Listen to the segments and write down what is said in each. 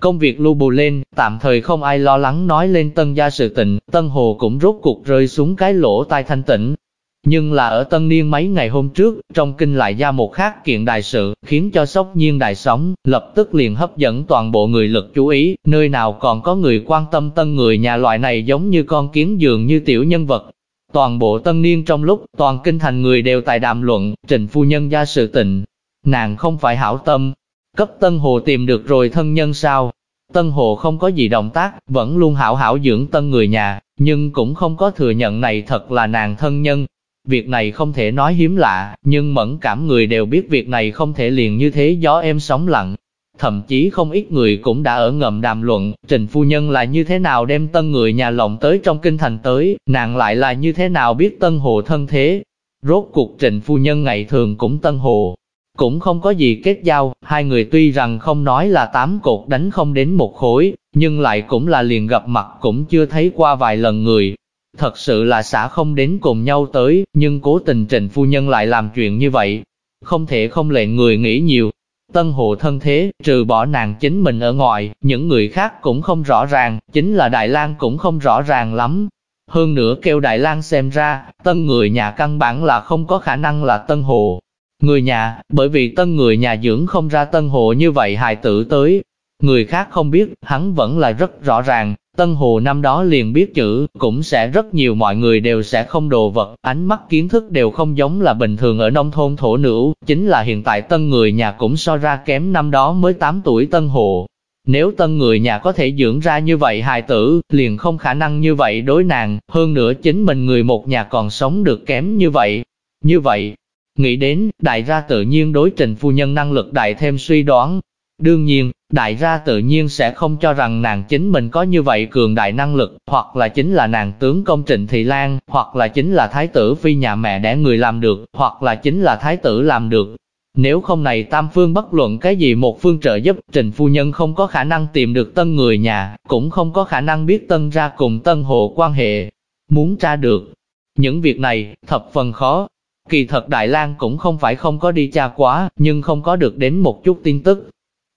Công việc lưu bù lên, tạm thời không ai lo lắng nói lên tân gia sự tình, tân hồ cũng rốt cuộc rơi xuống cái lỗ tai thanh tĩnh. Nhưng là ở tân niên mấy ngày hôm trước, trong kinh lại ra một khác kiện đại sự, khiến cho sốc nhiên đại sóng, lập tức liền hấp dẫn toàn bộ người lực chú ý, nơi nào còn có người quan tâm tân người nhà loại này giống như con kiến dường như tiểu nhân vật. Toàn bộ tân niên trong lúc, toàn kinh thành người đều tại đàm luận, trình phu nhân gia sự tình. Nàng không phải hảo tâm, cấp Tân Hồ tìm được rồi thân nhân sao? Tân Hồ không có gì động tác, vẫn luôn hảo hảo dưỡng tân người nhà, nhưng cũng không có thừa nhận này thật là nàng thân nhân. Việc này không thể nói hiếm lạ, nhưng mẫn cảm người đều biết việc này không thể liền như thế gió em sóng lặng. Thậm chí không ít người cũng đã ở ngầm đàm luận, Trình Phu Nhân là như thế nào đem tân người nhà lộng tới trong kinh thành tới, nàng lại là như thế nào biết tân hồ thân thế. Rốt cuộc Trình Phu Nhân ngày thường cũng tân hồ, cũng không có gì kết giao, hai người tuy rằng không nói là tám cột đánh không đến một khối, nhưng lại cũng là liền gặp mặt cũng chưa thấy qua vài lần người. Thật sự là xã không đến cùng nhau tới, nhưng cố tình trình phu nhân lại làm chuyện như vậy. Không thể không lệnh người nghĩ nhiều. Tân hộ thân thế, trừ bỏ nàng chính mình ở ngoài, những người khác cũng không rõ ràng, chính là Đại lang cũng không rõ ràng lắm. Hơn nữa kêu Đại lang xem ra, tân người nhà căn bản là không có khả năng là tân hồ, Người nhà, bởi vì tân người nhà dưỡng không ra tân hồ như vậy hài tử tới. Người khác không biết, hắn vẫn là rất rõ ràng, tân hồ năm đó liền biết chữ, cũng sẽ rất nhiều mọi người đều sẽ không đồ vật, ánh mắt kiến thức đều không giống là bình thường ở nông thôn thổ nữ, chính là hiện tại tân người nhà cũng so ra kém năm đó mới 8 tuổi tân hồ. Nếu tân người nhà có thể dưỡng ra như vậy hài tử, liền không khả năng như vậy đối nàng, hơn nữa chính mình người một nhà còn sống được kém như vậy. Như vậy, Nghĩ đến, đại gia tự nhiên đối trình phu nhân năng lực đại thêm suy đoán. Đương nhiên, đại gia tự nhiên sẽ không cho rằng nàng chính mình có như vậy cường đại năng lực, hoặc là chính là nàng tướng công trình thị lan, hoặc là chính là thái tử phi nhà mẹ đẻ người làm được, hoặc là chính là thái tử làm được. Nếu không này tam phương bất luận cái gì một phương trợ giúp, trình phu nhân không có khả năng tìm được tân người nhà, cũng không có khả năng biết tân ra cùng tân hộ quan hệ. Muốn tra được những việc này, thập phần khó, Kỳ thật Đại lang cũng không phải không có đi tra quá, nhưng không có được đến một chút tin tức.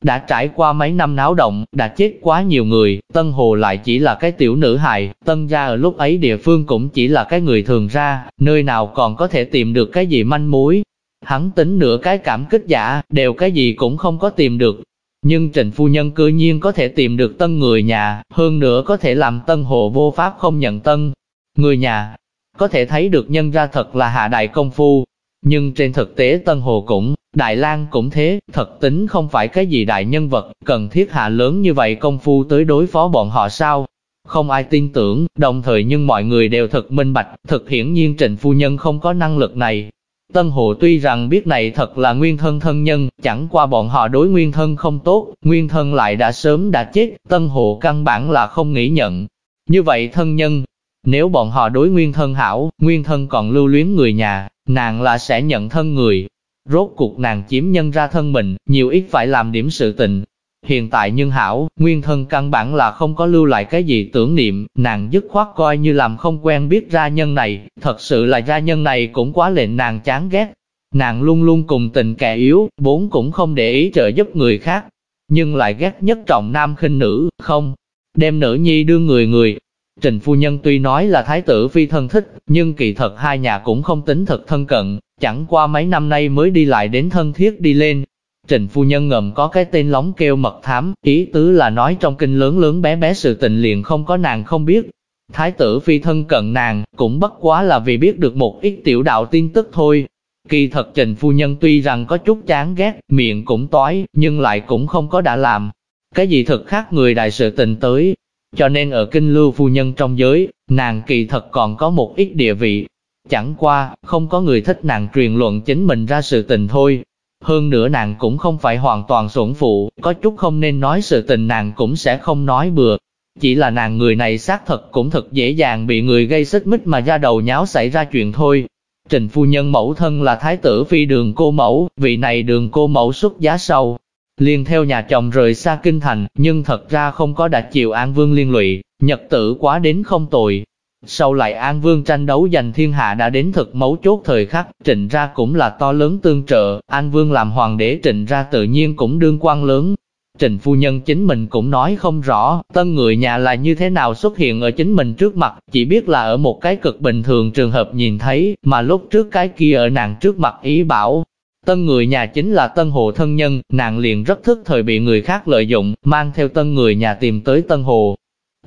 Đã trải qua mấy năm náo động, đã chết quá nhiều người, Tân Hồ lại chỉ là cái tiểu nữ hài, Tân gia ở lúc ấy địa phương cũng chỉ là cái người thường ra, nơi nào còn có thể tìm được cái gì manh mối. Hắn tính nửa cái cảm kích giả, đều cái gì cũng không có tìm được. Nhưng Trịnh Phu Nhân cư nhiên có thể tìm được tân người nhà, hơn nữa có thể làm tân hồ vô pháp không nhận tân. Người nhà, có thể thấy được nhân ra thật là hạ đại công phu. Nhưng trên thực tế Tân Hồ cũng, Đại lang cũng thế, thật tính không phải cái gì đại nhân vật, cần thiết hạ lớn như vậy công phu tới đối phó bọn họ sao. Không ai tin tưởng, đồng thời nhưng mọi người đều thật minh bạch, thực hiển nhiên Trịnh Phu Nhân không có năng lực này. Tân Hồ tuy rằng biết này thật là nguyên thân thân nhân, chẳng qua bọn họ đối nguyên thân không tốt, nguyên thân lại đã sớm đã chết, Tân Hồ căn bản là không nghĩ nhận. Như vậy thân nhân, nếu bọn họ đối nguyên thân hảo, nguyên thân còn lưu luyến người nhà, nàng là sẽ nhận thân người. Rốt cuộc nàng chiếm nhân ra thân mình, nhiều ít phải làm điểm sự tình. Hiện tại nhân hảo, nguyên thân căn bản là không có lưu lại cái gì tưởng niệm, nàng dứt khoát coi như làm không quen biết ra nhân này, thật sự là gia nhân này cũng quá lệnh nàng chán ghét. Nàng luôn luôn cùng tình kẻ yếu, vốn cũng không để ý trợ giúp người khác, nhưng lại ghét nhất trọng nam khinh nữ, không, đem nữ nhi đưa người người, Trình phu nhân tuy nói là thái tử phi thân thích, nhưng kỳ thật hai nhà cũng không tính thật thân cận, chẳng qua mấy năm nay mới đi lại đến thân thiết đi lên. Trình phu nhân ngầm có cái tên lóng kêu mật thám, ý tứ là nói trong kinh lớn lớn bé bé sự tình liền không có nàng không biết. Thái tử phi thân cận nàng, cũng bất quá là vì biết được một ít tiểu đạo tin tức thôi. Kỳ thật trình phu nhân tuy rằng có chút chán ghét, miệng cũng tối, nhưng lại cũng không có đã làm. Cái gì thật khác người đại sự tình tới, cho nên ở kinh lưu phu nhân trong giới, nàng kỳ thật còn có một ít địa vị. Chẳng qua, không có người thích nàng truyền luận chính mình ra sự tình thôi. Hơn nữa nàng cũng không phải hoàn toàn sủng phụ, có chút không nên nói sự tình nàng cũng sẽ không nói bừa. Chỉ là nàng người này xác thật cũng thật dễ dàng bị người gây xích mích mà ra đầu nháo xảy ra chuyện thôi. Trình phu nhân mẫu thân là thái tử phi đường cô mẫu, vị này đường cô mẫu xuất giá sâu, liền theo nhà chồng rời xa kinh thành, nhưng thật ra không có đạt chịu An Vương liên lụy, nhật tử quá đến không tồi. Sau lại An Vương tranh đấu giành thiên hạ đã đến thực mấu chốt thời khắc, trịnh ra cũng là to lớn tương trợ, An Vương làm hoàng đế trịnh ra tự nhiên cũng đương quan lớn. Trình phu nhân chính mình cũng nói không rõ, tân người nhà là như thế nào xuất hiện ở chính mình trước mặt, chỉ biết là ở một cái cực bình thường trường hợp nhìn thấy, mà lúc trước cái kia ở nàng trước mặt ý bảo. Tân người nhà chính là tân hồ thân nhân, nàng liền rất thức thời bị người khác lợi dụng, mang theo tân người nhà tìm tới tân hồ,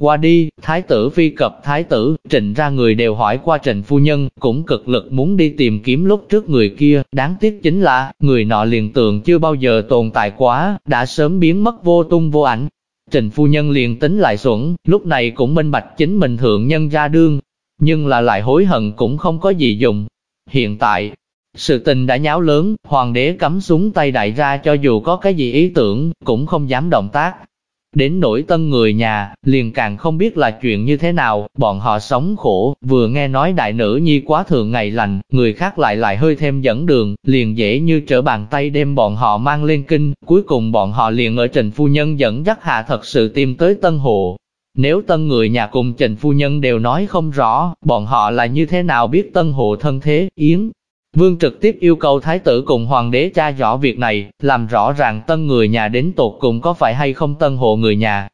qua đi, thái tử phi cập thái tử, trịnh ra người đều hỏi qua trịnh phu nhân, cũng cực lực muốn đi tìm kiếm lúc trước người kia, đáng tiếc chính là, người nọ liền tượng chưa bao giờ tồn tại quá, đã sớm biến mất vô tung vô ảnh. Trịnh phu nhân liền tính lại xuẩn, lúc này cũng minh bạch chính mình thượng nhân ra đương, nhưng là lại hối hận cũng không có gì dùng. Hiện tại, sự tình đã nháo lớn, hoàng đế cấm súng tay đại ra cho dù có cái gì ý tưởng, cũng không dám động tác, Đến nỗi tân người nhà, liền càng không biết là chuyện như thế nào, bọn họ sống khổ, vừa nghe nói đại nữ nhi quá thường ngày lành, người khác lại lại hơi thêm dẫn đường, liền dễ như trở bàn tay đem bọn họ mang lên kinh, cuối cùng bọn họ liền ở Trình Phu Nhân dẫn dắt hạ thật sự tìm tới Tân Hồ. Nếu tân người nhà cùng Trình Phu Nhân đều nói không rõ, bọn họ là như thế nào biết Tân Hồ thân thế, Yến, Vương trực tiếp yêu cầu thái tử cùng hoàng đế tra rõ việc này, làm rõ ràng tân người nhà đến tột cùng có phải hay không tân hộ người nhà.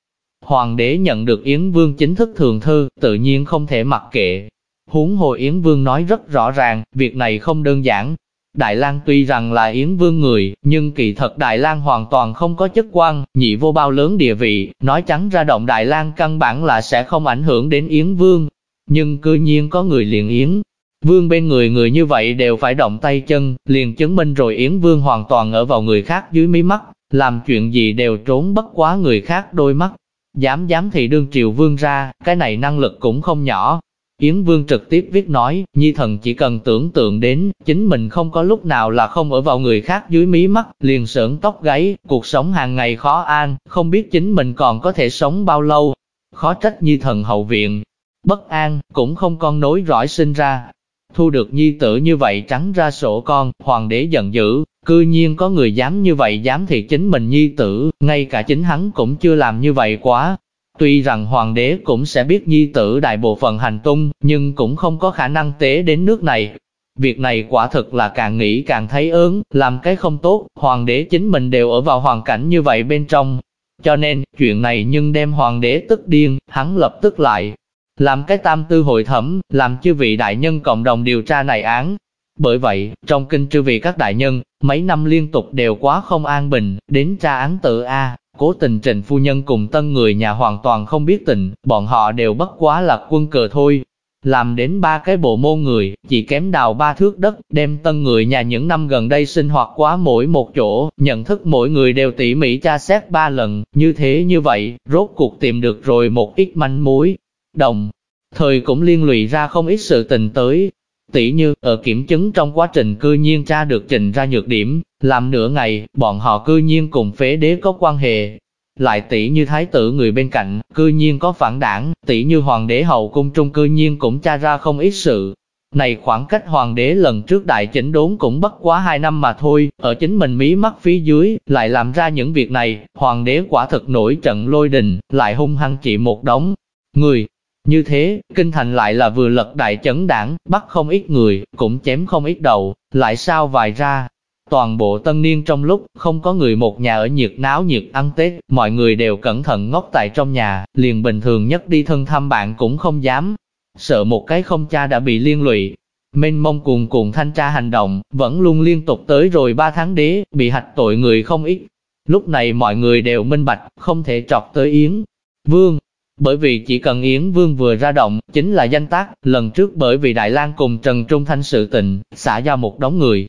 Hoàng đế nhận được Yến Vương chính thức thường thư, tự nhiên không thể mặc kệ. Huống hồ Yến Vương nói rất rõ ràng, việc này không đơn giản. Đại lang tuy rằng là Yến Vương người, nhưng kỳ thật Đại lang hoàn toàn không có chức quan, nhị vô bao lớn địa vị, nói trắng ra động Đại lang căn bản là sẽ không ảnh hưởng đến Yến Vương. Nhưng cư nhiên có người liền Yến Vương bên người người như vậy đều phải động tay chân, liền chứng minh rồi Yến Vương hoàn toàn ở vào người khác dưới mí mắt, làm chuyện gì đều trốn bất quá người khác đôi mắt. Dám dám thì đương triều vương ra, cái này năng lực cũng không nhỏ. Yến Vương trực tiếp viết nói, Nhi thần chỉ cần tưởng tượng đến, chính mình không có lúc nào là không ở vào người khác dưới mí mắt, liền sởn tóc gáy, cuộc sống hàng ngày khó an, không biết chính mình còn có thể sống bao lâu. Khó trách Nhi thần hậu viện, bất an, cũng không con nối rõi sinh ra, Thu được nhi tử như vậy trắng ra sổ con, hoàng đế giận dữ, cư nhiên có người dám như vậy dám thì chính mình nhi tử, ngay cả chính hắn cũng chưa làm như vậy quá. Tuy rằng hoàng đế cũng sẽ biết nhi tử đại bộ phận hành tung, nhưng cũng không có khả năng tế đến nước này. Việc này quả thực là càng nghĩ càng thấy ớn, làm cái không tốt, hoàng đế chính mình đều ở vào hoàn cảnh như vậy bên trong. Cho nên, chuyện này nhưng đem hoàng đế tức điên, hắn lập tức lại, làm cái tam tư hội thẩm, làm chư vị đại nhân cộng đồng điều tra này án. Bởi vậy, trong kinh chư vị các đại nhân, mấy năm liên tục đều quá không an bình, đến tra án tự A, cố tình trình phu nhân cùng tân người nhà hoàn toàn không biết tình, bọn họ đều bất quá là quân cờ thôi. Làm đến ba cái bộ môn người, chỉ kém đào ba thước đất, đem tân người nhà những năm gần đây sinh hoạt quá mỗi một chỗ, nhận thức mỗi người đều tỉ mỉ tra xét ba lần, như thế như vậy, rốt cuộc tìm được rồi một ít manh mối, Đồng thời cũng liên lụy ra không ít sự tình tới. Tỷ như, ở kiểm chứng trong quá trình cư nhiên tra được trình ra nhược điểm, làm nửa ngày, bọn họ cư nhiên cùng phế đế có quan hệ. Lại tỷ như thái tử người bên cạnh, cư nhiên có phản đảng, tỷ như hoàng đế hậu cung trung cư nhiên cũng tra ra không ít sự. Này khoảng cách hoàng đế lần trước đại chỉnh đốn cũng bất quá hai năm mà thôi, ở chính mình mí mắt phía dưới, lại làm ra những việc này, hoàng đế quả thực nổi trận lôi đình, lại hung hăng chỉ một đống người, như thế, kinh thành lại là vừa lật đại chấn đảng, bắt không ít người, cũng chém không ít đầu, lại sao vài ra. Toàn bộ tân niên trong lúc, không có người một nhà ở nhiệt náo nhiệt ăn Tết, mọi người đều cẩn thận ngốc tại trong nhà, liền bình thường nhất đi thân thăm bạn cũng không dám. Sợ một cái không cha đã bị liên lụy, mênh mông cuồn cuộn thanh tra hành động, vẫn luôn liên tục tới rồi ba tháng đế, bị hạch tội người không ít. Lúc này mọi người đều minh bạch, không thể trọc tới Yến. Vương, bởi vì chỉ cần Yến Vương vừa ra động, chính là danh tác, lần trước bởi vì Đại lang cùng Trần Trung Thanh sự tình, xả ra một đống người.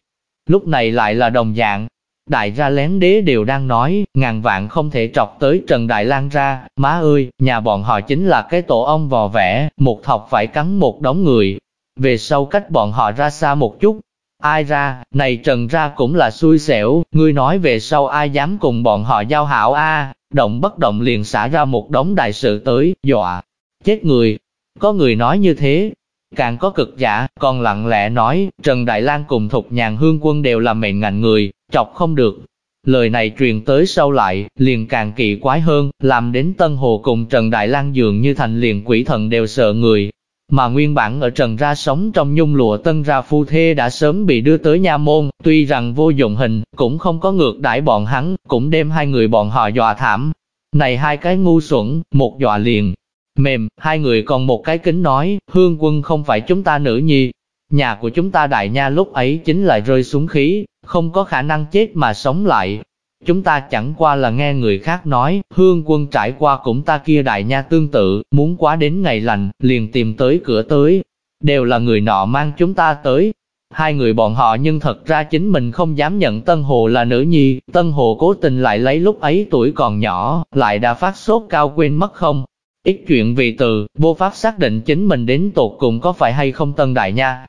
Lúc này lại là đồng dạng, đại ra lén đế đều đang nói, ngàn vạn không thể trọc tới Trần Đại lang ra, má ơi, nhà bọn họ chính là cái tổ ong vò vẽ, một thọc phải cắn một đống người. Về sau cách bọn họ ra xa một chút, ai ra, này Trần ra cũng là xui xẻo, ngươi nói về sau ai dám cùng bọn họ giao hảo a động bất động liền xả ra một đống đại sự tới, dọa, chết người. Có người nói như thế, càng có cực giả, còn lặng lẽ nói, Trần Đại Lang cùng Thục Nhàn Hương Quân đều là mệnh ngành người, chọc không được. Lời này truyền tới sâu lại, liền càng kỳ quái hơn, làm đến Tân Hồ cùng Trần Đại Lang dường như thành liền quỷ thần đều sợ người mà nguyên bản ở trần ra sống trong nhung lụa tân ra phu thê đã sớm bị đưa tới nha môn, tuy rằng vô dụng hình, cũng không có ngược đãi bọn hắn, cũng đem hai người bọn họ dọa thảm. Này hai cái ngu xuẩn, một dọa liền, mềm, hai người còn một cái kính nói, hương quân không phải chúng ta nữ nhi, nhà của chúng ta đại nha lúc ấy chính là rơi xuống khí, không có khả năng chết mà sống lại. Chúng ta chẳng qua là nghe người khác nói, hương quân trải qua cũng ta kia đại nha tương tự, muốn quá đến ngày lành, liền tìm tới cửa tới. Đều là người nọ mang chúng ta tới. Hai người bọn họ nhưng thật ra chính mình không dám nhận Tân Hồ là nữ nhi, Tân Hồ cố tình lại lấy lúc ấy tuổi còn nhỏ, lại đã phát sốt cao quên mất không. Ít chuyện vì từ, vô pháp xác định chính mình đến tột cùng có phải hay không Tân Đại Nha.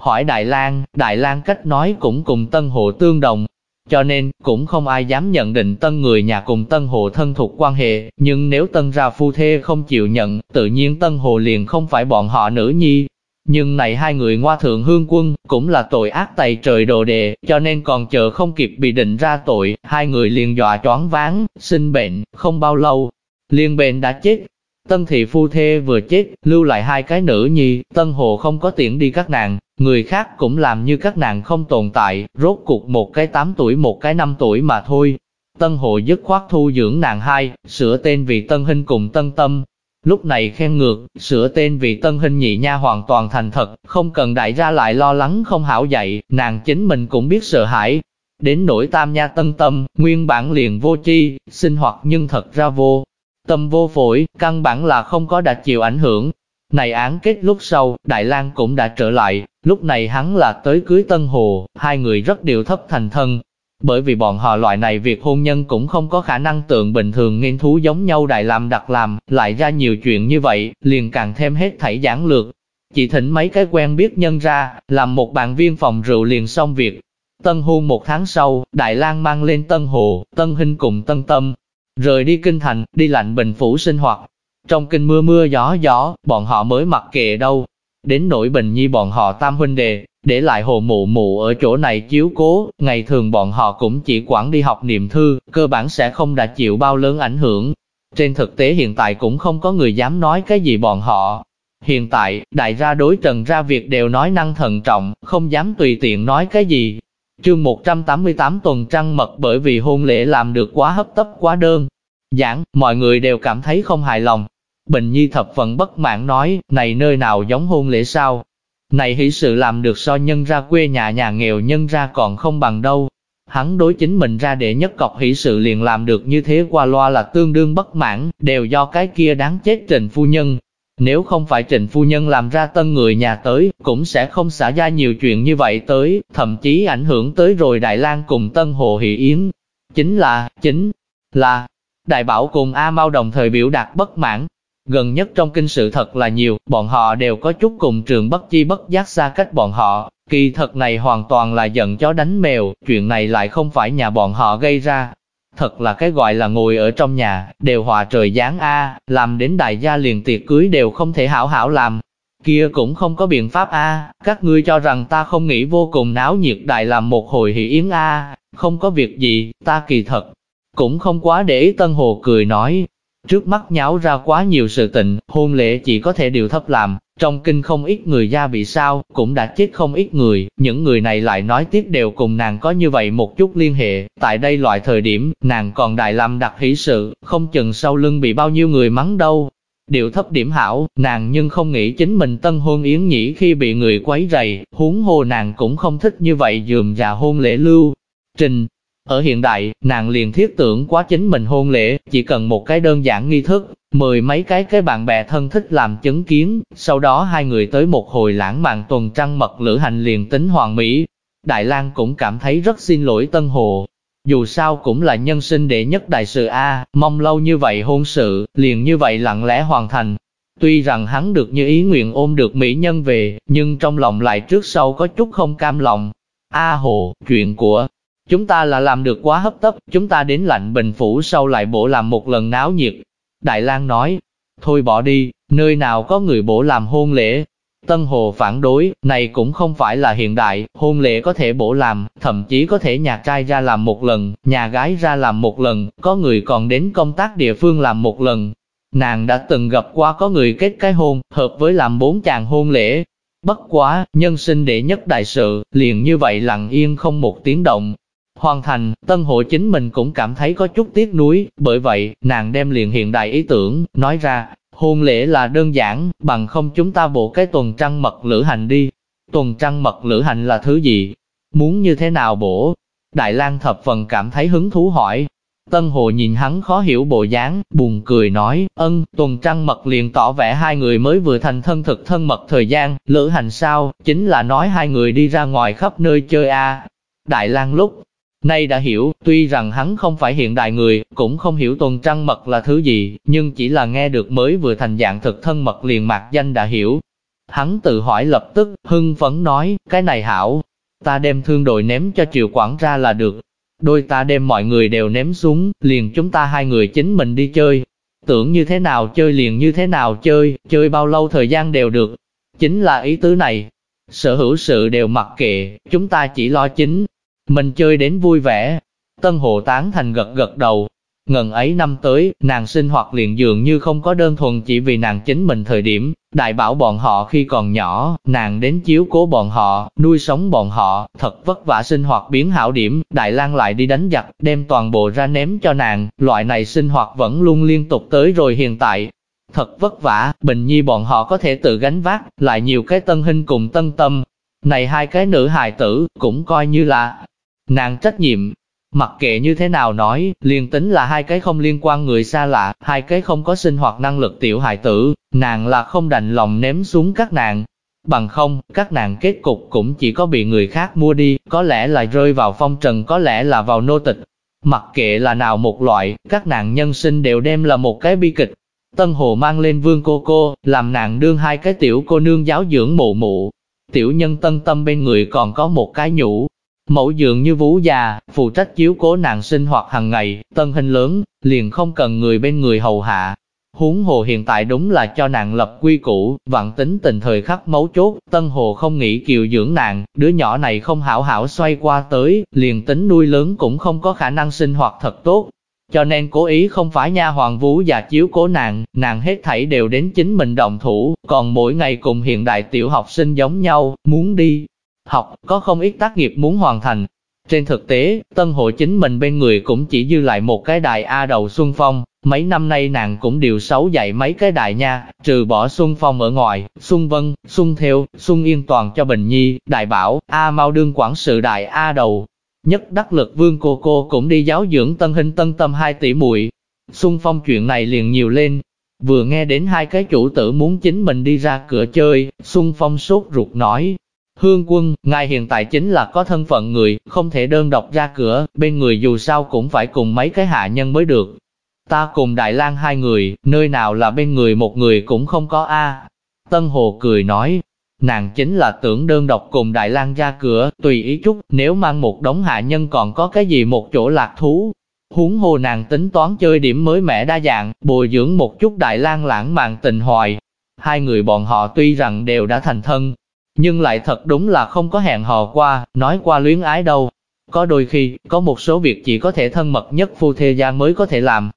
Hỏi Đại lang Đại lang cách nói cũng cùng Tân Hồ tương đồng, cho nên, cũng không ai dám nhận định tân người nhà cùng tân hồ thân thuộc quan hệ, nhưng nếu tân ra phu thê không chịu nhận, tự nhiên tân hồ liền không phải bọn họ nữ nhi. Nhưng này hai người ngoa thượng hương quân, cũng là tội ác tày trời đồ đề, cho nên còn chờ không kịp bị định ra tội, hai người liền dọa choáng váng, sinh bệnh, không bao lâu, liền bệnh đã chết. Tân thị phu thê vừa chết, lưu lại hai cái nữ nhi, tân hồ không có tiện đi các nàng, Người khác cũng làm như các nàng không tồn tại, rốt cuộc một cái 8 tuổi một cái 5 tuổi mà thôi. Tân hộ dứt khoát thu dưỡng nàng hai, sửa tên vì Tân Hinh cùng Tân Tâm. Lúc này khen ngược, sửa tên vì Tân Hinh nhị nha hoàn toàn thành thật, không cần đại ra lại lo lắng không hảo dạy, nàng chính mình cũng biết sợ hãi. Đến nỗi tam nha tân tâm, nguyên bản liền vô chi, sinh hoạt nhưng thật ra vô. Tâm vô phổi, căn bản là không có đạt chịu ảnh hưởng, này án kết lúc sau, Đại lang cũng đã trở lại, lúc này hắn là tới cưới Tân Hồ, hai người rất điều thấp thành thân. Bởi vì bọn họ loại này việc hôn nhân cũng không có khả năng tượng bình thường nghiên thú giống nhau đại làm đặc làm, lại ra nhiều chuyện như vậy, liền càng thêm hết thảy giảng lược. Chỉ thỉnh mấy cái quen biết nhân ra, làm một bàn viên phòng rượu liền xong việc. Tân hôn một tháng sau, Đại lang mang lên Tân Hồ, Tân Hinh cùng Tân Tâm, rời đi kinh thành, đi lạnh bình phủ sinh hoạt, trong kinh mưa mưa gió gió, bọn họ mới mặc kệ đâu. Đến nỗi bình nhi bọn họ tam huynh đệ để lại hồ mụ mụ ở chỗ này chiếu cố, ngày thường bọn họ cũng chỉ quản đi học niệm thư, cơ bản sẽ không đã chịu bao lớn ảnh hưởng. Trên thực tế hiện tại cũng không có người dám nói cái gì bọn họ. Hiện tại, đại gia đối trần ra việc đều nói năng thận trọng, không dám tùy tiện nói cái gì. Chương 188 tuần trăng mật bởi vì hôn lễ làm được quá hấp tấp quá đơn. Giảng, mọi người đều cảm thấy không hài lòng, Bình Nhi thập phần bất mãn nói, này nơi nào giống hôn lễ sao? Này hỷ sự làm được so nhân ra quê nhà nhà nghèo nhân ra còn không bằng đâu. Hắn đối chính mình ra để nhất cọc hỷ sự liền làm được như thế qua loa là tương đương bất mãn, đều do cái kia đáng chết trình phu nhân. Nếu không phải trình phu nhân làm ra tân người nhà tới, cũng sẽ không xả ra nhiều chuyện như vậy tới, thậm chí ảnh hưởng tới rồi Đại lang cùng Tân Hồ Hỷ Yến. Chính là, chính là, Đại Bảo cùng A Mau đồng thời biểu đạt bất mãn, Gần nhất trong kinh sự thật là nhiều, bọn họ đều có chút cùng trường bất chi bất giác xa cách bọn họ. Kỳ thật này hoàn toàn là giận chó đánh mèo, chuyện này lại không phải nhà bọn họ gây ra. Thật là cái gọi là ngồi ở trong nhà, đều hòa trời giáng A, làm đến đại gia liền tiệc cưới đều không thể hảo hảo làm. Kia cũng không có biện pháp A, các ngươi cho rằng ta không nghĩ vô cùng náo nhiệt đại làm một hồi hỷ yến A, không có việc gì, ta kỳ thật. Cũng không quá để ý Tân Hồ cười nói, Trước mắt nháo ra quá nhiều sự tình, hôn lễ chỉ có thể điều thấp làm, trong kinh không ít người gia bị sao, cũng đã chết không ít người, những người này lại nói tiếp đều cùng nàng có như vậy một chút liên hệ, tại đây loại thời điểm, nàng còn đại làm đặc hỷ sự, không chừng sau lưng bị bao nhiêu người mắng đâu. Điều thấp điểm hảo, nàng nhưng không nghĩ chính mình tân hôn yến nhĩ khi bị người quấy rầy, huống hồ nàng cũng không thích như vậy dườm già hôn lễ lưu. Trình, ở hiện đại, nàng liền thiết tưởng quá chính mình hôn lễ, chỉ cần một cái đơn giản nghi thức, mười mấy cái cái bạn bè thân thích làm chứng kiến, sau đó hai người tới một hồi lãng mạn tuần trăng mật lữ hành liền tính hoàng mỹ. Đại lang cũng cảm thấy rất xin lỗi Tân Hồ. Dù sao cũng là nhân sinh đệ nhất đại sự A, mong lâu như vậy hôn sự, liền như vậy lặng lẽ hoàn thành. Tuy rằng hắn được như ý nguyện ôm được mỹ nhân về, nhưng trong lòng lại trước sau có chút không cam lòng. A Hồ, chuyện của Chúng ta là làm được quá hấp tấp, chúng ta đến lạnh bình phủ sau lại bổ làm một lần náo nhiệt. Đại lang nói, thôi bỏ đi, nơi nào có người bổ làm hôn lễ. Tân Hồ phản đối, này cũng không phải là hiện đại, hôn lễ có thể bổ làm, thậm chí có thể nhà trai ra làm một lần, nhà gái ra làm một lần, có người còn đến công tác địa phương làm một lần. nàng đã từng gặp qua có người kết cái hôn, hợp với làm bốn chàng hôn lễ. Bất quá, nhân sinh đệ nhất đại sự, liền như vậy lặng yên không một tiếng động. Hoàn thành, tân hộ chính mình cũng cảm thấy có chút tiếc nuối, bởi vậy, nàng đem liền hiện đại ý tưởng, nói ra, hôn lễ là đơn giản, bằng không chúng ta bộ cái tuần trăng mật lữ hành đi. Tuần trăng mật lữ hành là thứ gì? Muốn như thế nào bổ? Đại lang thập phần cảm thấy hứng thú hỏi, Tân Hồ nhìn hắn khó hiểu bộ dáng, buồn cười nói, ân, tuần trăng mật liền tỏ vẻ hai người mới vừa thành thân thực thân mật thời gian, lữ hành sao, chính là nói hai người đi ra ngoài khắp nơi chơi a. Đại lang lúc nay đã hiểu, tuy rằng hắn không phải hiện đại người, cũng không hiểu tuần trăng mật là thứ gì, nhưng chỉ là nghe được mới vừa thành dạng thực thân mật liền mạc danh đã hiểu. Hắn tự hỏi lập tức, hưng phấn nói, cái này hảo, ta đem thương đội ném cho triệu quản ra là được, Đôi ta đem mọi người đều ném xuống, liền chúng ta hai người chính mình đi chơi. Tưởng như thế nào chơi liền như thế nào chơi, chơi bao lâu thời gian đều được. Chính là ý tứ này. Sở hữu sự đều mặc kệ, chúng ta chỉ lo chính. Mình chơi đến vui vẻ. Tân Hồ tán thành gật gật đầu, Ngần ấy năm tới, nàng sinh hoạt liền dường như không có đơn thuần chỉ vì nàng chính mình thời điểm, đại bảo bọn họ khi còn nhỏ, nàng đến chiếu cố bọn họ, nuôi sống bọn họ, thật vất vả sinh hoạt biến hảo điểm, đại lang lại đi đánh giặc, đem toàn bộ ra ném cho nàng, loại này sinh hoạt vẫn luôn liên tục tới rồi hiện tại. Thật vất vả, Bình Nhi bọn họ có thể tự gánh vác, lại nhiều cái tân hình cùng tân tâm. Này hai cái nữ hài tử, cũng coi như là nàng trách nhiệm, Mặc kệ như thế nào nói, liền tính là hai cái không liên quan người xa lạ, hai cái không có sinh hoạt năng lực tiểu hài tử, nàng là không đành lòng ném xuống các nàng. Bằng không, các nàng kết cục cũng chỉ có bị người khác mua đi, có lẽ là rơi vào phong trần, có lẽ là vào nô tịch. Mặc kệ là nào một loại, các nàng nhân sinh đều đem là một cái bi kịch. Tân Hồ mang lên vương cô cô, làm nàng đương hai cái tiểu cô nương giáo dưỡng mụ mụ. Tiểu nhân tân tâm bên người còn có một cái nhũ, Mẫu dường như vú già, phụ trách chiếu cố nàng sinh hoạt hàng ngày, tân hình lớn, liền không cần người bên người hầu hạ. Huống hồ hiện tại đúng là cho nàng lập quy củ, vạn tính tình thời khắc mấu chốt, tân hồ không nghĩ kiều dưỡng nàng, đứa nhỏ này không hảo hảo xoay qua tới, liền tính nuôi lớn cũng không có khả năng sinh hoạt thật tốt. Cho nên cố ý không phải nha hoàng vú già chiếu cố nàng, nàng hết thảy đều đến chính mình động thủ, còn mỗi ngày cùng hiện đại tiểu học sinh giống nhau, muốn đi, học, có không ít tác nghiệp muốn hoàn thành. Trên thực tế, Tân Hội chính mình bên người cũng chỉ dư lại một cái đại A đầu Xuân Phong, mấy năm nay nàng cũng điều xấu dạy mấy cái đại nha, trừ bỏ Xuân Phong ở ngoài, Xuân Vân, Xuân Theo, Xuân Yên Toàn cho Bình Nhi, Đại Bảo, A Mau đương quản sự đại A đầu. Nhất đắc lực vương cô cô cũng đi giáo dưỡng tân hình tân tâm hai tỷ muội Xuân Phong chuyện này liền nhiều lên, vừa nghe đến hai cái chủ tử muốn chính mình đi ra cửa chơi, Xuân Phong sốt ruột nói, Hương quân, ngài hiện tại chính là có thân phận người, không thể đơn độc ra cửa, bên người dù sao cũng phải cùng mấy cái hạ nhân mới được. Ta cùng Đại lang hai người, nơi nào là bên người một người cũng không có a. Tân Hồ cười nói, nàng chính là tưởng đơn độc cùng Đại lang ra cửa, tùy ý chút, nếu mang một đống hạ nhân còn có cái gì một chỗ lạc thú. Huống hồ nàng tính toán chơi điểm mới mẻ đa dạng, bồi dưỡng một chút Đại lang lãng mạn tình hoài. Hai người bọn họ tuy rằng đều đã thành thân, nhưng lại thật đúng là không có hẹn hò qua, nói qua luyến ái đâu. Có đôi khi, có một số việc chỉ có thể thân mật nhất phu thê gia mới có thể làm.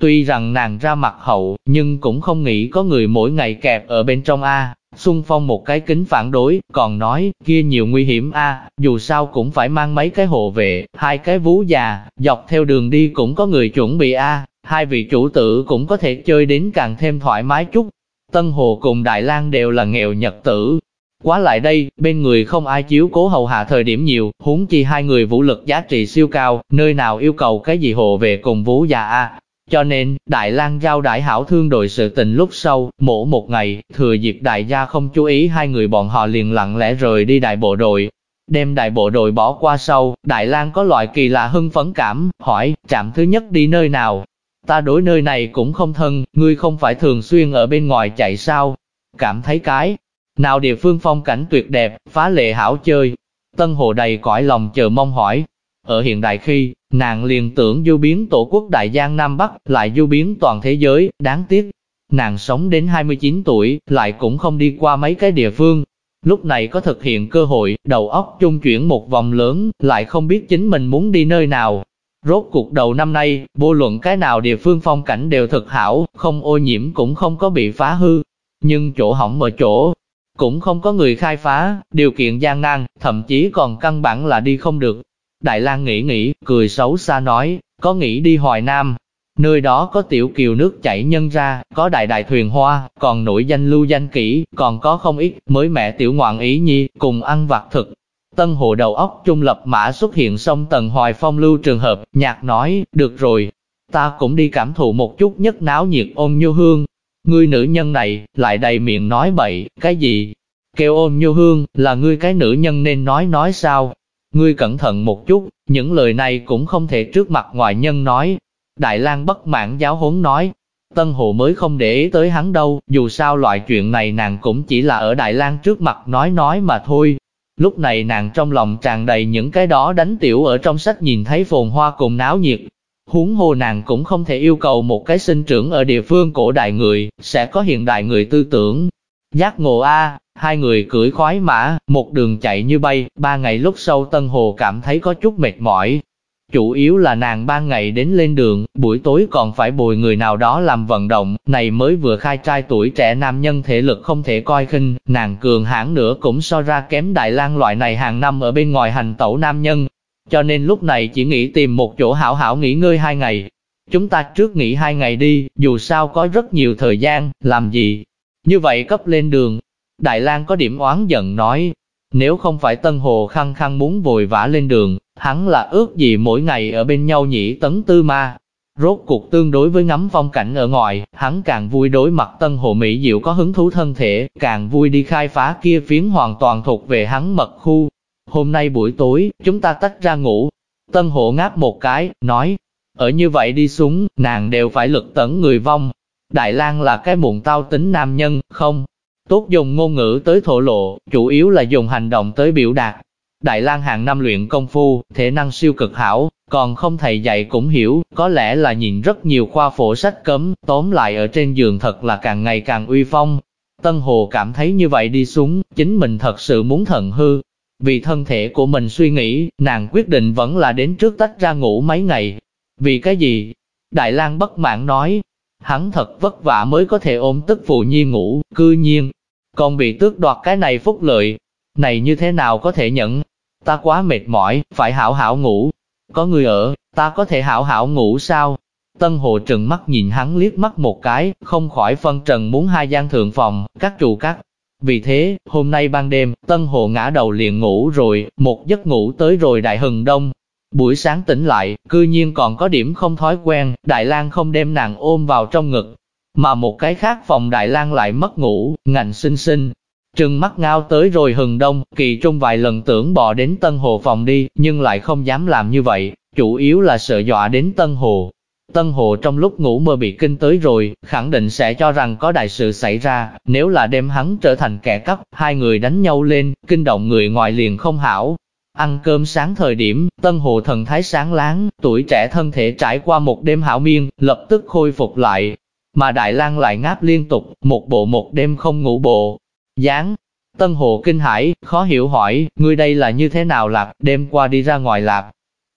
Tuy rằng nàng ra mặt hậu, nhưng cũng không nghĩ có người mỗi ngày kẹp ở bên trong A. Xuân Phong một cái kính phản đối, còn nói, kia nhiều nguy hiểm a, dù sao cũng phải mang mấy cái hộ vệ, hai cái vú già, dọc theo đường đi cũng có người chuẩn bị a, hai vị chủ tử cũng có thể chơi đến càng thêm thoải mái chút. Tân Hồ cùng Đại lang đều là nghèo nhật tử, Quá lại đây, bên người không ai chiếu cố hầu hạ thời điểm nhiều, huống chi hai người vũ lực giá trị siêu cao, nơi nào yêu cầu cái gì hộ về cùng vũ già a. Cho nên, Đại lang giao đại hảo thương đội sự tình lúc sau, mổ một ngày, thừa dịp đại gia không chú ý hai người bọn họ liền lặng lẽ rời đi đại bộ đội. Đem đại bộ đội bỏ qua sau, Đại lang có loại kỳ lạ hưng phấn cảm, hỏi, trạm thứ nhất đi nơi nào? Ta đối nơi này cũng không thân, ngươi không phải thường xuyên ở bên ngoài chạy sao? Cảm thấy cái nào địa phương phong cảnh tuyệt đẹp, phá lệ hảo chơi. Tân Hồ đầy cõi lòng chờ mong hỏi. Ở hiện đại khi, nàng liền tưởng du biến tổ quốc Đại Giang Nam Bắc, lại du biến toàn thế giới, đáng tiếc. Nàng sống đến 29 tuổi, lại cũng không đi qua mấy cái địa phương. Lúc này có thực hiện cơ hội, đầu óc trung chuyển một vòng lớn, lại không biết chính mình muốn đi nơi nào. Rốt cuộc đầu năm nay, vô luận cái nào địa phương phong cảnh đều thực hảo, không ô nhiễm cũng không có bị phá hư. Nhưng chỗ hỏng ở chỗ, cũng không có người khai phá, điều kiện gian nan, thậm chí còn căn bản là đi không được. Đại lang nghĩ nghĩ, cười xấu xa nói, có nghĩ đi Hoài Nam, nơi đó có tiểu kiều nước chảy nhân ra, có đại đại thuyền hoa, còn nổi danh lưu danh kỹ, còn có không ít, mới mẹ tiểu ngoạn ý nhi, cùng ăn vặt thực. Tân hồ đầu óc trung lập mã xuất hiện song tầng hoài phong lưu trường hợp, nhạc nói, được rồi, ta cũng đi cảm thụ một chút nhất náo nhiệt ôn nhu hương. Ngươi nữ nhân này, lại đầy miệng nói bậy, cái gì? Kêu ôn nhu hương, là ngươi cái nữ nhân nên nói nói sao? Ngươi cẩn thận một chút, những lời này cũng không thể trước mặt ngoại nhân nói. Đại lang bất mãn giáo huấn nói, Tân Hồ mới không để ý tới hắn đâu, dù sao loại chuyện này nàng cũng chỉ là ở Đại lang trước mặt nói nói mà thôi. Lúc này nàng trong lòng tràn đầy những cái đó đánh tiểu ở trong sách nhìn thấy phồn hoa cùng náo nhiệt. Huống hồ nàng cũng không thể yêu cầu một cái sinh trưởng ở địa phương cổ đại người, sẽ có hiện đại người tư tưởng. Giác ngộ A, hai người cưỡi khoái mã, một đường chạy như bay, ba ngày lúc sau Tân Hồ cảm thấy có chút mệt mỏi. Chủ yếu là nàng ban ngày đến lên đường, buổi tối còn phải bồi người nào đó làm vận động, này mới vừa khai trai tuổi trẻ nam nhân thể lực không thể coi khinh, nàng cường hãn nữa cũng so ra kém Đại lang loại này hàng năm ở bên ngoài hành tẩu nam nhân. Cho nên lúc này chỉ nghĩ tìm một chỗ hảo hảo nghỉ ngơi hai ngày. Chúng ta trước nghỉ hai ngày đi, dù sao có rất nhiều thời gian, làm gì? Như vậy cấp lên đường, Đại lang có điểm oán giận nói, nếu không phải Tân Hồ khăng khăng muốn vội vã lên đường, hắn là ước gì mỗi ngày ở bên nhau nhỉ tấn tư ma. Rốt cuộc tương đối với ngắm phong cảnh ở ngoài, hắn càng vui đối mặt Tân Hồ Mỹ Diệu có hứng thú thân thể, càng vui đi khai phá kia phiến hoàn toàn thuộc về hắn mật khu. Hôm nay buổi tối, chúng ta tách ra ngủ. Tân hộ ngáp một cái, nói, ở như vậy đi xuống, nàng đều phải lực tấn người vong. Đại lang là cái muộn tao tính nam nhân, không, Tốt dùng ngôn ngữ tới thổ lộ, chủ yếu là dùng hành động tới biểu đạt. Đại lang hàng năm luyện công phu, thể năng siêu cực hảo, còn không thầy dạy cũng hiểu, có lẽ là nhìn rất nhiều khoa phổ sách cấm, tóm lại ở trên giường thật là càng ngày càng uy phong. Tân Hồ cảm thấy như vậy đi xuống, chính mình thật sự muốn thần hư. Vì thân thể của mình suy nghĩ, nàng quyết định vẫn là đến trước tách ra ngủ mấy ngày. Vì cái gì? Đại lang bất mãn nói, hắn thật vất vả mới có thể ôm tức phụ nhi ngủ, cư nhiên, còn bị tước đoạt cái này phúc lợi. Này như thế nào có thể nhận? Ta quá mệt mỏi, phải hảo hảo ngủ. Có người ở, ta có thể hảo hảo ngủ sao? Tân Hồ trừng mắt nhìn hắn liếc mắt một cái, không khỏi phân trần muốn hai gian thượng phòng, các trụ cắt. Vì thế, hôm nay ban đêm, Tân Hồ ngã đầu liền ngủ rồi, một giấc ngủ tới rồi đại hừng đông, Buổi sáng tỉnh lại, cư nhiên còn có điểm không thói quen, Đại lang không đem nàng ôm vào trong ngực. Mà một cái khác phòng Đại lang lại mất ngủ, ngành sinh sinh. Trừng mắt ngao tới rồi hừng đông, kỳ trung vài lần tưởng bò đến Tân Hồ phòng đi, nhưng lại không dám làm như vậy, chủ yếu là sợ dọa đến Tân Hồ. Tân Hồ trong lúc ngủ mơ bị kinh tới rồi, khẳng định sẽ cho rằng có đại sự xảy ra, nếu là đem hắn trở thành kẻ cắp, hai người đánh nhau lên, kinh động người ngoài liền không hảo, Ăn cơm sáng thời điểm, tân hồ thần thái sáng láng, tuổi trẻ thân thể trải qua một đêm hảo miên, lập tức khôi phục lại. Mà Đại lang lại ngáp liên tục, một bộ một đêm không ngủ bộ. Gián, Tân hồ kinh hãi, khó hiểu hỏi, ngươi đây là như thế nào lạp, đêm qua đi ra ngoài lạp.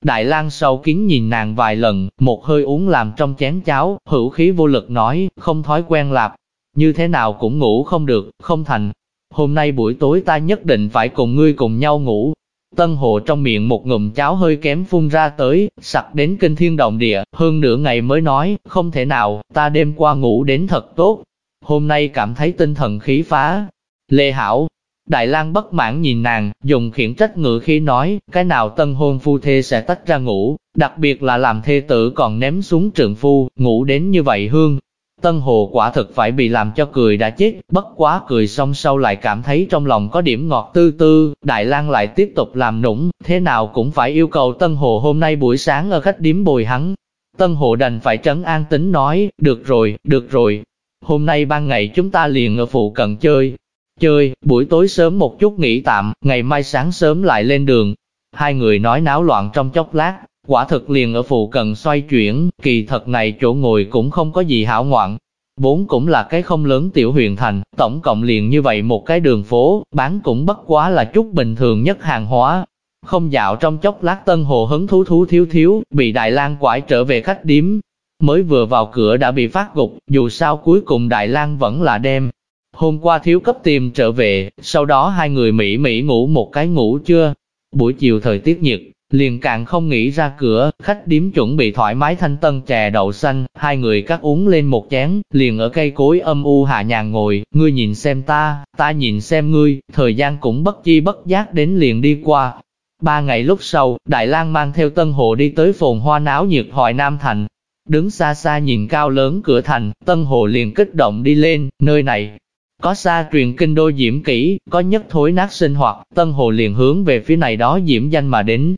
Đại lang sâu kín nhìn nàng vài lần, một hơi uống làm trong chén cháo, hữu khí vô lực nói, không thói quen lạp. Như thế nào cũng ngủ không được, không thành. Hôm nay buổi tối ta nhất định phải cùng ngươi cùng nhau ngủ, Tân Hồ trong miệng một ngụm cháo hơi kém phun ra tới, sặc đến kinh thiên động địa, hơn nửa ngày mới nói, không thể nào, ta đêm qua ngủ đến thật tốt, hôm nay cảm thấy tinh thần khí phá. Lê Hảo, Đại lang bất mãn nhìn nàng, dùng khiển trách ngữ khi nói, cái nào tân hôn phu thê sẽ tách ra ngủ, đặc biệt là làm thê tử còn ném xuống trường phu, ngủ đến như vậy hương, Tân Hồ quả thực phải bị làm cho cười đã chết, bất quá cười xong sau lại cảm thấy trong lòng có điểm ngọt tư tư, Đại lang lại tiếp tục làm nũng, thế nào cũng phải yêu cầu Tân Hồ hôm nay buổi sáng ở khách điếm bồi hắn. Tân Hồ đành phải trấn an tính nói, được rồi, được rồi, hôm nay ban ngày chúng ta liền ở phụ cận chơi. Chơi, buổi tối sớm một chút nghỉ tạm, ngày mai sáng sớm lại lên đường. Hai người nói náo loạn trong chốc lát, Quả thực liền ở phụ cận xoay chuyển, kỳ thật này chỗ ngồi cũng không có gì hảo ngoạn. Vốn cũng là cái không lớn tiểu huyền thành, tổng cộng liền như vậy một cái đường phố, bán cũng bất quá là chút bình thường nhất hàng hóa. Không dạo trong chốc lát Tân Hồ hứng thú thú thiếu thiếu, bị Đại lang quải trở về khách điếm. Mới vừa vào cửa đã bị phát gục, dù sao cuối cùng Đại lang vẫn là đem. Hôm qua thiếu cấp tìm trở về, sau đó hai người Mỹ Mỹ ngủ một cái ngủ chưa. Buổi chiều thời tiết nhiệt, liền càng không nghĩ ra cửa, khách điếm chuẩn bị thoải mái thanh tân chè đậu xanh, hai người cắt uống lên một chén, liền ở cây cối âm u hạ nhàn ngồi, ngươi nhìn xem ta, ta nhìn xem ngươi, thời gian cũng bất chi bất giác đến liền đi qua. Ba ngày lúc sau, Đại lang mang theo Tân Hồ đi tới phồn hoa náo nhiệt hội Nam Thành. Đứng xa xa nhìn cao lớn cửa thành, Tân Hồ liền kích động đi lên, nơi này, có xa truyền kinh đô diễm kỹ, có nhất thối nát sinh hoạt, Tân Hồ liền hướng về phía này đó diễm danh mà đến,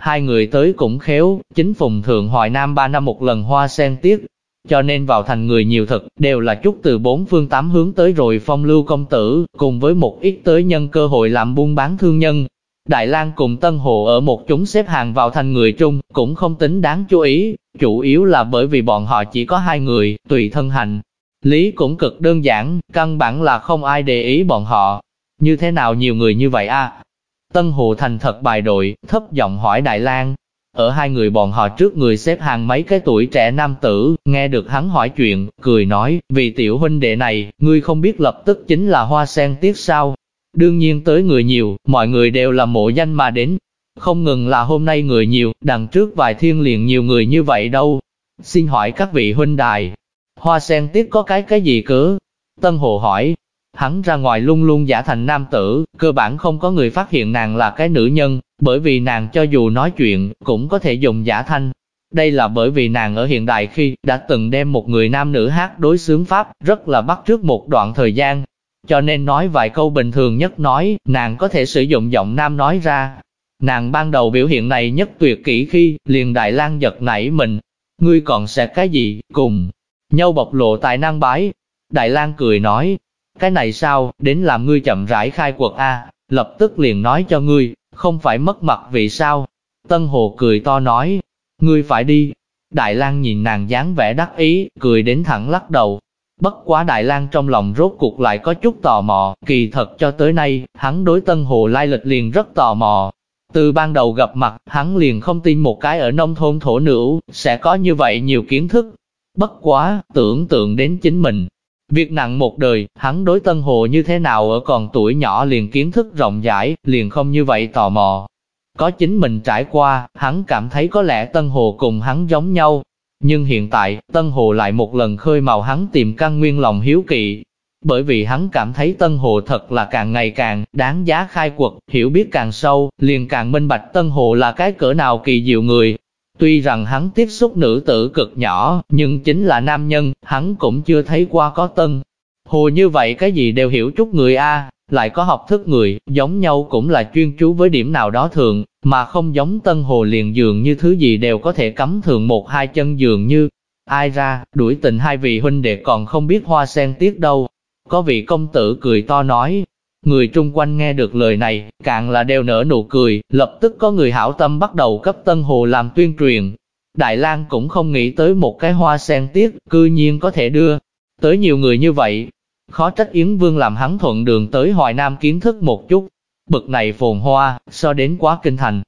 Hai người tới cũng khéo, chính phùng thượng hoài nam ba năm một lần hoa sen tiết, cho nên vào thành người nhiều thực, đều là chút từ bốn phương tám hướng tới rồi phong lưu công tử, cùng với một ít tới nhân cơ hội làm buôn bán thương nhân. Đại lang cùng Tân Hồ ở một chúng xếp hàng vào thành người chung cũng không tính đáng chú ý, chủ yếu là bởi vì bọn họ chỉ có hai người, tùy thân hành. Lý cũng cực đơn giản, căn bản là không ai để ý bọn họ. Như thế nào nhiều người như vậy a? Tân Hồ thành thật bài đội, thấp giọng hỏi Đại lang Ở hai người bọn họ trước người xếp hàng mấy cái tuổi trẻ nam tử, nghe được hắn hỏi chuyện, cười nói, vì tiểu huynh đệ này, ngươi không biết lập tức chính là hoa sen tiếc sao. Đương nhiên tới người nhiều, mọi người đều là mộ danh mà đến. Không ngừng là hôm nay người nhiều, đằng trước vài thiên liền nhiều người như vậy đâu. Xin hỏi các vị huynh đài, hoa sen tiếc có cái cái gì cớ? Tân Hồ hỏi, Hắn ra ngoài lung lung giả thành nam tử, cơ bản không có người phát hiện nàng là cái nữ nhân, bởi vì nàng cho dù nói chuyện, cũng có thể dùng giả thanh. Đây là bởi vì nàng ở hiện đại khi đã từng đem một người nam nữ hát đối xướng pháp, rất là bắt trước một đoạn thời gian. Cho nên nói vài câu bình thường nhất nói, nàng có thể sử dụng giọng nam nói ra. Nàng ban đầu biểu hiện này nhất tuyệt kỹ khi, liền đại lang giật nảy mình. Ngươi còn sẽ cái gì, cùng nhau bộc lộ tài năng bái. Đại lang cười nói, cái này sao, đến làm ngươi chậm rãi khai quật a lập tức liền nói cho ngươi, không phải mất mặt vì sao. Tân Hồ cười to nói, ngươi phải đi. Đại lang nhìn nàng dáng vẻ đắc ý, cười đến thẳng lắc đầu. Bất quá Đại lang trong lòng rốt cuộc lại có chút tò mò, kỳ thật cho tới nay, hắn đối Tân Hồ lai lịch liền rất tò mò. Từ ban đầu gặp mặt, hắn liền không tin một cái ở nông thôn thổ nữ, sẽ có như vậy nhiều kiến thức. Bất quá, tưởng tượng đến chính mình, Việc nặng một đời, hắn đối Tân Hồ như thế nào ở còn tuổi nhỏ liền kiến thức rộng rãi, liền không như vậy tò mò. Có chính mình trải qua, hắn cảm thấy có lẽ Tân Hồ cùng hắn giống nhau. Nhưng hiện tại, Tân Hồ lại một lần khơi màu hắn tìm căn nguyên lòng hiếu kỵ. Bởi vì hắn cảm thấy Tân Hồ thật là càng ngày càng đáng giá khai quật, hiểu biết càng sâu, liền càng minh bạch Tân Hồ là cái cỡ nào kỳ diệu người, Tuy rằng hắn tiếp xúc nữ tử cực nhỏ, nhưng chính là nam nhân, hắn cũng chưa thấy qua có tân. Hồ như vậy cái gì đều hiểu chút người A, lại có học thức người, giống nhau cũng là chuyên chú với điểm nào đó thường, mà không giống tân hồ liền dường như thứ gì đều có thể cắm thường một hai chân dường như. Ai ra, đuổi tình hai vị huynh đệ còn không biết hoa sen tiếc đâu. Có vị công tử cười to nói, Người trung quanh nghe được lời này, càng là đều nở nụ cười, lập tức có người hảo tâm bắt đầu cấp Tân Hồ làm tuyên truyền. Đại lang cũng không nghĩ tới một cái hoa sen tiết, cư nhiên có thể đưa tới nhiều người như vậy. Khó trách Yến Vương làm hắn thuận đường tới Hoài Nam kiến thức một chút. Bực này phồn hoa, so đến quá kinh thành.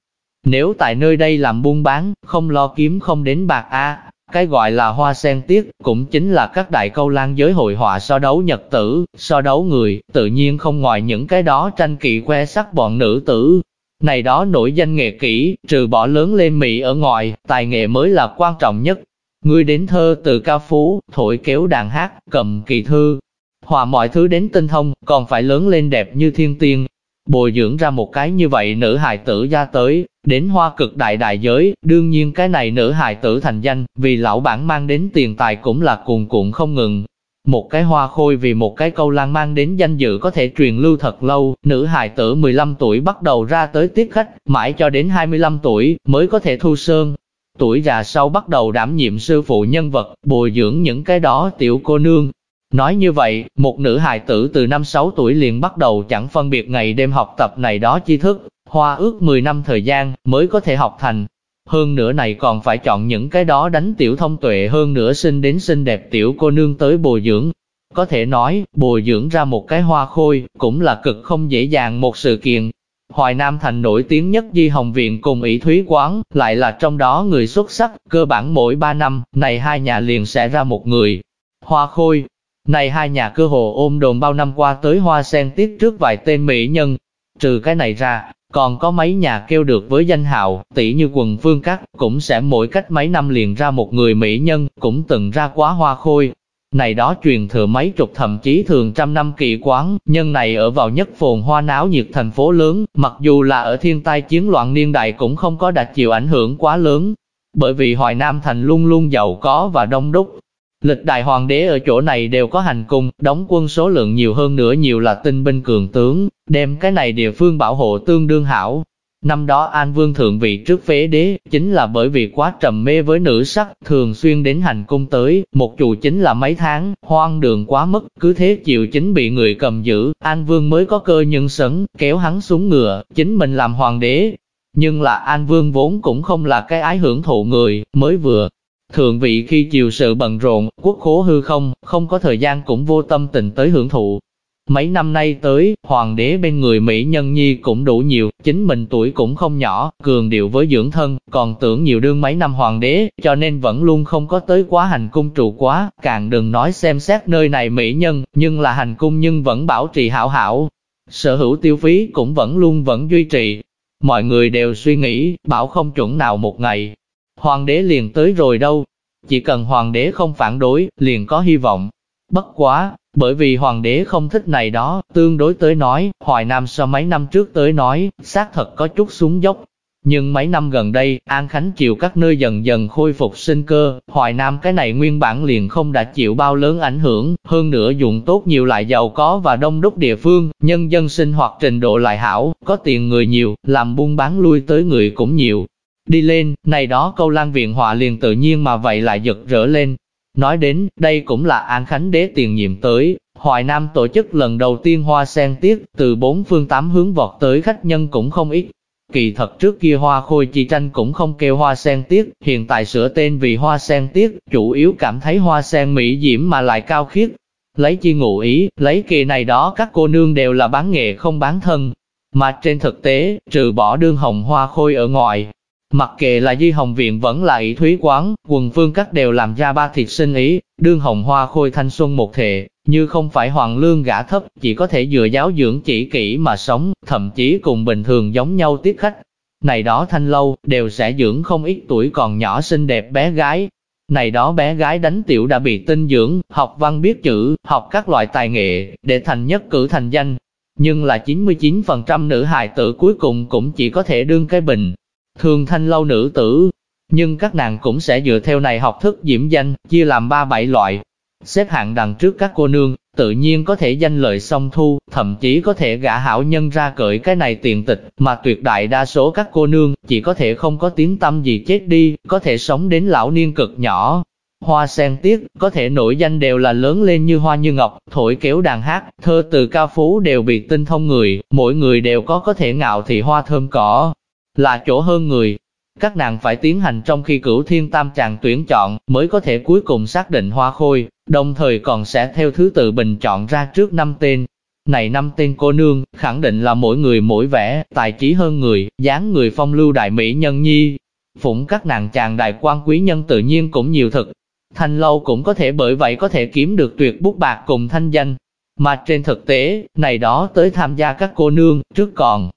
Nếu tại nơi đây làm buôn bán, không lo kiếm không đến bạc A, cái gọi là hoa sen tiết, cũng chính là các đại câu lan giới hội họa so đấu nhật tử, so đấu người, tự nhiên không ngoài những cái đó tranh kỳ que sắc bọn nữ tử. Này đó nổi danh nghệ kỹ, trừ bỏ lớn lên Mỹ ở ngoài, tài nghệ mới là quan trọng nhất. Người đến thơ từ ca phú, thổi kéo đàn hát, cầm kỳ thư, hòa mọi thứ đến tinh thông, còn phải lớn lên đẹp như thiên tiên, bồi dưỡng ra một cái như vậy nữ hài tử ra tới, đến hoa cực đại đại giới, đương nhiên cái này nữ hài tử thành danh, vì lão bản mang đến tiền tài cũng là cuồn cuộn không ngừng. Một cái hoa khôi vì một cái câu lan mang đến danh dự có thể truyền lưu thật lâu, nữ hài tử 15 tuổi bắt đầu ra tới tiếp khách, mãi cho đến 25 tuổi mới có thể thu sơn. Tuổi già sau bắt đầu đảm nhiệm sư phụ nhân vật, bồi dưỡng những cái đó tiểu cô nương, Nói như vậy, một nữ hài tử từ năm 6 tuổi liền bắt đầu chẳng phân biệt ngày đêm học tập này đó tri thức, hoa ước 10 năm thời gian mới có thể học thành. Hơn nữa này còn phải chọn những cái đó đánh tiểu thông tuệ hơn nữa sinh đến xinh đẹp tiểu cô nương tới bồi dưỡng. Có thể nói, bồi dưỡng ra một cái hoa khôi, cũng là cực không dễ dàng một sự kiện. Hoài Nam Thành nổi tiếng nhất Di Hồng Viện cùng ỷ Thúy Quán, lại là trong đó người xuất sắc, cơ bản mỗi 3 năm, này hai nhà liền sẽ ra một người. Hoa Khôi, này hai nhà cơ hồ ôm đồn bao năm qua tới hoa sen tiết trước vài tên mỹ nhân. Trừ cái này ra, còn có mấy nhà kêu được với danh hào, tỷ như quần phương cắt, cũng sẽ mỗi cách mấy năm liền ra một người mỹ nhân, cũng từng ra quá hoa khôi. Này đó truyền thừa mấy chục thậm chí thường trăm năm kỳ quán, nhân này ở vào nhất phồn hoa náo nhiệt thành phố lớn, mặc dù là ở thiên tai chiến loạn niên đại cũng không có đạt chịu ảnh hưởng quá lớn. Bởi vì Hoài Nam Thành luôn luôn giàu có và đông đúc, Lịch đại hoàng đế ở chỗ này đều có hành cung, đóng quân số lượng nhiều hơn nữa nhiều là tinh binh cường tướng, đem cái này địa phương bảo hộ tương đương hảo. Năm đó An Vương thượng vị trước phế đế, chính là bởi vì quá trầm mê với nữ sắc, thường xuyên đến hành cung tới, một chủ chính là mấy tháng, hoang đường quá mức, cứ thế chịu chính bị người cầm giữ, An Vương mới có cơ nhân sấn, kéo hắn xuống ngựa, chính mình làm hoàng đế. Nhưng là An Vương vốn cũng không là cái ái hưởng thụ người, mới vừa Thượng vị khi chiều sự bận rộn, quốc khố hư không, không có thời gian cũng vô tâm tình tới hưởng thụ. Mấy năm nay tới, hoàng đế bên người Mỹ nhân nhi cũng đủ nhiều, chính mình tuổi cũng không nhỏ, cường điệu với dưỡng thân, còn tưởng nhiều đương mấy năm hoàng đế, cho nên vẫn luôn không có tới quá hành cung trụ quá, càng đừng nói xem xét nơi này Mỹ nhân, nhưng là hành cung nhưng vẫn bảo trì hảo hảo. Sở hữu tiêu phí cũng vẫn luôn vẫn duy trì. Mọi người đều suy nghĩ, bảo không chuẩn nào một ngày, hoàng đế liền tới rồi đâu. Chỉ cần hoàng đế không phản đối, liền có hy vọng. Bất quá, bởi vì hoàng đế không thích này đó, tương đối tới nói, Hoài Nam so mấy năm trước tới nói, xác thật có chút xuống dốc. Nhưng mấy năm gần đây, An Khánh chịu các nơi dần dần khôi phục sinh cơ, Hoài Nam cái này nguyên bản liền không đã chịu bao lớn ảnh hưởng, hơn nữa dụng tốt nhiều lại giàu có và đông đúc địa phương, nhân dân sinh hoạt trình độ lại hảo, có tiền người nhiều, làm buôn bán lui tới người cũng nhiều, Đi lên, này đó câu lan viện họa liền tự nhiên mà vậy lại giật rỡ lên. Nói đến, đây cũng là An Khánh Đế tiền nhiệm tới, Hoài Nam tổ chức lần đầu tiên hoa sen tiết, từ bốn phương tám hướng vọt tới khách nhân cũng không ít. Kỳ thật trước kia hoa khôi chi tranh cũng không kêu hoa sen tiết, hiện tại sửa tên vì hoa sen tiết, chủ yếu cảm thấy hoa sen mỹ diễm mà lại cao khiết. Lấy chi ngụ ý, lấy kỳ này đó các cô nương đều là bán nghệ không bán thân. Mà trên thực tế, trừ bỏ đương hồng hoa khôi ở ngoài, Mặc kệ là Di Hồng Viện vẫn là ý thúy quán, quần phương các đều làm ra ba thiệt sinh ý, đương hồng hoa khôi thanh xuân một thể, như không phải hoàng lương gã thấp, chỉ có thể dựa giáo dưỡng chỉ kỹ mà sống, thậm chí cùng bình thường giống nhau tiếp khách. Này đó thanh lâu, đều sẽ dưỡng không ít tuổi còn nhỏ xinh đẹp bé gái. Này đó bé gái đánh tiểu đã bị tinh dưỡng, học văn biết chữ, học các loại tài nghệ, để thành nhất cử thành danh. Nhưng là 99% nữ hài tử cuối cùng cũng chỉ có thể đương cái bình, thường thanh lâu nữ tử, nhưng các nàng cũng sẽ dựa theo này học thức diễm danh, chia làm ba bảy loại. Xếp hạng đằng trước các cô nương, tự nhiên có thể danh lợi song thu, thậm chí có thể gả hảo nhân ra cởi cái này tiền tịch, mà tuyệt đại đa số các cô nương, chỉ có thể không có tiếng tâm gì chết đi, có thể sống đến lão niên cực nhỏ. Hoa sen tiết, có thể nổi danh đều là lớn lên như hoa như ngọc, thổi kéo đàn hát, thơ từ ca phú đều bị tinh thông người, mỗi người đều có có thể ngạo thị hoa thơm cỏ, là chỗ hơn người. Các nàng phải tiến hành trong khi cửu thiên tam chàng tuyển chọn, mới có thể cuối cùng xác định hoa khôi, đồng thời còn sẽ theo thứ tự bình chọn ra trước năm tên. Này năm tên cô nương, khẳng định là mỗi người mỗi vẻ, tài trí hơn người, dáng người phong lưu đại mỹ nhân nhi. Phụng các nàng chàng đại quan quý nhân tự nhiên cũng nhiều thực. Thanh lâu cũng có thể bởi vậy có thể kiếm được tuyệt bút bạc cùng thanh danh. Mà trên thực tế, này đó tới tham gia các cô nương, trước còn,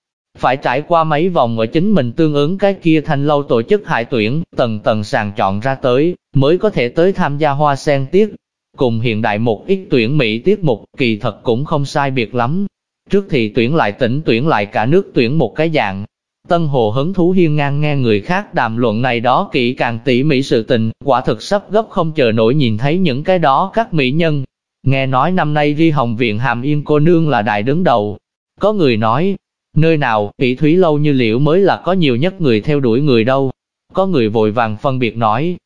phải trải qua mấy vòng ở chính mình tương ứng cái kia thành lâu tổ chức hải tuyển, tầng tầng sàng chọn ra tới, mới có thể tới tham gia hoa sen tiết. Cùng hiện đại một ít tuyển Mỹ tiết mục, kỳ thật cũng không sai biệt lắm. Trước thì tuyển lại tỉnh tuyển lại cả nước tuyển một cái dạng. Tân Hồ hứng thú hiên ngang nghe người khác đàm luận này đó kỹ càng tỉ mỉ sự tình, quả thực sắp gấp không chờ nổi nhìn thấy những cái đó các mỹ nhân. Nghe nói năm nay Ri Hồng Viện Hàm Yên cô nương là đại đứng đầu. Có người nói, Nơi nào, ỷ thúy lâu như liễu mới là có nhiều nhất người theo đuổi người đâu. Có người vội vàng phân biệt nói.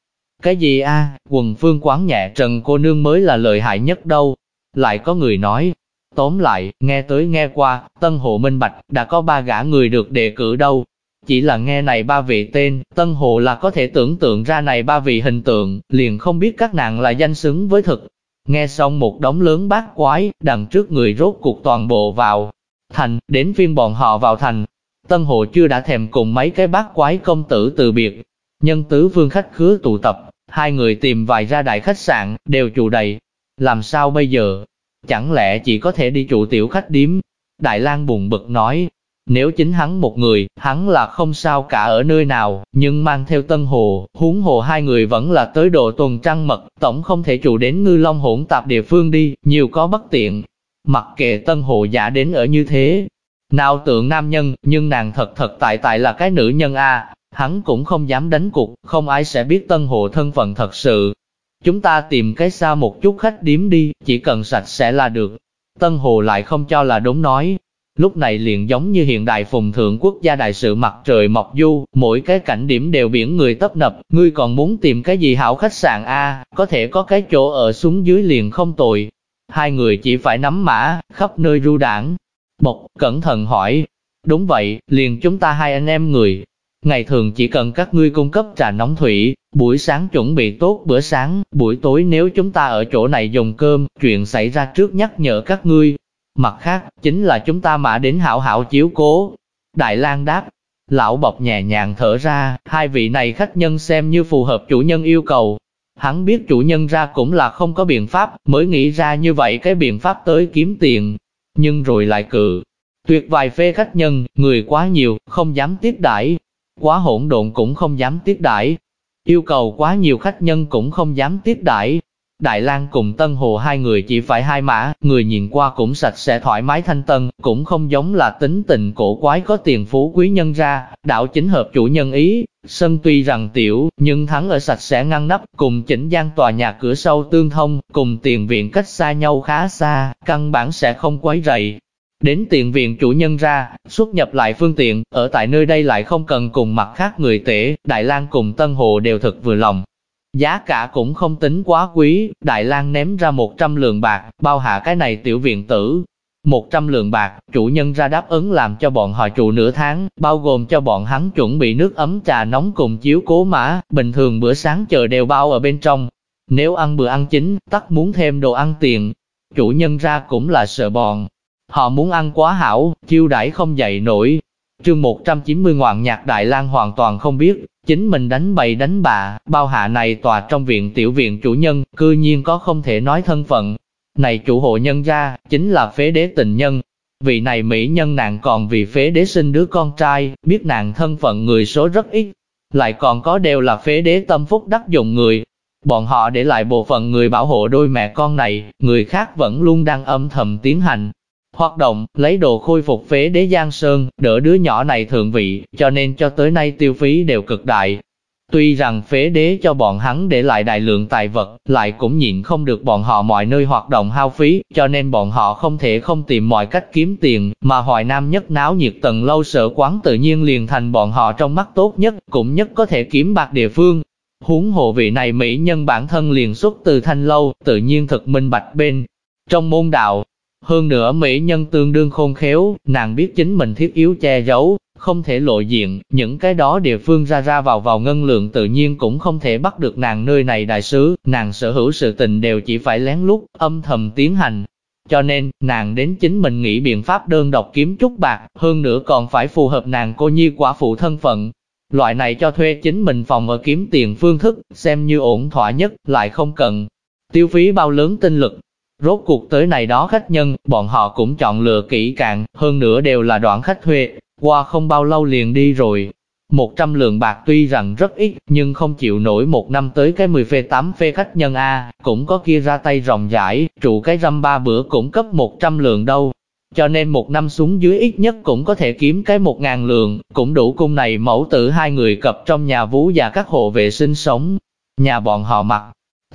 Cái gì a quần phương quán nhẹ trần cô nương mới là lợi hại nhất đâu. Lại có người nói. Tóm lại, nghe tới nghe qua, Tân Hộ Minh Bạch, đã có ba gã người được đề cử đâu. Chỉ là nghe này ba vị tên, Tân Hộ là có thể tưởng tượng ra này ba vị hình tượng, liền không biết các nàng là danh xứng với thực. Nghe xong một đống lớn bát quái, đằng trước người rốt cuộc toàn bộ vào, thành, đến phiên bọn họ vào thành. Tân Hồ chưa đã thèm cùng mấy cái bác quái công tử từ biệt. Nhân tứ vương khách khứa tụ tập, hai người tìm vài ra đại khách sạn, đều trụ đầy. Làm sao bây giờ? Chẳng lẽ chỉ có thể đi trụ tiểu khách điếm? Đại lang buồn bực nói, nếu chính hắn một người, hắn là không sao cả ở nơi nào, nhưng mang theo Tân Hồ, huống hồ hai người vẫn là tới độ tuần trăng mật, tổng không thể trụ đến ngư long hỗn tạp địa phương đi, nhiều có bất tiện. Mặc kệ Tân Hồ giả đến ở như thế, nào tượng nam nhân, nhưng nàng thật thật tại tại là cái nữ nhân a hắn cũng không dám đánh cuộc, không ai sẽ biết Tân Hồ thân phận thật sự. Chúng ta tìm cái xa một chút khách điếm đi, chỉ cần sạch sẽ là được. Tân Hồ lại không cho là đúng nói, Lúc này liền giống như hiện đại phùng thượng quốc gia đại sự mặt trời mọc du, mỗi cái cảnh điểm đều biển người tấp nập, ngươi còn muốn tìm cái gì hảo khách sạn a có thể có cái chỗ ở xuống dưới liền không tồi. Hai người chỉ phải nắm mã, khắp nơi ru đảng. Bộc, cẩn thận hỏi, đúng vậy, liền chúng ta hai anh em người. Ngày thường chỉ cần các ngươi cung cấp trà nóng thủy, buổi sáng chuẩn bị tốt bữa sáng, buổi tối nếu chúng ta ở chỗ này dùng cơm, chuyện xảy ra trước nhắc nhở các ngươi, Mặt khác, chính là chúng ta mã đến hảo hảo chiếu cố. Đại lang đáp, lão bọc nhẹ nhàng thở ra, hai vị này khách nhân xem như phù hợp chủ nhân yêu cầu. Hắn biết chủ nhân ra cũng là không có biện pháp, mới nghĩ ra như vậy cái biện pháp tới kiếm tiền. Nhưng rồi lại cự. Tuyệt vài phê khách nhân, người quá nhiều, không dám tiếp đãi. Quá hỗn độn cũng không dám tiếp đãi. Yêu cầu quá nhiều khách nhân cũng không dám tiếp đãi. Đại Lang cùng Tân Hồ hai người chỉ phải hai mã, người nhìn qua cũng sạch sẽ thoải mái thanh tân, cũng không giống là tính tình cổ quái có tiền phú quý nhân ra, đạo chính hợp chủ nhân ý. Sân tuy rằng tiểu, nhưng thắng ở sạch sẽ ngăn nắp, cùng chỉnh gian tòa nhà cửa sâu tương thông, cùng tiền viện cách xa nhau khá xa, căn bản sẽ không quấy rầy. Đến tiền viện chủ nhân ra, xuất nhập lại phương tiện, ở tại nơi đây lại không cần cùng mặt khác người tể, Đại lang cùng Tân Hồ đều thật vừa lòng, Giá cả cũng không tính quá quý, Đại lang ném ra 100 lượng bạc, bao hạ cái này tiểu viện tử. 100 lượng bạc, chủ nhân ra đáp ứng làm cho bọn họ trụ nửa tháng, bao gồm cho bọn hắn chuẩn bị nước ấm trà nóng cùng chiếu cố mã, bình thường bữa sáng chờ đều bao ở bên trong. Nếu ăn bữa ăn chính, tắc muốn thêm đồ ăn tiền. Chủ nhân ra cũng là sợ bọn. Họ muốn ăn quá hảo, chiêu đãi không dậy nổi. Chương 190 ngoạn nhạc Đại lang hoàn toàn không biết, Chính mình đánh bậy đánh bạ, bao hạ này tòa trong viện tiểu viện chủ nhân, cư nhiên có không thể nói thân phận. Này chủ hộ nhân ra, chính là phế đế tình nhân. Vị này mỹ nhân nàng còn vì phế đế sinh đứa con trai, biết nàng thân phận người số rất ít. Lại còn có đều là phế đế tâm phúc đắc dụng người. Bọn họ để lại bộ phận người bảo hộ đôi mẹ con này, người khác vẫn luôn đang âm thầm tiến hành, hoạt động, lấy đồ khôi phục phế đế Giang Sơn, đỡ đứa nhỏ này thượng vị, cho nên cho tới nay tiêu phí đều cực đại. Tuy rằng phế đế cho bọn hắn để lại đại lượng tài vật, lại cũng nhịn không được bọn họ mọi nơi hoạt động hao phí, cho nên bọn họ không thể không tìm mọi cách kiếm tiền, mà hoài nam nhất náo nhiệt tầng lâu sở quán tự nhiên liền thành bọn họ trong mắt tốt nhất, cũng nhất có thể kiếm bạc địa phương. Huống hồ vị này mỹ nhân bản thân liền xuất từ thanh lâu, tự nhiên thực minh bạch bên. Trong môn đạo, hơn nữa mỹ nhân tương đương khôn khéo, nàng biết chính mình thiết yếu che giấu, không thể lộ diện, những cái đó địa phương ra ra vào vào ngân lượng tự nhiên cũng không thể bắt được nàng nơi này đại sứ, nàng sở hữu sự tình đều chỉ phải lén lút, âm thầm tiến hành. Cho nên, nàng đến chính mình nghĩ biện pháp đơn độc kiếm chút bạc, hơn nữa còn phải phù hợp nàng cô nhi quả phụ thân phận. Loại này cho thuê chính mình phòng ở kiếm tiền phương thức, xem như ổn thỏa nhất, lại không cần tiêu phí bao lớn tinh lực, Rốt cuộc tới này đó khách nhân, bọn họ cũng chọn lựa kỹ càng, hơn nữa đều là đoạn khách thuê, qua không bao lâu liền đi rồi. Một trăm lượng bạc tuy rằng rất ít, nhưng không chịu nổi một năm tới cái 10 phê 8 phê khách nhân A, cũng có kia ra tay rộng rãi, trụ cái răm ba bữa cũng cấp 100 lượng đâu. Cho nên một năm xuống dưới ít nhất cũng có thể kiếm cái một ngàn lượng, cũng đủ cung này mẫu tử hai người cập trong nhà vú và các hộ vệ sinh sống. Nhà bọn họ mặc,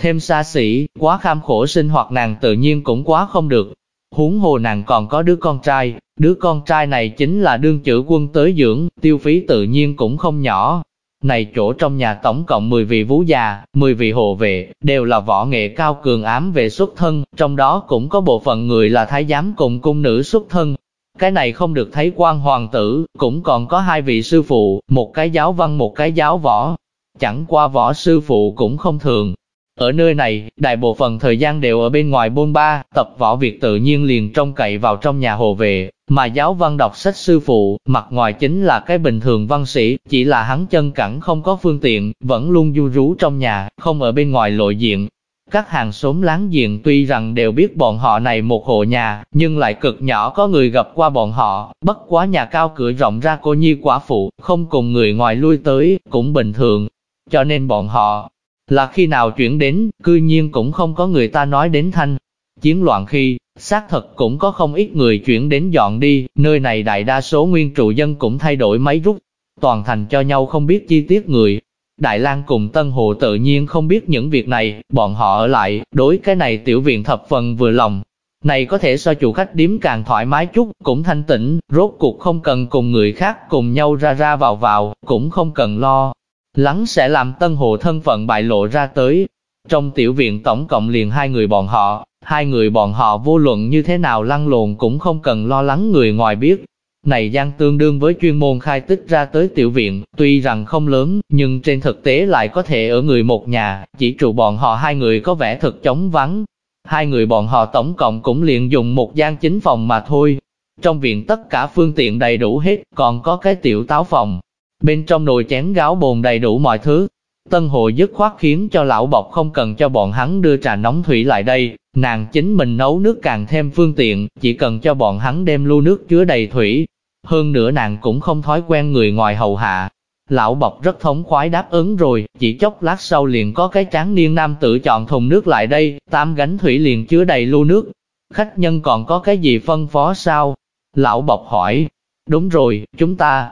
Thêm xa xỉ, quá kham khổ sinh hoạt nàng tự nhiên cũng quá không được. Huống hồ nàng còn có đứa con trai, đứa con trai này chính là đương chữ quân tới dưỡng, tiêu phí tự nhiên cũng không nhỏ. Này chỗ trong nhà tổng cộng 10 vị vú già, 10 vị hộ vệ, đều là võ nghệ cao cường ám về xuất thân, trong đó cũng có bộ phận người là thái giám cùng cung nữ xuất thân. Cái này không được thấy quan hoàng tử, cũng còn có hai vị sư phụ, một cái giáo văn một cái giáo võ. Chẳng qua võ sư phụ cũng không thường, ở nơi này, đại bộ phận thời gian đều ở bên ngoài bôn ba, tập võ việc tự nhiên liền trông cậy vào trong nhà hồ về, mà giáo văn đọc sách sư phụ, mặt ngoài chính là cái bình thường văn sĩ, chỉ là hắn chân cẳng không có phương tiện, vẫn luôn du rú trong nhà, không ở bên ngoài lộ diện. Các hàng xóm láng giềng tuy rằng đều biết bọn họ này một hộ nhà, nhưng lại cực nhỏ có người gặp qua bọn họ, bất quá nhà cao cửa rộng ra cô nhi quả phụ, không cùng người ngoài lui tới, cũng bình thường. Cho nên bọn họ, là khi nào chuyển đến, cư nhiên cũng không có người ta nói đến thanh. Chiến loạn khi, xác thật cũng có không ít người chuyển đến dọn đi, nơi này đại đa số nguyên trụ dân cũng thay đổi mấy rút, toàn thành cho nhau không biết chi tiết người. Đại lang cùng Tân Hồ tự nhiên không biết những việc này, bọn họ ở lại, đối cái này tiểu viện thập phần vừa lòng. Này có thể so chủ khách điếm càng thoải mái chút, cũng thanh tĩnh, rốt cuộc không cần cùng người khác cùng nhau ra ra vào vào, cũng không cần lo, lắng sẽ làm tân hồ thân phận bại lộ ra tới. Trong tiểu viện tổng cộng liền hai người bọn họ, hai người bọn họ vô luận như thế nào lăn lộn cũng không cần lo lắng người ngoài biết. Này gian tương đương với chuyên môn khai tích ra tới tiểu viện, tuy rằng không lớn, nhưng trên thực tế lại có thể ở người một nhà, chỉ trụ bọn họ hai người có vẻ thật chống vắng. Hai người bọn họ tổng cộng cũng liền dùng một gian chính phòng mà thôi. Trong viện tất cả phương tiện đầy đủ hết, còn có cái tiểu táo phòng, bên trong nồi chén gáo bồn đầy đủ mọi thứ. Tân Hồ dứt khoát khiến cho lão bọc không cần cho bọn hắn đưa trà nóng thủy lại đây, nàng chính mình nấu nước càng thêm phương tiện, chỉ cần cho bọn hắn đem lu nước chứa đầy thủy. Hơn nữa nàng cũng không thói quen người ngoài hầu hạ. Lão bọc rất thống khoái đáp ứng rồi, chỉ chốc lát sau liền có cái tráng niên nam tử chọn thùng nước lại đây, tam gánh thủy liền chứa đầy lu nước. Khách nhân còn có cái gì phân phó sao? Lão bọc hỏi. Đúng rồi, chúng ta,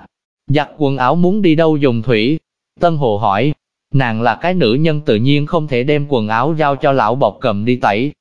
Giặt quần áo muốn đi đâu dùng thủy? Tân Hồ hỏi, nàng là cái nữ nhân tự nhiên không thể đem quần áo giao cho lão bọc cầm đi tẩy.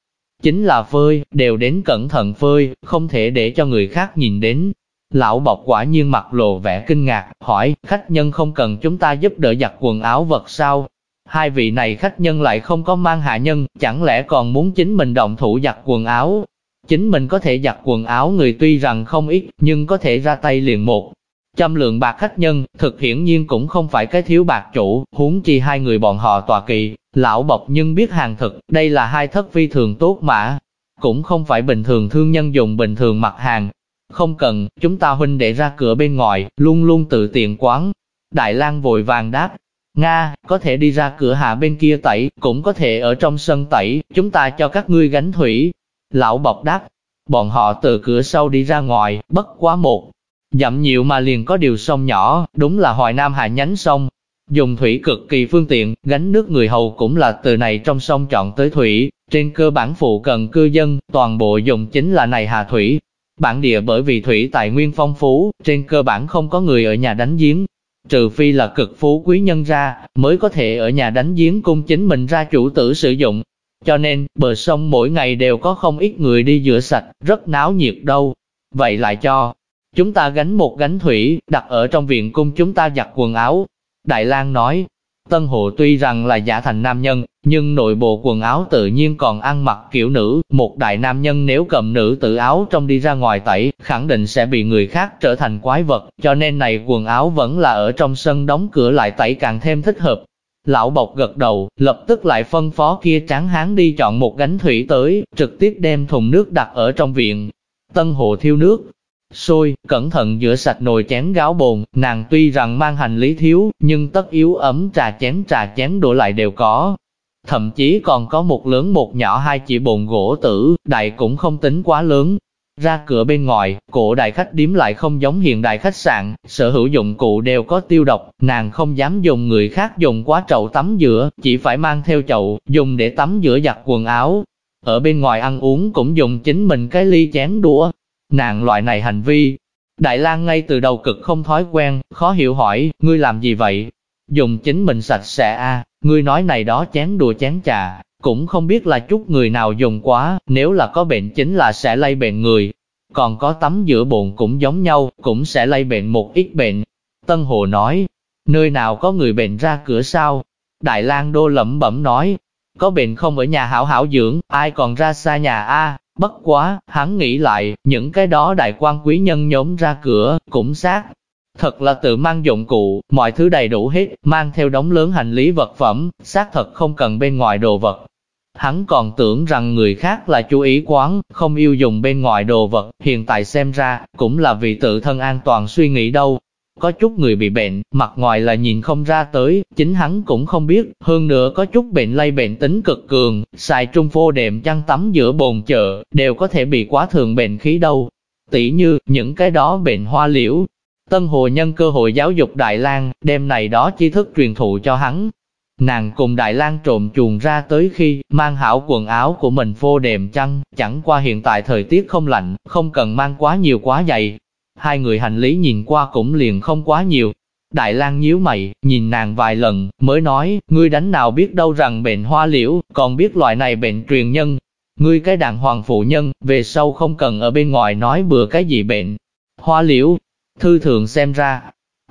Chính là phơi, đều đến cẩn thận phơi, không thể để cho người khác nhìn đến. Lão bọc quả nhiên mặt lộ vẻ kinh ngạc, hỏi, khách nhân không cần chúng ta giúp đỡ giặt quần áo vật sao? Hai vị này khách nhân lại không có mang hạ nhân, chẳng lẽ còn muốn chính mình động thủ giặt quần áo? Chính mình có thể giặt quần áo người tuy rằng không ít, nhưng có thể ra tay liền một, Trăm lượng bạc khách nhân, thực hiển nhiên cũng không phải cái thiếu bạc chủ, huống chi hai người bọn họ tòa kỳ, lão bọc nhưng biết hàng thực, đây là hai thất phi thường tốt mà, cũng không phải bình thường thương nhân dùng bình thường mặt hàng. Không cần, chúng ta huynh để ra cửa bên ngoài, luôn luôn tự tiện quán. Đại lang vội vàng đáp, Nga, có thể đi ra cửa hạ bên kia tẩy, cũng có thể ở trong sân tẩy, chúng ta cho các ngươi gánh thủy. Lão bọc đáp, bọn họ từ cửa sau đi ra ngoài, bất quá một Dặm nhiều mà liền có điều sông nhỏ, đúng là hoài nam hạ nhánh sông. Dùng thủy cực kỳ phương tiện, gánh nước người hầu cũng là từ này trong sông chọn tới thủy, trên cơ bản phụ cần cư dân, toàn bộ dùng chính là này hà thủy. Bản địa bởi vì thủy tài nguyên phong phú, trên cơ bản không có người ở nhà đánh giếng. Trừ phi là cực phú quý nhân ra, mới có thể ở nhà đánh giếng cung chính mình ra chủ tử sử dụng. Cho nên, bờ sông mỗi ngày đều có không ít người đi rửa sạch, rất náo nhiệt đâu. Vậy lại cho, Chúng ta gánh một gánh thủy, đặt ở trong viện cung chúng ta giặt quần áo. Đại lang nói, Tân Hồ tuy rằng là giả thành nam nhân, nhưng nội bộ quần áo tự nhiên còn ăn mặc kiểu nữ. Một đại nam nhân nếu cầm nữ tự áo trong đi ra ngoài tẩy, khẳng định sẽ bị người khác trở thành quái vật, cho nên này quần áo vẫn là ở trong sân đóng cửa lại tẩy càng thêm thích hợp. Lão bộc gật đầu, lập tức lại phân phó kia tráng hán đi chọn một gánh thủy tới, trực tiếp đem thùng nước đặt ở trong viện. Tân Hồ thiêu nước, sôi, cẩn thận rửa sạch nồi chén gáo bồn, nàng tuy rằng mang hành lý thiếu, nhưng tất yếu ấm trà chén trà chén đổ lại đều có. Thậm chí còn có một lớn một nhỏ hai chỉ bồn gỗ tử, đại cũng không tính quá lớn. Ra cửa bên ngoài, cổ đại khách điếm lại không giống hiện đại khách sạn, sở hữu dụng cụ đều có tiêu độc, nàng không dám dùng người khác dùng quá chậu tắm rửa, chỉ phải mang theo chậu, dùng để tắm rửa giặt quần áo. Ở bên ngoài ăn uống cũng dùng chính mình cái ly chén đũa, Nàng loại này hành vi, Đại lang ngay từ đầu cực không thói quen, khó hiểu hỏi, ngươi làm gì vậy? Dùng chính mình sạch sẽ a, à, ngươi nói này đó chén đùa chén trà, cũng không biết là chút người nào dùng quá, nếu là có bệnh chính là sẽ lây bệnh người. Còn có tắm giữa bồn cũng giống nhau, cũng sẽ lây bệnh một ít bệnh. Tân Hồ nói, nơi nào có người bệnh ra cửa sao? Đại lang đô lẩm bẩm nói, có bệnh không ở nhà hảo hảo dưỡng, ai còn ra xa nhà a? Bất quá, hắn nghĩ lại, những cái đó đại quan quý nhân nhóm ra cửa, cũng xác. Thật là tự mang dụng cụ, mọi thứ đầy đủ hết, mang theo đống lớn hành lý vật phẩm, xác thật không cần bên ngoài đồ vật. Hắn còn tưởng rằng người khác là chú ý quán, không yêu dùng bên ngoài đồ vật, hiện tại xem ra, cũng là vì tự thân an toàn suy nghĩ đâu. Có chút người bị bệnh, mặt ngoài là nhìn không ra tới, chính hắn cũng không biết, hơn nữa có chút bệnh lây bệnh tính cực cường, xài trung phô đệm chăn tắm giữa bồn chợ, đều có thể bị quá thường bệnh khí đâu. Tỷ như, những cái đó bệnh hoa liễu, Tân Hồ nhân cơ hội giáo dục Đại lang đem này đó chi thức truyền thụ cho hắn. Nàng cùng Đại lang trộm chuồng ra tới khi mang hảo quần áo của mình phô đệm chăn, chẳng qua hiện tại thời tiết không lạnh, không cần mang quá nhiều quá dày. Hai người hành lý nhìn qua cũng liền không quá nhiều. Đại lang nhíu mày, nhìn nàng vài lần, mới nói, ngươi đánh nào biết đâu rằng bệnh hoa liễu, còn biết loại này bệnh truyền nhân. Ngươi cái đàng hoàng phụ nhân, về sau không cần ở bên ngoài nói bừa cái gì bệnh. Hoa liễu, Thư thường xem ra,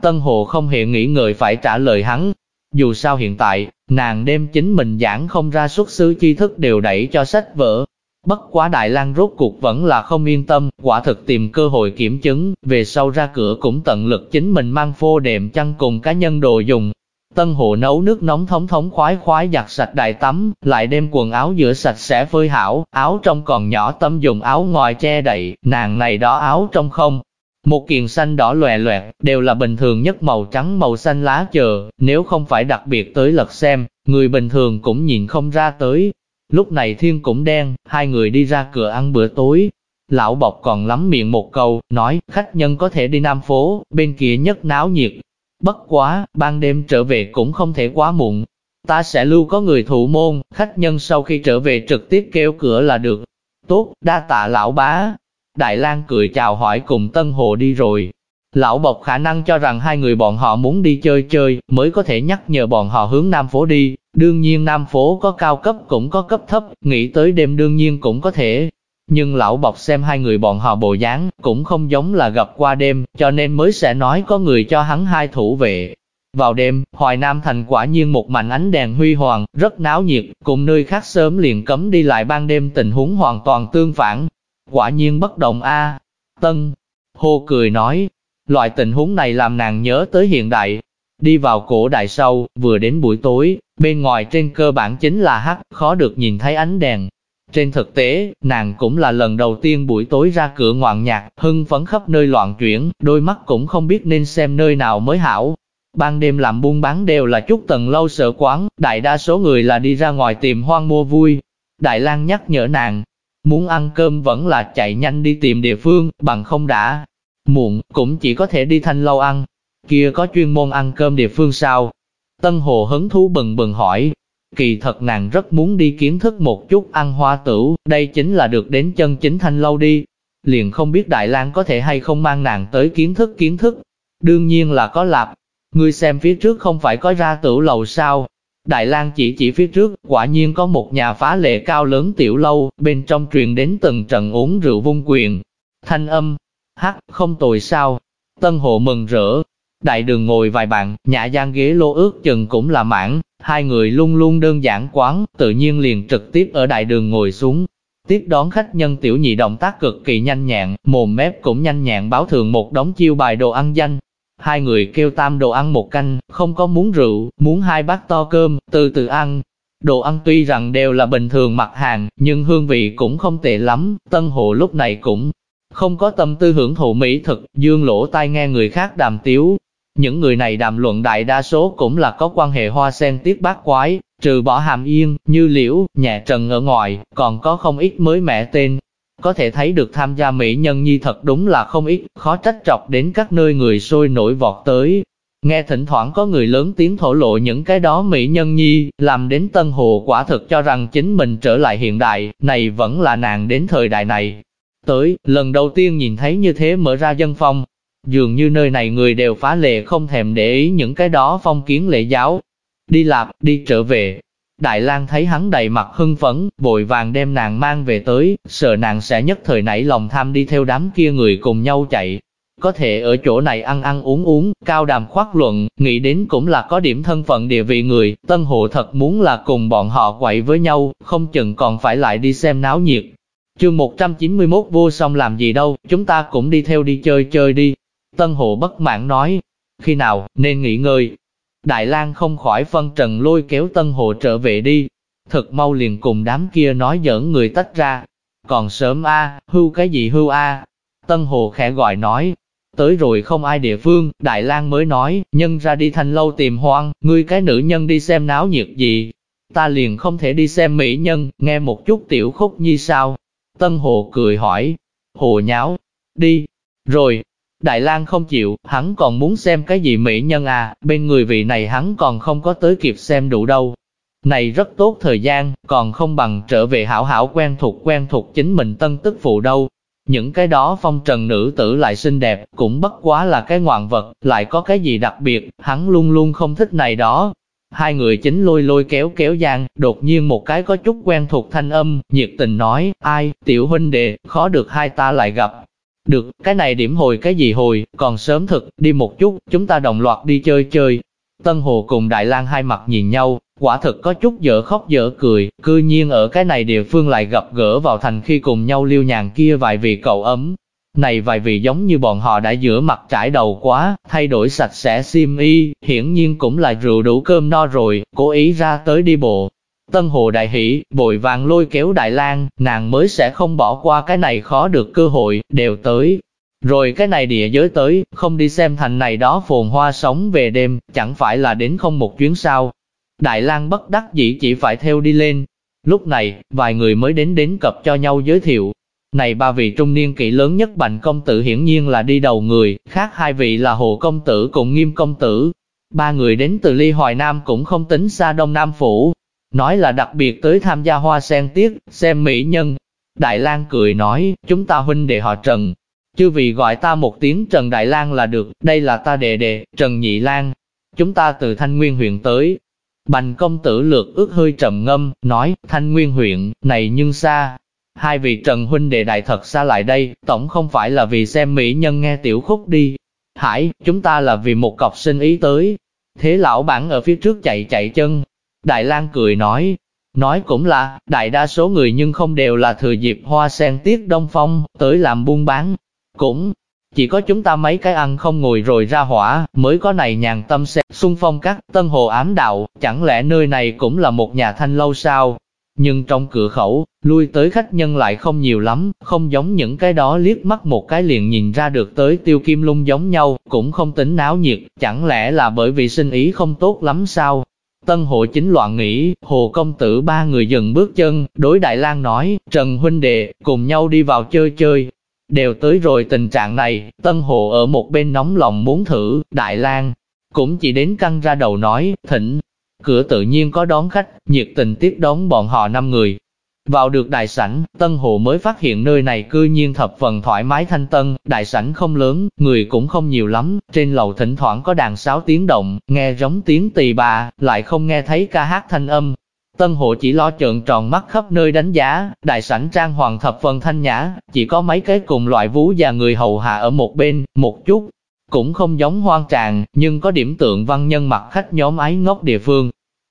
Tân Hồ không hề nghĩ ngợi phải trả lời hắn. Dù sao hiện tại, nàng đem chính mình giảng không ra xuất xứ tri thức đều đẩy cho sách vở. Bất quá Đại lang rốt cuộc vẫn là không yên tâm, quả thực tìm cơ hội kiểm chứng, về sau ra cửa cũng tận lực chính mình mang phô đệm chăn cùng cá nhân đồ dùng. Tân hộ nấu nước nóng thống thống khoái khoái giặt sạch đại tắm, lại đem quần áo rửa sạch sẽ phơi hảo, áo trong còn nhỏ tâm dùng áo ngoài che đậy, nàng này đó áo trong không, một kiện xanh đỏ lòe loẹt, đều là bình thường nhất màu trắng màu xanh lá chờ, nếu không phải đặc biệt tới lật xem, người bình thường cũng nhìn không ra tới. Lúc này thiên cũng đen, hai người đi ra cửa ăn bữa tối. Lão bọc còn lắm miệng một câu, nói, khách nhân có thể đi Nam phố, bên kia nhất náo nhiệt. Bất quá, ban đêm trở về cũng không thể quá muộn. Ta sẽ lưu có người thủ môn, khách nhân sau khi trở về trực tiếp kêu cửa là được. Tốt, đa tạ lão bá, Đại lang cười chào hỏi cùng Tân Hồ đi rồi. Lão Bộc khả năng cho rằng hai người bọn họ muốn đi chơi chơi, mới có thể nhắc nhở bọn họ hướng Nam phố đi. Đương nhiên Nam phố có cao cấp cũng có cấp thấp, nghĩ tới đêm đương nhiên cũng có thể. Nhưng lão Bộc xem hai người bọn họ bộ dáng, cũng không giống là gặp qua đêm, cho nên mới sẽ nói có người cho hắn hai thủ vệ. Vào đêm, Hoài Nam Thành quả nhiên một mảnh ánh đèn huy hoàng, rất náo nhiệt, cùng nơi khác sớm liền cấm đi lại ban đêm tình huống hoàn toàn tương phản, Quả nhiên bất động a. Tân, hô cười nói, loại tình huống này làm nàng nhớ tới hiện đại. Đi vào cổ đại sau, vừa đến buổi tối, bên ngoài trên cơ bản chính là hắc, khó được nhìn thấy ánh đèn. Trên thực tế, nàng cũng là lần đầu tiên buổi tối ra cửa ngoạn nhạc, hưng phấn khắp nơi loạn chuyển, đôi mắt cũng không biết nên xem nơi nào mới hảo. Ban đêm làm buôn bán đều là chút tầng lâu sợ quán, đại đa số người là đi ra ngoài tìm hoang mua vui. Đại lang nhắc nhở nàng, Muốn ăn cơm vẫn là chạy nhanh đi tìm địa phương, bằng không đã. Muộn, cũng chỉ có thể đi thanh lâu ăn. Kia có chuyên môn ăn cơm địa phương sao? Tân Hồ hứng thú bừng bừng hỏi. Kỳ thật nàng rất muốn đi kiến thức một chút ăn hoa tửu, đây chính là được đến chân chính thanh lâu đi. Liền không biết Đại lang có thể hay không mang nàng tới kiến thức kiến thức. Đương nhiên là có lạp. Ngươi xem phía trước không phải có ra tửu lầu sao, Đại lang chỉ chỉ phía trước, quả nhiên có một nhà phá lệ cao lớn tiểu lâu, bên trong truyền đến từng trận uống rượu vung quyền. Thanh âm, hắc, không tồi sao. Tân hộ mừng rỡ. Đại đường ngồi vài bạn, nhà gian ghế lô ước chừng cũng là mãn, hai người luôn luôn đơn giản quán, tự nhiên liền trực tiếp ở đại đường ngồi xuống. Tiếp đón khách nhân tiểu nhị động tác cực kỳ nhanh nhẹn, mồm mép cũng nhanh nhẹn báo thường một đống chiêu bài đồ ăn danh, Hai người kêu tam đồ ăn một canh, không có muốn rượu, muốn hai bát to cơm, từ từ ăn. Đồ ăn tuy rằng đều là bình thường mặt hàng, nhưng hương vị cũng không tệ lắm, Tân Hồ lúc này cũng không có tâm tư hưởng thụ mỹ thực, dương lỗ tai nghe người khác đàm tiếu. Những người này đàm luận đại đa số cũng là có quan hệ hoa sen tiết bát quái, trừ bỏ hàm yên, như liễu, nhà trần ở ngoài, còn có không ít mới mẻ tên, có thể thấy được tham gia mỹ nhân nhi thật đúng là không ít, khó trách trọc đến các nơi người sôi nổi vọt tới. Nghe thỉnh thoảng có người lớn tiếng thổ lộ những cái đó mỹ nhân nhi, làm đến Tân Hồ quả thực cho rằng chính mình trở lại hiện đại, này vẫn là nàng đến thời đại này. Tới, lần đầu tiên nhìn thấy như thế mở ra dân phong, dường như nơi này người đều phá lệ không thèm để ý những cái đó phong kiến lễ giáo. Đi lạp, đi trở về, Đại lang thấy hắn đầy mặt hưng phấn, vội vàng đem nàng mang về tới, sợ nàng sẽ nhất thời nảy lòng tham đi theo đám kia người cùng nhau chạy. Có thể ở chỗ này ăn ăn uống uống, cao đàm khoác luận, nghĩ đến cũng là có điểm thân phận địa vị người, tân hộ thật muốn là cùng bọn họ quậy với nhau, không chừng còn phải lại đi xem náo nhiệt. Chương 191 vô song làm gì đâu, chúng ta cũng đi theo đi chơi chơi đi. Tân Hồ bất mãn nói, khi nào, nên nghỉ ngơi. Đại lang không khỏi phân trần lôi kéo Tân Hồ trở về đi. Thật mau liền cùng đám kia nói giỡn người tách ra. Còn sớm a, hưu cái gì hưu a? Tân Hồ khẽ gọi nói, tới rồi không ai địa phương, Đại lang mới nói, nhân ra đi thanh lâu tìm hoang, ngươi cái nữ nhân đi xem náo nhiệt gì. Ta liền không thể đi xem mỹ nhân, nghe một chút tiểu khúc như sao. Tân Hồ cười hỏi, Hồ nháo, đi, rồi. Đại lang không chịu, hắn còn muốn xem cái gì mỹ nhân à, bên người vị này hắn còn không có tới kịp xem đủ đâu. Này rất tốt thời gian, còn không bằng trở về hảo hảo quen thuộc quen thuộc chính mình tân tức phụ đâu. Những cái đó phong trần nữ tử lại xinh đẹp, cũng bất quá là cái ngoạn vật, lại có cái gì đặc biệt, hắn luôn luôn không thích này đó. Hai người chính lôi lôi kéo kéo giang, đột nhiên một cái có chút quen thuộc thanh âm, nhiệt tình nói, ai, tiểu huynh đệ, khó được hai ta lại gặp. Được, cái này điểm hồi cái gì hồi, còn sớm thực, đi một chút, chúng ta đồng loạt đi chơi chơi. Tân Hồ cùng Đại lang hai mặt nhìn nhau, quả thực có chút dở khóc dở cười, cư nhiên ở cái này địa phương lại gặp gỡ vào thành khi cùng nhau liêu nhàn kia vài vị cậu ấm. Này vài vị giống như bọn họ đã giữa mặt trải đầu quá, thay đổi sạch sẽ xiêm y, hiển nhiên cũng là rượu đủ cơm no rồi, cố ý ra tới đi bộ. Tân Hồ đại hỷ, bội vàng lôi kéo Đại lang nàng mới sẽ không bỏ qua cái này khó được cơ hội, đều tới. Rồi cái này địa giới tới, không đi xem thành này đó phồn hoa sống về đêm, chẳng phải là đến không một chuyến sao, Đại lang bất đắc dĩ chỉ phải theo đi lên. Lúc này, vài người mới đến đến cập cho nhau giới thiệu. Này ba vị trung niên kỵ lớn nhất bành công tử hiển nhiên là đi đầu người, khác hai vị là hồ công tử cùng nghiêm công tử. Ba người đến từ ly hoài nam cũng không tính xa đông nam phủ. Nói là đặc biệt tới tham gia hoa sen tiết, xem mỹ nhân. Đại lang cười nói, chúng ta huynh đệ họ Trần. Chứ vì gọi ta một tiếng Trần Đại lang là được, đây là ta đệ đệ, Trần Nhị lang Chúng ta từ Thanh Nguyên huyện tới, Bành công tử lược ước hơi trầm ngâm, nói, thanh nguyên huyện, này nhưng xa. Hai vị trần huynh đệ đại thật xa lại đây, tổng không phải là vì xem mỹ nhân nghe tiểu khúc đi. Hải, chúng ta là vì một cọc sinh ý tới. Thế lão bản ở phía trước chạy chạy chân. Đại lang cười nói, nói cũng là, đại đa số người nhưng không đều là thừa dịp hoa sen tiết đông phong, tới làm buôn bán. Cũng, chỉ có chúng ta mấy cái ăn không ngồi rồi ra hỏa, mới có này nhàn tâm xe, xung phong các, tân hồ ám đạo, chẳng lẽ nơi này cũng là một nhà thanh lâu sao? Nhưng trong cửa khẩu, lui tới khách nhân lại không nhiều lắm, không giống những cái đó liếc mắt một cái liền nhìn ra được tới tiêu kim lung giống nhau, cũng không tính náo nhiệt, chẳng lẽ là bởi vì sinh ý không tốt lắm sao? Tân hộ chính loạn nghĩ, hồ công tử ba người dừng bước chân, đối Đại lang nói, Trần huynh đệ, cùng nhau đi vào chơi chơi, Đều tới rồi tình trạng này, Tân Hộ ở một bên nóng lòng muốn thử, Đại lang cũng chỉ đến căng ra đầu nói, thỉnh. Cửa tự nhiên có đón khách, nhiệt tình tiếp đón bọn họ năm người. Vào được đại sảnh, Tân Hồ mới phát hiện nơi này cư nhiên thập phần thoải mái thanh tân, đại sảnh không lớn, người cũng không nhiều lắm, trên lầu thỉnh thoảng có đàn sáo tiếng động, nghe giống tiếng tỳ bà, lại không nghe thấy ca hát thanh âm, Tân hộ chỉ lo trợn tròn mắt khắp nơi đánh giá, đại sảnh trang hoàng thập phần thanh nhã, chỉ có mấy cái cùng loại vú và người hầu hạ ở một bên, một chút. Cũng không giống hoang tràng, nhưng có điểm tượng văn nhân mặt khách nhóm ái ngốc địa phương.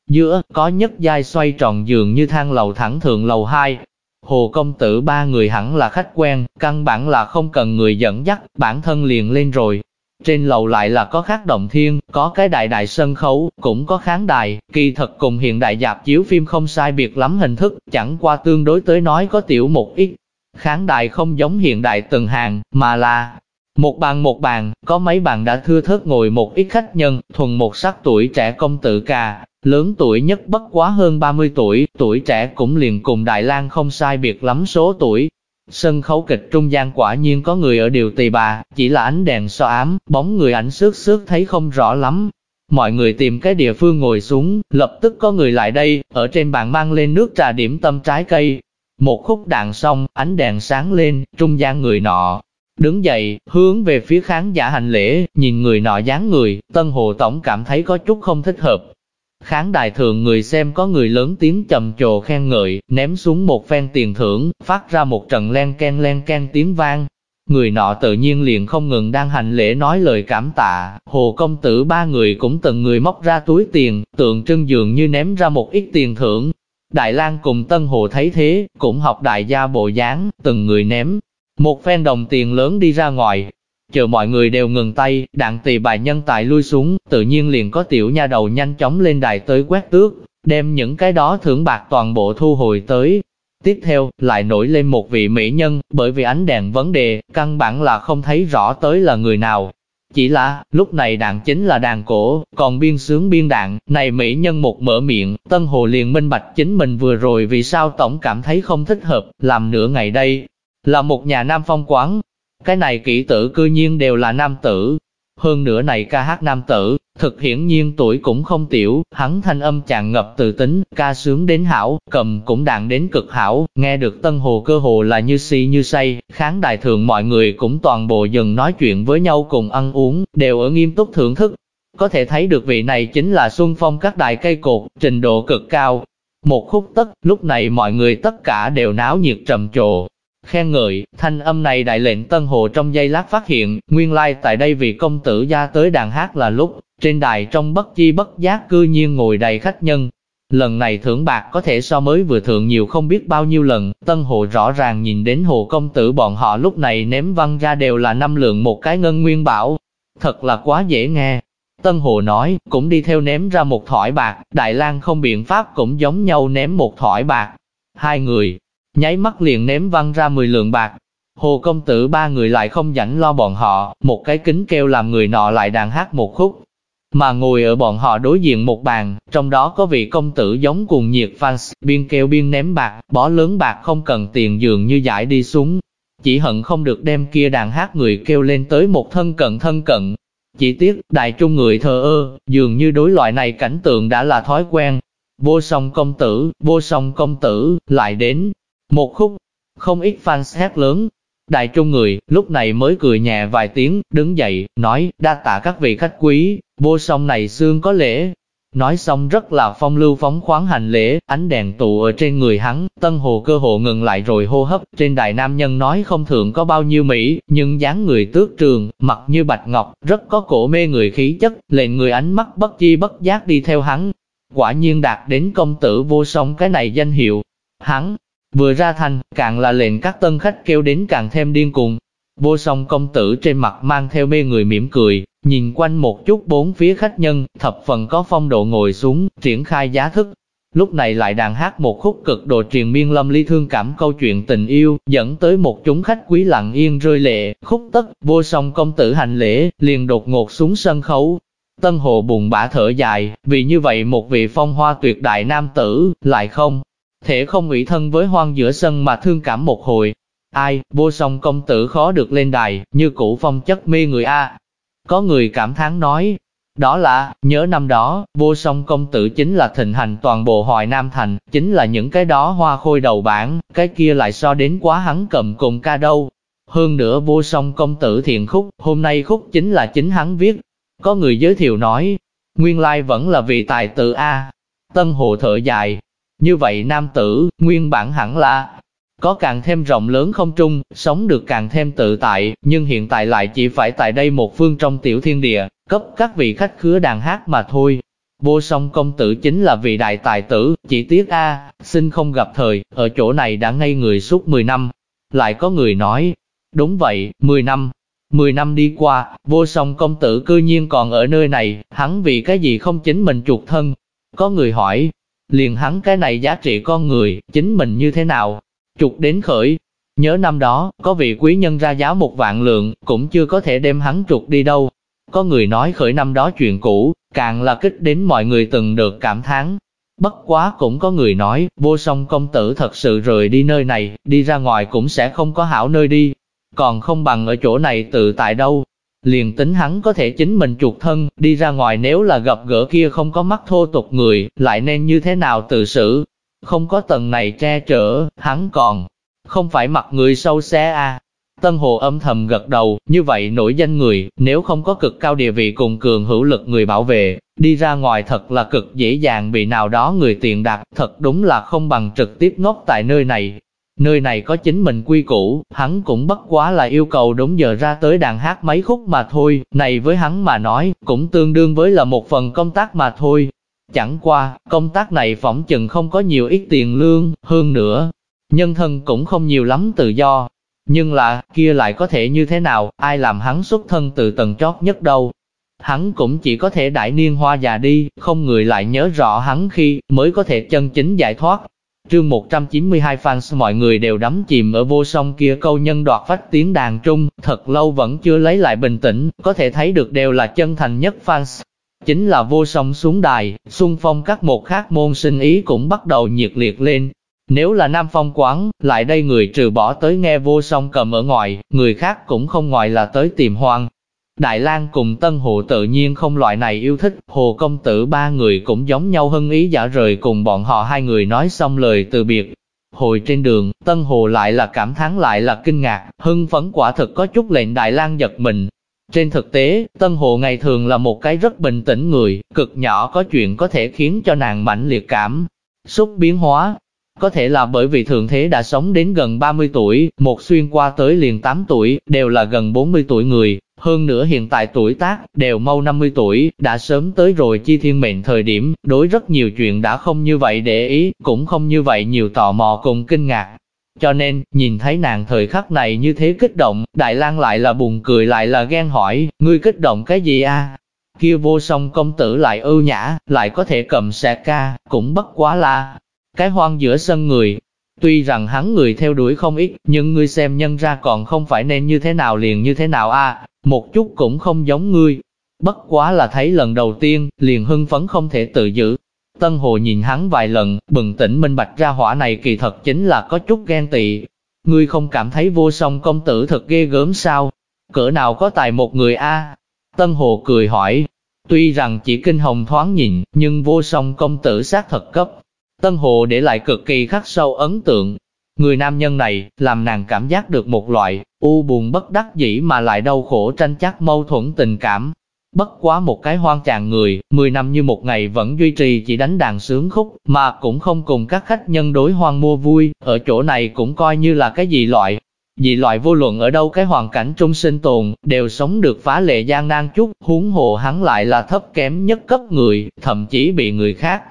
Giữa, có nhất giai xoay tròn giường như thang lầu thẳng thượng lầu 2. Hồ công tử ba người hẳn là khách quen, căn bản là không cần người dẫn dắt, bản thân liền lên rồi, trên lầu lại là có khác động thiên, có cái đại đại sân khấu, cũng có khán đài, kỳ thật cùng hiện đại dạp chiếu phim không sai biệt lắm hình thức, chẳng qua tương đối tới nói có tiểu một ít. Khán đài không giống hiện đại từng hàng, mà là một bàn một bàn, có mấy bàn đã thưa thớt ngồi một ít khách nhân, thuần một sắc tuổi trẻ công tử ca, lớn tuổi nhất bất quá hơn 30 tuổi, tuổi trẻ cũng liền cùng Đại lang không sai biệt lắm số tuổi, Sân khấu kịch trung gian quả nhiên có người ở điều tỳ bà, chỉ là ánh đèn so ám, bóng người ảnh xước xước thấy không rõ lắm. Mọi người tìm cái địa phương ngồi xuống, lập tức có người lại đây, ở trên bàn mang lên nước trà điểm tâm trái cây. Một khúc đàn xong, ánh đèn sáng lên, trung gian người nọ. Đứng dậy, hướng về phía khán giả hành lễ, nhìn người nọ dáng người, Tân Hồ Tổng cảm thấy có chút không thích hợp, Khán đài thường người xem có người lớn tiếng trầm trồ khen ngợi, ném xuống một phen tiền thưởng, phát ra một trận len ken len ken tiếng vang. Người nọ tự nhiên liền không ngừng đang hành lễ nói lời cảm tạ, hồ công tử ba người cũng từng người móc ra túi tiền, tượng trưng dường như ném ra một ít tiền thưởng. Đại lang cùng Tân Hồ thấy thế, cũng học đại gia bộ dáng, từng người ném. Một phen đồng tiền lớn đi ra ngoài, Chờ mọi người đều ngừng tay, đạn tỳ bài nhân tài lui xuống, tự nhiên liền có tiểu nha đầu nhanh chóng lên đài tới quét tước, đem những cái đó thưởng bạc toàn bộ thu hồi tới. Tiếp theo, lại nổi lên một vị mỹ nhân, bởi vì ánh đèn vấn đề, căn bản là không thấy rõ tới là người nào. Chỉ là, lúc này đạn chính là đàn cổ, còn biên sướng biên đạn, này mỹ nhân một mở miệng, Tân Hồ liền minh bạch chính mình vừa rồi vì sao tổng cảm thấy không thích hợp, làm nửa ngày đây. Là một nhà nam phong quán, cái này kỹ tử cư nhiên đều là nam tử. Hơn nữa này ca hát nam tử, thực hiển nhiên tuổi cũng không tiểu, hắn thanh âm tràn ngập từ tính, ca sướng đến hảo, cầm cũng đạn đến cực hảo, nghe được tân hồ cơ hồ là như si như say, kháng đại thường mọi người cũng toàn bộ dừng nói chuyện với nhau cùng ăn uống, đều ở nghiêm túc thưởng thức. Có thể thấy được vị này chính là xuân phong các đại cây cột, trình độ cực cao. Một khúc tất, lúc này mọi người tất cả đều náo nhiệt trầm trồ, khen ngợi, thanh âm này đại lệnh Tân Hồ trong giây lát phát hiện, nguyên lai tại đây vị công tử gia tới đàn hát là lúc, trên đài trong bất chi bất giác cư nhiên ngồi đầy khách nhân. Lần này thưởng bạc có thể so mới vừa thượng nhiều không biết bao nhiêu lần, Tân Hồ rõ ràng nhìn đến Hồ công tử bọn họ lúc này ném văng ra đều là năm lượng một cái ngân nguyên bảo. Thật là quá dễ nghe. Tân Hồ nói, cũng đi theo ném ra một thỏi bạc, Đại lang không biện pháp cũng giống nhau ném một thỏi bạc. Hai người, nháy mắt liền ném văng ra 10 lượng bạc. Hồ công tử ba người lại không rảnh lo bọn họ, một cái kính kêu làm người nọ lại đàn hát một khúc. Mà ngồi ở bọn họ đối diện một bàn, trong đó có vị công tử giống cùng nhiệt fans, biên kêu biên ném bạc, bỏ lớn bạc không cần tiền dường như giải đi xuống. Chỉ hận không được đem kia đàn hát người kêu lên tới một thân cận thân cận. Chỉ tiếc, đại trung người thờ ơ, dường như đối loại này cảnh tượng đã là thói quen. Vô song công tử, vô song công tử, lại đến, một khúc, không ít fans hét lớn. Đại trung người, lúc này mới cười nhẹ vài tiếng, đứng dậy, nói, đa tạ các vị khách quý, vô song này xương có lễ. Nói xong rất là phong lưu phóng khoáng hành lễ, ánh đèn tụ ở trên người hắn, tân hồ cơ hồ ngừng lại rồi hô hấp, trên đài nam nhân nói không thượng có bao nhiêu Mỹ, nhưng dáng người tước trường, mặt như bạch ngọc, rất có cổ mê người khí chất, lệnh người ánh mắt bất chi bất giác đi theo hắn. Quả nhiên đạt đến công tử vô song cái này danh hiệu. Hắn, Vừa ra thành, càng là lệnh các tân khách kêu đến càng thêm điên cuồng. Vô song công tử trên mặt mang theo mê người mỉm cười, nhìn quanh một chút bốn phía khách nhân, thập phần có phong độ ngồi xuống, triển khai giá thức. Lúc này lại đàn hát một khúc cực độ truyền miên lâm ly thương cảm câu chuyện tình yêu, dẫn tới một chúng khách quý lặng yên rơi lệ, khúc tất, vô song công tử hành lễ, liền đột ngột xuống sân khấu. Tân hồ buồn bã thở dài, vì như vậy một vị phong hoa tuyệt đại nam tử, lại không, thể không ủy thân với hoang giữa sân mà thương cảm một hồi. Ai, vô song công tử khó được lên đài, như cũ phong chất mê người A. Có người cảm thán nói, đó là, nhớ năm đó, vô song công tử chính là thịnh hành toàn bộ hoài Nam Thành, chính là những cái đó hoa khôi đầu bản, cái kia lại so đến quá hắn cầm cùng ca đâu. Hơn nữa vô song công tử thiện khúc, hôm nay khúc chính là chính hắn viết. Có người giới thiệu nói, nguyên lai vẫn là vì tài tử A. Tân hồ thở dài, như vậy nam tử, nguyên bản hẳn là có càng thêm rộng lớn không trung, sống được càng thêm tự tại, nhưng hiện tại lại chỉ phải tại đây một phương trong tiểu thiên địa, cấp các vị khách khứa đàn hát mà thôi. Vô song công tử chính là vị đại tài tử, chỉ tiếc a, xin không gặp thời, ở chỗ này đã ngây người suốt 10 năm. Lại có người nói, đúng vậy, 10 năm, 10 năm đi qua, vô song công tử cư nhiên còn ở nơi này, hắn vì cái gì không chính mình chuột thân. Có người hỏi, liền hắn cái này giá trị con người, chính mình như thế nào, trục đến khởi. Nhớ năm đó, có vị quý nhân ra giá một vạn lượng, cũng chưa có thể đem hắn trục đi đâu. Có người nói khởi năm đó chuyện cũ, càng là kích đến mọi người từng được cảm thán. Bất quá cũng có người nói, vô song công tử thật sự rời đi nơi này, đi ra ngoài cũng sẽ không có hảo nơi đi. Còn không bằng ở chỗ này tự tại đâu, liền tính hắn có thể chính mình chuột thân, đi ra ngoài nếu là gặp gỡ kia không có mắt thô tục người, lại nên như thế nào tự xử. Không có tầng này che chở, hắn còn không phải mặc người sâu xé à. Tân Hồ âm thầm gật đầu, như vậy nổi danh người, nếu không có cực cao địa vị cùng cường hữu lực người bảo vệ, đi ra ngoài thật là cực dễ dàng bị nào đó người tiền đạt, thật đúng là không bằng trực tiếp ngốc tại nơi này. Nơi này có chính mình quy củ, hắn cũng bất quá là yêu cầu đúng giờ ra tới đàn hát mấy khúc mà thôi, này với hắn mà nói, cũng tương đương với là một phần công tác mà thôi. Chẳng qua, công tác này phỏng chừng không có nhiều ít tiền lương, hơn nữa, nhân thân cũng không nhiều lắm tự do. Nhưng là, kia lại có thể như thế nào, ai làm hắn xuất thân từ tầng chót nhất đâu. Hắn cũng chỉ có thể đại niên hoa già đi, không người lại nhớ rõ hắn khi mới có thể chân chính giải thoát. Trương 192 fans mọi người đều đắm chìm ở vô song kia câu nhân đoạt phách tiếng đàn trung, thật lâu vẫn chưa lấy lại bình tĩnh, có thể thấy được đều là chân thành nhất fans. Chính là vô song xuống đài, xung phong các một khác môn sinh ý cũng bắt đầu nhiệt liệt lên. Nếu là Nam Phong quán, lại đây người trừ bỏ tới nghe vô song cầm ở ngoài, người khác cũng không ngoài là tới tìm hoang. Đại lang cùng Tân Hồ tự nhiên không loại này yêu thích, Hồ Công Tử ba người cũng giống nhau hân ý giả rời cùng bọn họ hai người nói xong lời từ biệt. Hồi trên đường, Tân Hồ lại là cảm thán lại là kinh ngạc, hưng phấn quả thực có chút lệnh Đại lang giật mình. Trên thực tế, Tân Hồ ngày thường là một cái rất bình tĩnh người, cực nhỏ có chuyện có thể khiến cho nàng mãnh liệt cảm, xúc biến hóa, có thể là bởi vì thường thế đã sống đến gần 30 tuổi, một xuyên qua tới liền 8 tuổi, đều là gần 40 tuổi người, hơn nữa hiện tại tuổi tác, đều mau 50 tuổi, đã sớm tới rồi chi thiên mệnh thời điểm, đối rất nhiều chuyện đã không như vậy để ý, cũng không như vậy nhiều tò mò cùng kinh ngạc. Cho nên, nhìn thấy nàng thời khắc này như thế kích động, Đại lang lại là buồn cười lại là ghen hỏi, ngươi kích động cái gì a? Kia vô song công tử lại ưu nhã, lại có thể cầm xe ca, cũng bất quá là cái hoang giữa sân người. Tuy rằng hắn người theo đuổi không ít, nhưng ngươi xem nhân ra còn không phải nên như thế nào liền như thế nào a một chút cũng không giống ngươi. Bất quá là thấy lần đầu tiên, liền hưng phấn không thể tự giữ. Tân Hồ nhìn hắn vài lần, bừng tỉnh minh bạch ra hỏa này kỳ thật chính là có chút ghen tị. Ngươi không cảm thấy vô song công tử thật ghê gớm sao? Cỡ nào có tài một người a? Tân Hồ cười hỏi. Tuy rằng chỉ kinh hồng thoáng nhìn, nhưng vô song công tử xác thật cấp. Tân Hồ để lại cực kỳ khắc sâu ấn tượng. Người nam nhân này, làm nàng cảm giác được một loại, u buồn bất đắc dĩ mà lại đau khổ tranh chắc mâu thuẫn tình cảm. Bất quá một cái hoang chàng người, 10 năm như một ngày vẫn duy trì chỉ đánh đàn sướng khúc, mà cũng không cùng các khách nhân đối hoang mua vui, ở chỗ này cũng coi như là cái gì loại. Dị loại vô luận ở đâu cái hoàn cảnh trung sinh tồn, đều sống được phá lệ gian nan chút, huống hồ hắn lại là thấp kém nhất cấp người, thậm chí bị người khác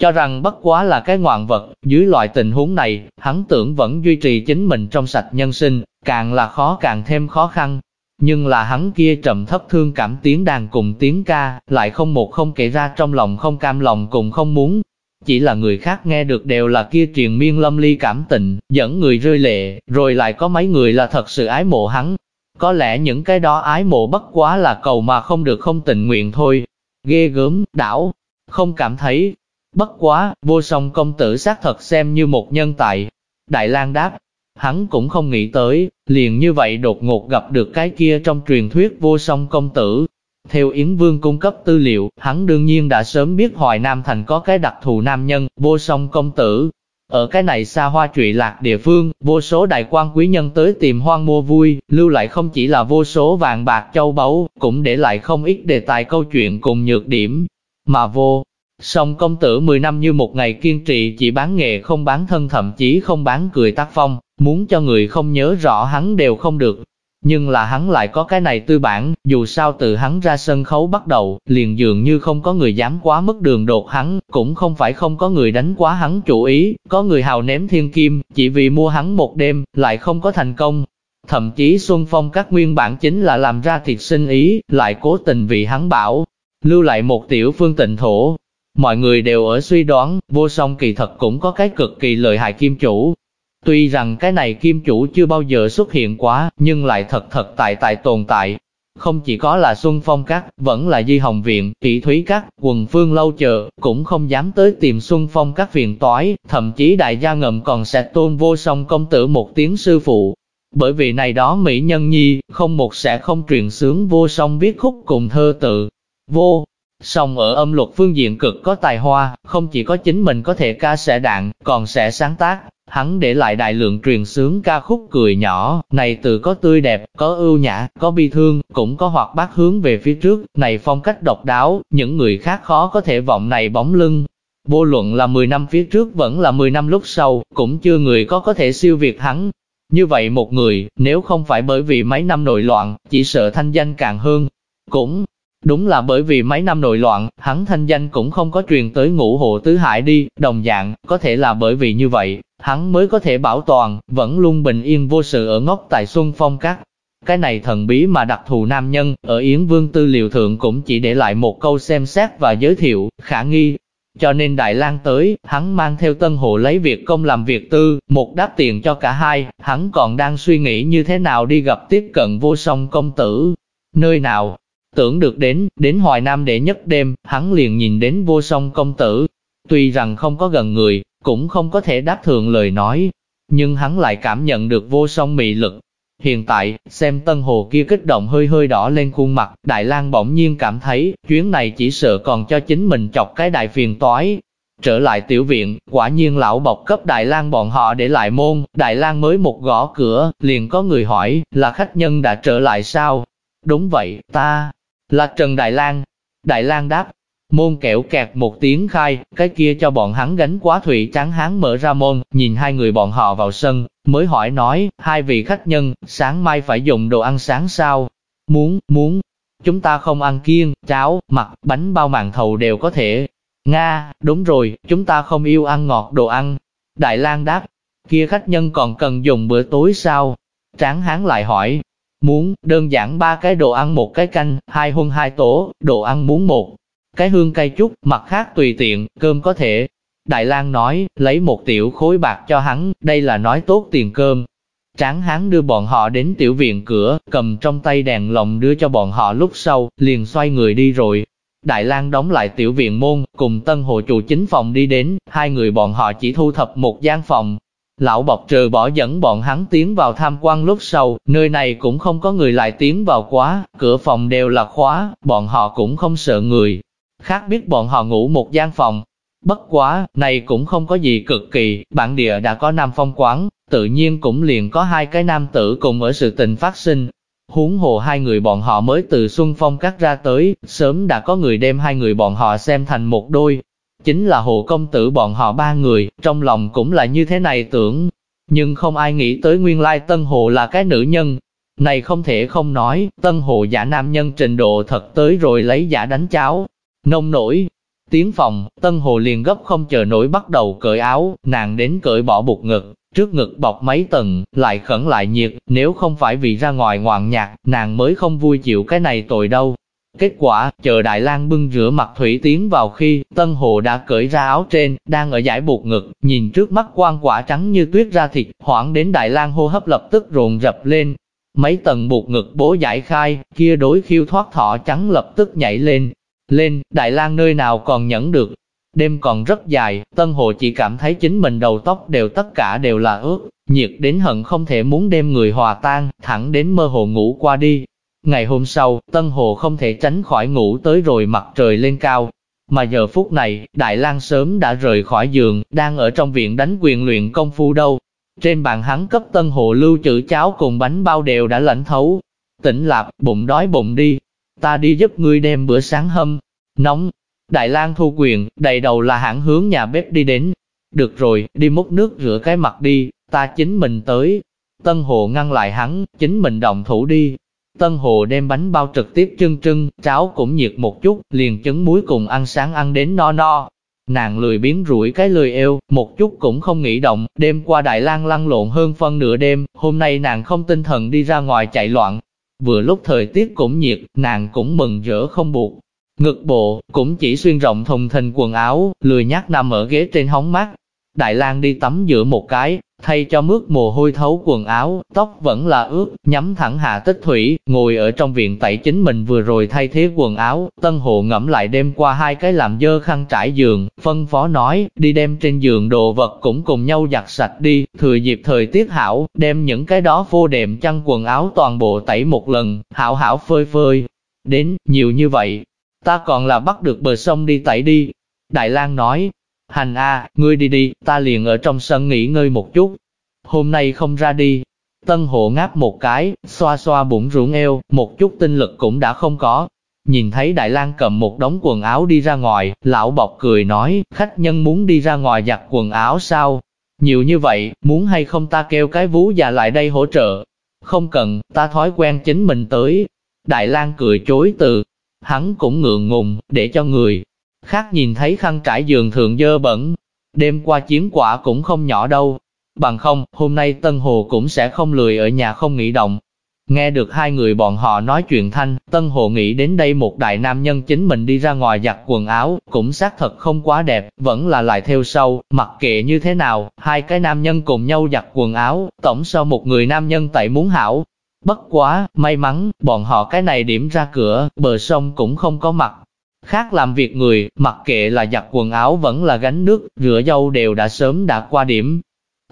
cho rằng bất quá là cái ngoạn vật, dưới loại tình huống này, hắn tưởng vẫn duy trì chính mình trong sạch nhân sinh, càng là khó càng thêm khó khăn. Nhưng là hắn kia trầm thấp thương cảm tiếng đàn cùng tiếng ca, lại không một không kể ra trong lòng không cam lòng cùng không muốn. Chỉ là người khác nghe được đều là kia truyền miên lâm ly cảm tình, dẫn người rơi lệ, rồi lại có mấy người là thật sự ái mộ hắn. Có lẽ những cái đó ái mộ bất quá là cầu mà không được không tình nguyện thôi. Ghê gớm, đảo, không cảm thấy, Bất quá, vô song công tử xác thật xem như một nhân tài. Đại lang đáp, hắn cũng không nghĩ tới, liền như vậy đột ngột gặp được cái kia trong truyền thuyết vô song công tử. Theo Yến Vương cung cấp tư liệu, hắn đương nhiên đã sớm biết Hoài Nam Thành có cái đặc thù nam nhân, vô song công tử. Ở cái này xa hoa trụy lạc địa phương, vô số đại quan quý nhân tới tìm hoang mua vui, lưu lại không chỉ là vô số vàng bạc châu báu, cũng để lại không ít đề tài câu chuyện cùng nhược điểm. Mà vô Song công tử 10 năm như một ngày kiên trì chỉ bán nghề không bán thân thậm chí không bán cười tác phong, muốn cho người không nhớ rõ hắn đều không được. Nhưng là hắn lại có cái này tư bản, dù sao từ hắn ra sân khấu bắt đầu, liền dường như không có người dám quá mức đường đột hắn, cũng không phải không có người đánh quá hắn chủ ý, có người hào ném thiên kim, chỉ vì mua hắn một đêm, lại không có thành công. Thậm chí Xuân Phong các nguyên bản chính là làm ra thiệt sinh ý, lại cố tình vì hắn bảo, lưu lại một tiểu phương tịnh thổ, Mọi người đều ở suy đoán, vô song kỳ thật cũng có cái cực kỳ lợi hại kim chủ. Tuy rằng cái này kim chủ chưa bao giờ xuất hiện quá, nhưng lại thật thật tại tại tồn tại. Không chỉ có là Xuân Phong Các, vẫn là Di Hồng Viện, Kỷ Thúy Các, quần phương lâu chờ, cũng không dám tới tìm Xuân Phong Các viện toái, thậm chí đại gia ngầm còn sẽ tôn vô song công tử một tiếng sư phụ. Bởi vì này đó Mỹ Nhân Nhi, không một sẽ không truyền sướng vô song viết khúc cùng thơ tự. Vô, Song ở âm luật phương diện cực có tài hoa, không chỉ có chính mình có thể ca sẽ đạn, còn sẽ sáng tác. Hắn để lại đại lượng truyền sướng ca khúc cười nhỏ, này từ có tươi đẹp, có ưu nhã, có bi thương, cũng có hoạt bát hướng về phía trước, này phong cách độc đáo, những người khác khó có thể vọng này bóng lưng. Vô luận là 10 năm phía trước vẫn là 10 năm lúc sau, cũng chưa người có có thể siêu việt hắn. Như vậy một người, nếu không phải bởi vì mấy năm nội loạn, chỉ sợ thanh danh càng hơn, cũng Đúng là bởi vì mấy năm nội loạn, hắn thanh danh cũng không có truyền tới ngũ hộ tứ hải đi, đồng dạng, có thể là bởi vì như vậy, hắn mới có thể bảo toàn, vẫn luôn bình yên vô sự ở ngốc tại Xuân Phong Các. Cái này thần bí mà đặc thù nam nhân, ở Yến Vương Tư Liệu Thượng cũng chỉ để lại một câu xem xét và giới thiệu, khả nghi. Cho nên Đại lang tới, hắn mang theo tân hộ lấy việc công làm việc tư, một đáp tiền cho cả hai, hắn còn đang suy nghĩ như thế nào đi gặp tiếp cận vô song công tử. Nơi nào, Tưởng được đến, đến Hoài Nam để nhất đêm, hắn liền nhìn đến vô song công tử. Tuy rằng không có gần người, cũng không có thể đáp thường lời nói, nhưng hắn lại cảm nhận được vô song mị lực. Hiện tại, xem tân hồ kia kích động hơi hơi đỏ lên khuôn mặt, Đại lang bỗng nhiên cảm thấy, chuyến này chỉ sợ còn cho chính mình chọc cái đại phiền toái. Trở lại tiểu viện, quả nhiên lão bọc cấp Đại lang bọn họ để lại môn, Đại lang mới một gõ cửa, liền có người hỏi, là khách nhân đã trở lại sao? Đúng vậy, ta, là Trần Đại Lang. Đại Lang đáp, môn kẹo kẹt một tiếng khai, cái kia cho bọn hắn gánh quá thủy trắng hắn mở ra môn, nhìn hai người bọn họ vào sân, mới hỏi nói, hai vị khách nhân, sáng mai phải dùng đồ ăn sáng sao? Muốn, muốn, chúng ta không ăn kiêng, cháo, mặt, bánh bao màng thầu đều có thể. Nga, đúng rồi, chúng ta không yêu ăn ngọt đồ ăn. Đại Lang đáp, kia khách nhân còn cần dùng bữa tối sao? Tráng hán lại hỏi, Muốn, đơn giản ba cái đồ ăn một cái canh, hai huân hai tổ, đồ ăn muốn một cái hương cay chút, mặt khác tùy tiện, cơm có thể. Đại lang nói, lấy một tiểu khối bạc cho hắn, đây là nói tốt tiền cơm. Tráng hắn đưa bọn họ đến tiểu viện cửa, cầm trong tay đèn lồng đưa cho bọn họ lúc sau, liền xoay người đi rồi. Đại lang đóng lại tiểu viện môn, cùng tân hộ chủ chính phòng đi đến, hai người bọn họ chỉ thu thập một gian phòng, Lão bọc trừ bỏ dẫn bọn hắn tiến vào tham quan lúc sau, nơi này cũng không có người lại tiến vào quá, cửa phòng đều là khóa, bọn họ cũng không sợ người. Khác biết bọn họ ngủ một gian phòng. Bất quá, này cũng không có gì cực kỳ, bản địa đã có nam phong quán, tự nhiên cũng liền có hai cái nam tử cùng ở sự tình phát sinh. Huống hồ hai người bọn họ mới từ Xuân Phong cắt ra tới, sớm đã có người đem hai người bọn họ xem thành một đôi, chính là hồ công tử bọn họ ba người, trong lòng cũng là như thế này tưởng. Nhưng không ai nghĩ tới nguyên lai Tân Hồ là cái nữ nhân. Này không thể không nói, Tân Hồ giả nam nhân trình độ thật tới rồi lấy giả đánh cháo. Nông nổi, tiếng phòng, Tân Hồ liền gấp không chờ nổi bắt đầu cởi áo, nàng đến cởi bỏ bụt ngực, trước ngực bọc mấy tầng, lại khẩn lại nhiệt, nếu không phải vì ra ngoài ngoạn nhạc, nàng mới không vui chịu cái này tội đâu. Kết quả, chờ Đại lang bưng rửa mặt thủy tiến vào khi, Tân Hồ đã cởi ra áo trên, đang ở giải buộc ngực, nhìn trước mắt quan quả trắng như tuyết ra thịt, hoảng đến Đại lang hô hấp lập tức rồn rập lên. Mấy tầng buộc ngực bố giải khai, kia đối khiêu thoát thọ trắng lập tức nhảy lên. Lên, Đại lang nơi nào còn nhẫn được. Đêm còn rất dài, Tân Hồ chỉ cảm thấy chính mình đầu tóc đều tất cả đều là ướt, nhiệt đến hận không thể muốn đem người hòa tan, thẳng đến mơ hồ ngủ qua đi, Ngày hôm sau, Tân Hồ không thể tránh khỏi ngủ tới rồi mặt trời lên cao. Mà giờ phút này, Đại lang sớm đã rời khỏi giường, đang ở trong viện đánh quyền luyện công phu đâu. Trên bàn hắn cấp Tân Hồ lưu trữ cháo cùng bánh bao đều đã lạnh thấu. Tỉnh lạp, bụng đói bụng đi. Ta đi giúp ngươi đem bữa sáng hâm. Nóng. Đại lang thu quyền, đầy đầu là hãng hướng nhà bếp đi đến. Được rồi, đi múc nước rửa cái mặt đi, ta chính mình tới. Tân Hồ ngăn lại hắn, chính mình động thủ đi, Tân Hồ đem bánh bao trực tiếp trưng trưng, cháo cũng nhiệt một chút, liền trứng muối cùng ăn sáng ăn đến no no. Nàng lười biến rủi cái lười eo, một chút cũng không nghĩ động, đêm qua Đại lang lăn lộn hơn phân nửa đêm, hôm nay nàng không tinh thần đi ra ngoài chạy loạn. Vừa lúc thời tiết cũng nhiệt, nàng cũng mừng rỡ không buộc. Ngực bộ, cũng chỉ xuyên rộng thùng thình quần áo, lười nhác nằm ở ghế trên hóng mát. Đại lang đi tắm giữa một cái, thay cho mướt mồ hôi thấu quần áo, tóc vẫn là ướt, nhắm thẳng hạ tích thủy, ngồi ở trong viện tẩy chính mình vừa rồi thay thế quần áo, tân hộ ngẫm lại đêm qua hai cái làm dơ khăn trải giường, phân phó nói, đi đem trên giường đồ vật cũng cùng nhau giặt sạch đi, thừa dịp thời tiết hảo, đem những cái đó phô đệm chăn quần áo toàn bộ tẩy một lần, hảo hảo phơi phơi. Đến, nhiều như vậy, ta còn là bắt được bờ sông đi tẩy đi. Đại lang nói, Hành a, ngươi đi đi, ta liền ở trong sân nghỉ ngơi một chút. Hôm nay không ra đi. Tân hộ ngáp một cái, xoa xoa bụng ruộng eo, một chút tinh lực cũng đã không có. Nhìn thấy Đại lang cầm một đống quần áo đi ra ngoài, lão bọc cười nói, khách nhân muốn đi ra ngoài giặt quần áo sao? Nhiều như vậy, muốn hay không ta kêu cái vú già lại đây hỗ trợ? Không cần, ta thói quen chính mình tới. Đại lang cười chối từ. hắn cũng ngượng ngùng, để cho người khác nhìn thấy khăn trải giường thượng dơ bẩn. Đêm qua chiến quả cũng không nhỏ đâu. Bằng không, hôm nay Tân Hồ cũng sẽ không lười ở nhà không nghỉ động. Nghe được hai người bọn họ nói chuyện thanh, Tân Hồ nghĩ đến đây một đại nam nhân chính mình đi ra ngoài giặt quần áo, cũng xác thật không quá đẹp, vẫn là lại theo sau, mặc kệ như thế nào, hai cái nam nhân cùng nhau giặt quần áo, tổng so một người nam nhân tại muốn hảo. Bất quá, may mắn, bọn họ cái này điểm ra cửa, bờ sông cũng không có mặt. Khác làm việc người, mặc kệ là giặt quần áo vẫn là gánh nước, rửa dâu đều đã sớm đã qua điểm,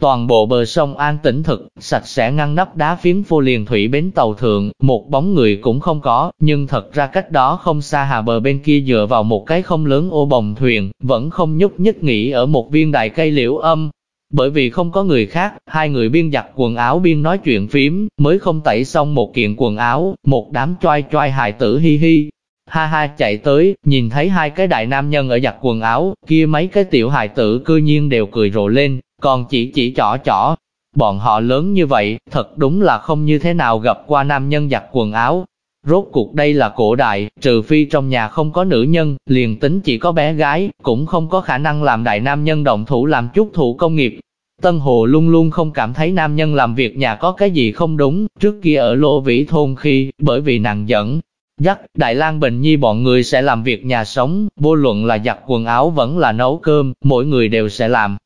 Toàn bộ bờ sông an tĩnh thực, sạch sẽ ngăn nắp đá phiến phô liền thủy bến tàu thượng, một bóng người cũng không có, nhưng thật ra cách đó không xa hà bờ bên kia dựa vào một cái không lớn ô bồng thuyền, vẫn không nhúc nhích nghỉ ở một viên đài cây liễu âm. Bởi vì không có người khác, hai người biên giặt quần áo biên nói chuyện phím, mới không tẩy xong một kiện quần áo, một đám choai choai hài tử hi hi, ha ha chạy tới, nhìn thấy hai cái đại nam nhân ở giặt quần áo, kia mấy cái tiểu hài tử cư nhiên đều cười rộ lên, còn chỉ chỉ chỏ chỏ. Bọn họ lớn như vậy, thật đúng là không như thế nào gặp qua nam nhân giặt quần áo. Rốt cuộc đây là cổ đại, trừ phi trong nhà không có nữ nhân, liền tính chỉ có bé gái, cũng không có khả năng làm đại nam nhân động thủ làm chút thủ công nghiệp. Tân Hồ luôn luôn không cảm thấy nam nhân làm việc nhà có cái gì không đúng, trước kia ở Lô Vĩ Thôn khi, bởi vì nàng dẫn, dắt, Đại lang Bình Nhi bọn người sẽ làm việc nhà sống, vô luận là giặt quần áo vẫn là nấu cơm, mỗi người đều sẽ làm.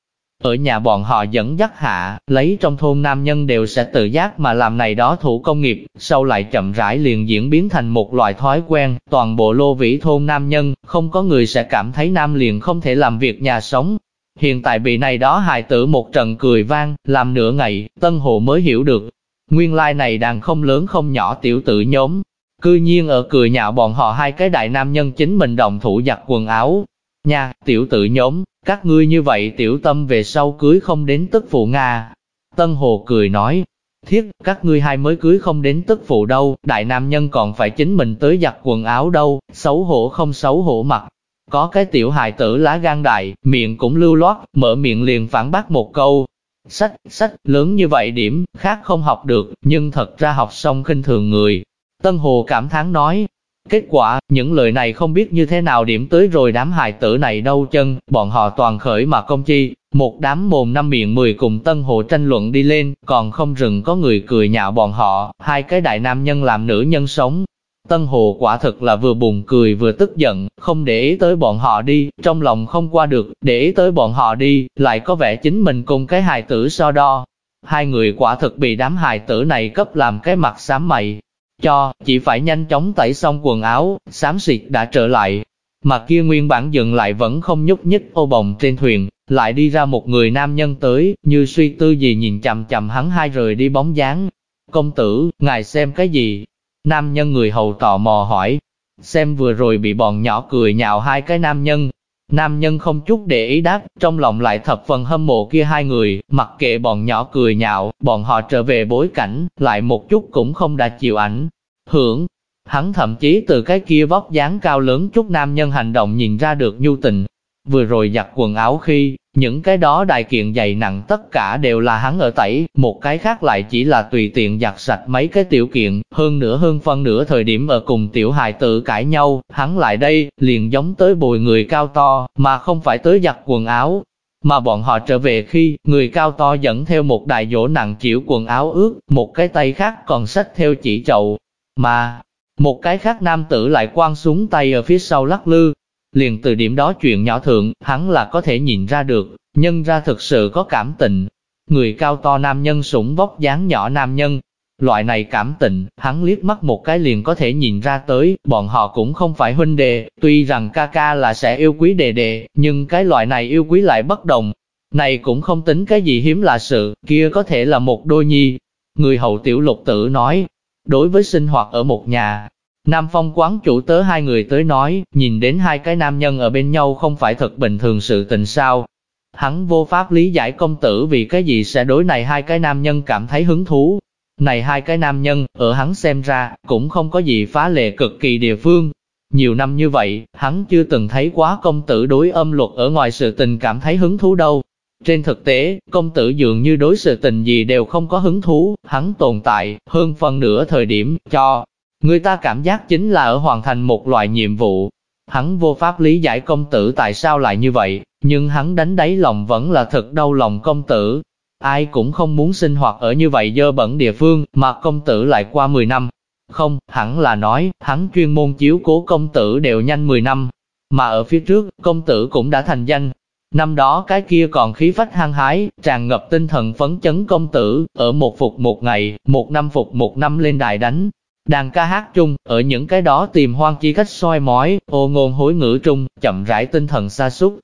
Ở nhà bọn họ dẫn dắt hạ, lấy trong thôn nam nhân đều sẽ tự giác mà làm này đó thủ công nghiệp, sau lại chậm rãi liền diễn biến thành một loại thói quen, toàn bộ lô vĩ thôn nam nhân, không có người sẽ cảm thấy nam liền không thể làm việc nhà sống. Hiện tại bị này đó hài tử một trận cười vang, làm nửa ngày, Tân Hồ mới hiểu được. Nguyên lai like này đàn không lớn không nhỏ tiểu tử nhóm, cư nhiên ở cười nhạo bọn họ hai cái đại nam nhân chính mình đồng thủ giặt quần áo. Nha, tiểu tử nhóm, các ngươi như vậy tiểu tâm về sau cưới không đến tức phụ Nga. Tân Hồ cười nói, thiết, các ngươi hai mới cưới không đến tức phụ đâu, đại nam nhân còn phải chính mình tới giặt quần áo đâu, xấu hổ không xấu hổ mặt. Có cái tiểu hài tử lá gan đại, miệng cũng lưu loát, mở miệng liền phản bác một câu. Sách, sách, lớn như vậy điểm, khác không học được, nhưng thật ra học xong khinh thường người. Tân Hồ cảm thán nói, Kết quả, những lời này không biết như thế nào điểm tới rồi đám hài tử này đâu chân, bọn họ toàn khởi mà công chi, một đám mồm năm miệng mười cùng Tân Hồ tranh luận đi lên, còn không rừng có người cười nhạo bọn họ, hai cái đại nam nhân làm nữ nhân sống. Tân Hồ quả thực là vừa buồn cười vừa tức giận, không để ý tới bọn họ đi, trong lòng không qua được, để ý tới bọn họ đi, lại có vẻ chính mình cùng cái hài tử so đo. Hai người quả thực bị đám hài tử này cấp làm cái mặt xám mày, cho, chỉ phải nhanh chóng tẩy xong quần áo, xám xịt đã trở lại. Mà kia nguyên bản dừng lại vẫn không nhúc nhích ô bồng trên thuyền, lại đi ra một người nam nhân tới, như suy tư gì nhìn chằm chằm hắn hai rời đi bóng dáng. Công tử, ngài xem cái gì? Nam nhân người hầu tò mò hỏi. Xem vừa rồi bị bọn nhỏ cười nhạo hai cái nam nhân. Nam nhân không chút để ý đáp, trong lòng lại thập phần hâm mộ kia hai người, mặc kệ bọn nhỏ cười nhạo, bọn họ trở về bối cảnh, lại một chút cũng không đã chịu ảnh hưởng. Hắn thậm chí từ cái kia vóc dáng cao lớn chút nam nhân hành động nhìn ra được nhu tình. Vừa rồi giặt quần áo khi, những cái đó đại kiện dày nặng tất cả đều là hắn ở tẩy, một cái khác lại chỉ là tùy tiện giặt sạch mấy cái tiểu kiện, hơn nữa hơn phân nửa thời điểm ở cùng tiểu hài tự cãi nhau, hắn lại đây, liền giống tới bồi người cao to, mà không phải tới giặt quần áo. Mà bọn họ trở về khi, người cao to dẫn theo một đại dỗ nặng chịu quần áo ướt, một cái tay khác còn xách theo chỉ chậu, mà, một cái khác nam tử lại quăng súng tay ở phía sau lắc lư. Liền từ điểm đó chuyện nhỏ thượng, hắn là có thể nhìn ra được, nhân ra thực sự có cảm tình. Người cao to nam nhân sủng vóc dáng nhỏ nam nhân, Loại này cảm tình, hắn liếc mắt một cái liền có thể nhìn ra tới, bọn họ cũng không phải huynh đệ, tuy rằng ca ca là sẽ yêu quý đệ đệ nhưng cái loại này yêu quý lại bất đồng. Này cũng không tính cái gì hiếm lạ sự, kia có thể là một đôi nhi. Người hậu tiểu lục tử nói, Đối với sinh hoạt ở một nhà, Nam Phong quán chủ tớ hai người tới nói, nhìn đến hai cái nam nhân ở bên nhau không phải thật bình thường sự tình sao. Hắn vô pháp lý giải công tử vì cái gì sẽ đối này hai cái nam nhân cảm thấy hứng thú. Này hai cái nam nhân, ở hắn xem ra, cũng không có gì phá lệ cực kỳ địa phương. Nhiều năm như vậy, hắn chưa từng thấy quá công tử đối âm luật ở ngoài sự tình cảm thấy hứng thú đâu. Trên thực tế, công tử dường như đối sự tình gì đều không có hứng thú, hắn tồn tại, hơn phần nửa thời điểm, cho Người ta cảm giác chính là ở hoàn thành một loại nhiệm vụ. Hắn vô pháp lý giải công tử tại sao lại như vậy, nhưng hắn đánh đáy lòng vẫn là thật đau lòng công tử. Ai cũng không muốn sinh hoạt ở như vậy dơ bẩn địa phương, mà công tử lại qua 10 năm. Không, hẳn là nói, hắn chuyên môn chiếu cố công tử đều nhanh 10 năm. Mà ở phía trước, công tử cũng đã thành danh, Năm đó cái kia còn khí phách hăng hái, tràn ngập tinh thần phấn chấn công tử, ở một phục một ngày, một năm phục một năm lên đài đánh. Đàn ca hát chung, ở những cái đó tìm hoang chi cách soi mói, ô ngôn hối ngữ trung, chậm rãi tinh thần xa xúc.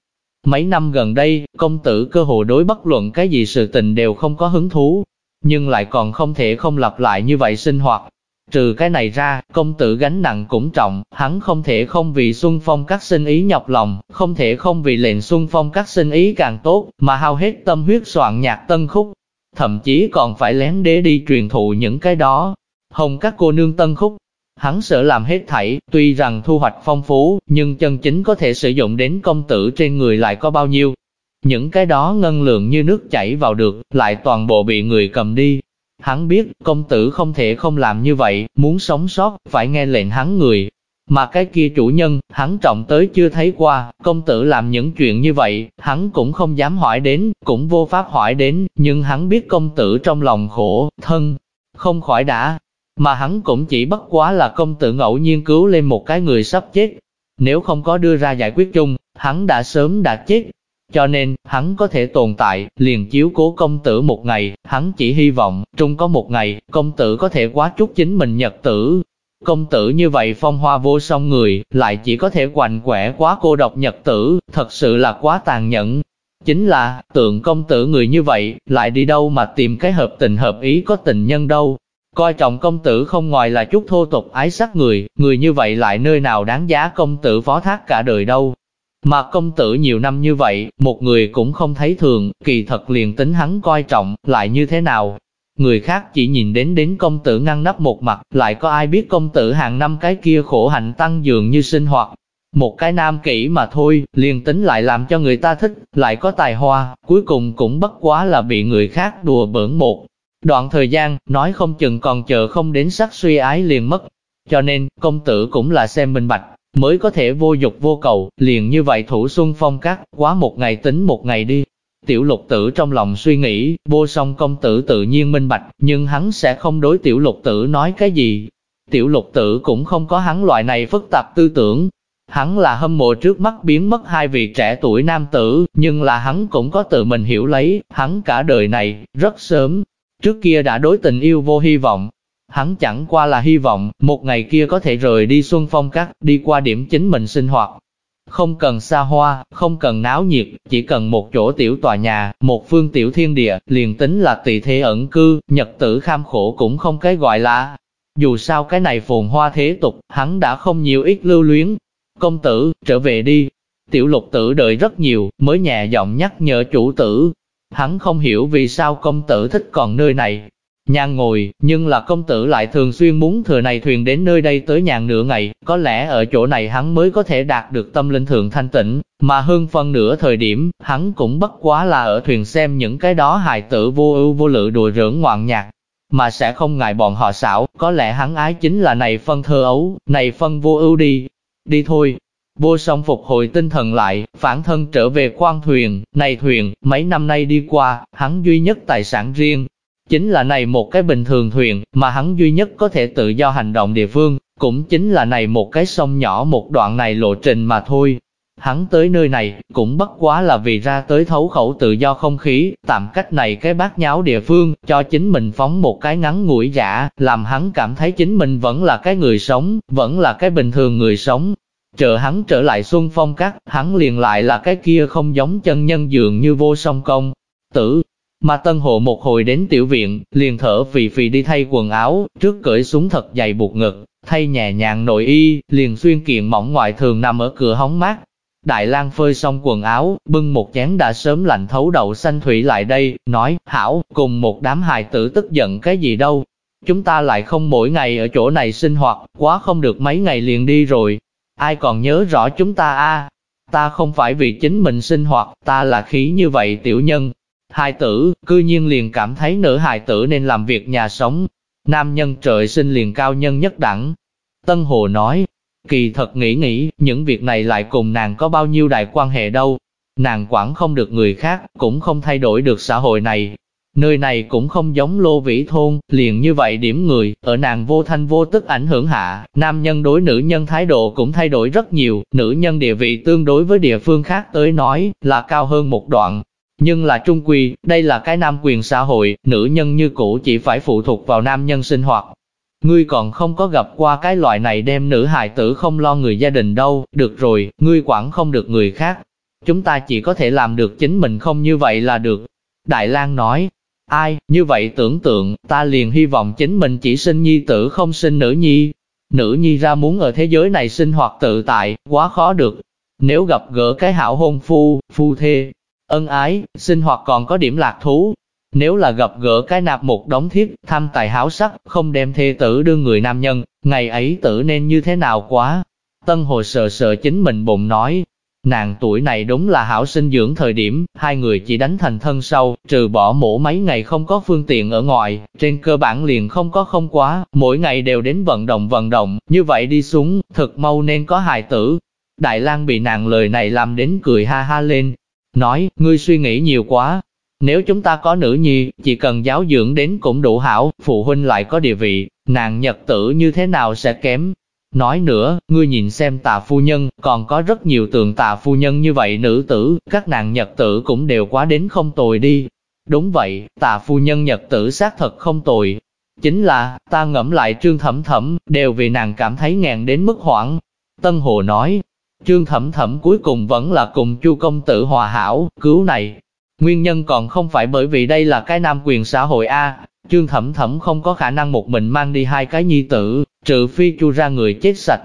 Mấy năm gần đây, công tử cơ hồ đối bất luận cái gì sự tình đều không có hứng thú, nhưng lại còn không thể không lặp lại như vậy sinh hoạt, Trừ cái này ra, công tử gánh nặng cũng trọng, hắn không thể không vì Xuân Phong các sinh ý nhọc lòng, không thể không vì lệnh Xuân Phong các sinh ý càng tốt, mà hao hết tâm huyết soạn nhạc tân khúc. Thậm chí còn phải lén đế đi truyền thụ những cái đó. Hồng các cô nương tân khúc, hắn sợ làm hết thảy, tuy rằng thu hoạch phong phú, nhưng chân chính có thể sử dụng đến công tử trên người lại có bao nhiêu. Những cái đó ngân lượng như nước chảy vào được, lại toàn bộ bị người cầm đi, Hắn biết, công tử không thể không làm như vậy, muốn sống sót, phải nghe lệnh hắn người. Mà cái kia chủ nhân, hắn trọng tới chưa thấy qua, công tử làm những chuyện như vậy, hắn cũng không dám hỏi đến, cũng vô pháp hỏi đến, nhưng hắn biết công tử trong lòng khổ, thân, không khỏi đã. Mà hắn cũng chỉ bất quá là công tử ngẫu nhiên cứu lên một cái người sắp chết. Nếu không có đưa ra giải quyết chung, hắn đã sớm đã chết, cho nên, hắn có thể tồn tại, liền chiếu cố công tử một ngày, hắn chỉ hy vọng, trung có một ngày, công tử có thể quá chút chính mình nhật tử. Công tử như vậy phong hoa vô song người, lại chỉ có thể quạnh quẻ quá cô độc nhật tử, thật sự là quá tàn nhẫn. Chính là, tượng công tử người như vậy, lại đi đâu mà tìm cái hợp tình hợp ý có tình nhân đâu. Coi trọng công tử không ngoài là chút thô tục ái sắc người, người như vậy lại nơi nào đáng giá công tử phó thác cả đời đâu. Mà công tử nhiều năm như vậy, một người cũng không thấy thường, kỳ thật liền tính hắn coi trọng, lại như thế nào. Người khác chỉ nhìn đến đến công tử ngăn nắp một mặt, lại có ai biết công tử hàng năm cái kia khổ hạnh tăng dường như sinh hoạt. Một cái nam kỹ mà thôi, liền tính lại làm cho người ta thích, lại có tài hoa, cuối cùng cũng bất quá là bị người khác đùa bỡn một. Đoạn thời gian, nói không chừng còn chờ không đến sắc suy ái liền mất. Cho nên, công tử cũng là xem minh bạch, mới có thể vô dục vô cầu, liền như vậy thủ xuân phong cắt, quá một ngày tính một ngày đi. Tiểu lục tử trong lòng suy nghĩ, vô song công tử tự nhiên minh bạch, nhưng hắn sẽ không đối tiểu lục tử nói cái gì. Tiểu lục tử cũng không có hắn loại này phức tạp tư tưởng. Hắn là hâm mộ trước mắt biến mất hai vị trẻ tuổi nam tử, nhưng là hắn cũng có tự mình hiểu lấy, hắn cả đời này, rất sớm. Trước kia đã đối tình yêu vô hy vọng, Hắn chẳng qua là hy vọng, một ngày kia có thể rời đi xuân phong cắt, đi qua điểm chính mình sinh hoạt. Không cần xa hoa, không cần náo nhiệt, chỉ cần một chỗ tiểu tòa nhà, một phương tiểu thiên địa, liền tính là tỳ thế ẩn cư, nhật tử kham khổ cũng không cái gọi là. Dù sao cái này phồn hoa thế tục, hắn đã không nhiều ít lưu luyến. Công tử, trở về đi. Tiểu lục tử đợi rất nhiều, mới nhẹ giọng nhắc nhở chủ tử. Hắn không hiểu vì sao công tử thích còn nơi này, Nhàn ngồi, nhưng là công tử lại thường xuyên muốn thừa này thuyền đến nơi đây tới nhàn nửa ngày, có lẽ ở chỗ này hắn mới có thể đạt được tâm linh thượng thanh tịnh, mà hơn phân nửa thời điểm, hắn cũng bất quá là ở thuyền xem những cái đó hài tử vô ưu vô lự đùa rỡn ngoạn nhạc, mà sẽ không ngại bọn họ xảo, có lẽ hắn ái chính là này phân thơ ấu, này phân vô ưu đi, đi thôi. Vô song phục hồi tinh thần lại, phản thân trở về quan thuyền, này thuyền, mấy năm nay đi qua, hắn duy nhất tài sản riêng, Chính là này một cái bình thường thuyền, mà hắn duy nhất có thể tự do hành động địa phương, cũng chính là này một cái sông nhỏ một đoạn này lộ trình mà thôi. Hắn tới nơi này, cũng bất quá là vì ra tới thấu khẩu tự do không khí, tạm cách này cái bát nháo địa phương, cho chính mình phóng một cái ngắn ngủi giả, làm hắn cảm thấy chính mình vẫn là cái người sống, vẫn là cái bình thường người sống. Chờ hắn trở lại xuân phong cắt, hắn liền lại là cái kia không giống chân nhân dường như vô song công. Tử, mà Tân Hộ một hồi đến tiểu viện, liền thở phì phì đi thay quần áo, trước cởi súng thật dày buộc ngực, thay nhẹ nhàng nội y, liền xuyên kiện mỏng ngoại thường nằm ở cửa hóng mát. Đại lang phơi xong quần áo, bưng một chén đã sớm lạnh thấu đậu xanh thủy lại đây, nói, hảo, cùng một đám hài tử tức giận cái gì đâu. Chúng ta lại không mỗi ngày ở chỗ này sinh hoạt, quá không được mấy ngày liền đi rồi. Ai còn nhớ rõ chúng ta a? Ta không phải vì chính mình sinh hoạt, ta là khí như vậy tiểu nhân, Hài tử, cư nhiên liền cảm thấy nữ hài tử nên làm việc nhà sống. Nam nhân trời sinh liền cao nhân nhất đẳng, Tân Hồ nói, kỳ thật nghĩ nghĩ, những việc này lại cùng nàng có bao nhiêu đại quan hệ đâu. Nàng quản không được người khác, cũng không thay đổi được xã hội này, Nơi này cũng không giống lô vĩ thôn, liền như vậy điểm người, ở nàng vô thanh vô tức ảnh hưởng hạ, nam nhân đối nữ nhân thái độ cũng thay đổi rất nhiều, nữ nhân địa vị tương đối với địa phương khác tới nói, là cao hơn một đoạn. Nhưng là trung quy, đây là cái nam quyền xã hội, nữ nhân như cũ chỉ phải phụ thuộc vào nam nhân sinh hoạt. Ngươi còn không có gặp qua cái loại này đem nữ hài tử không lo người gia đình đâu, được rồi, ngươi quản không được người khác. Chúng ta chỉ có thể làm được chính mình không như vậy là được. Đại lang nói, Ai, như vậy tưởng tượng, ta liền hy vọng chính mình chỉ sinh nhi tử không sinh nữ nhi. Nữ nhi ra muốn ở thế giới này sinh hoạt tự tại, quá khó được. Nếu gặp gỡ cái hảo hôn phu, phu thê, ân ái, sinh hoạt còn có điểm lạc thú. Nếu là gặp gỡ cái nạp một đống thiết, tham tài háo sắc, không đem thê tử đưa người nam nhân, ngày ấy tử nên như thế nào quá. Tân hồ sợ sợ chính mình bụng nói, Nàng tuổi này đúng là hảo sinh dưỡng thời điểm, hai người chỉ đánh thành thân sâu, trừ bỏ mổ mấy ngày không có phương tiện ở ngoài, trên cơ bản liền không có không quá, mỗi ngày đều đến vận động vận động, như vậy đi xuống, thật mau nên có hài tử. Đại lang bị nàng lời này làm đến cười ha ha lên, nói, ngươi suy nghĩ nhiều quá. Nếu chúng ta có nữ nhi, chỉ cần giáo dưỡng đến cũng đủ hảo, phụ huynh lại có địa vị, nàng nhật tử như thế nào sẽ kém, Nói nữa, ngươi nhìn xem tà phu nhân, còn có rất nhiều tượng tà phu nhân như vậy nữ tử, các nàng nhật tử cũng đều quá đến không tồi đi. Đúng vậy, tà phu nhân nhật tử xác thật không tồi. Chính là, ta ngẫm lại trương thẩm thẩm, đều vì nàng cảm thấy ngàn đến mức hoảng. Tân Hồ nói, trương thẩm thẩm cuối cùng vẫn là cùng chu công tử hòa hảo, cứu này. Nguyên nhân còn không phải bởi vì đây là cái nam quyền xã hội A, trương thẩm thẩm không có khả năng một mình mang đi hai cái nhi tử, trừ phi chu ra người chết sạch.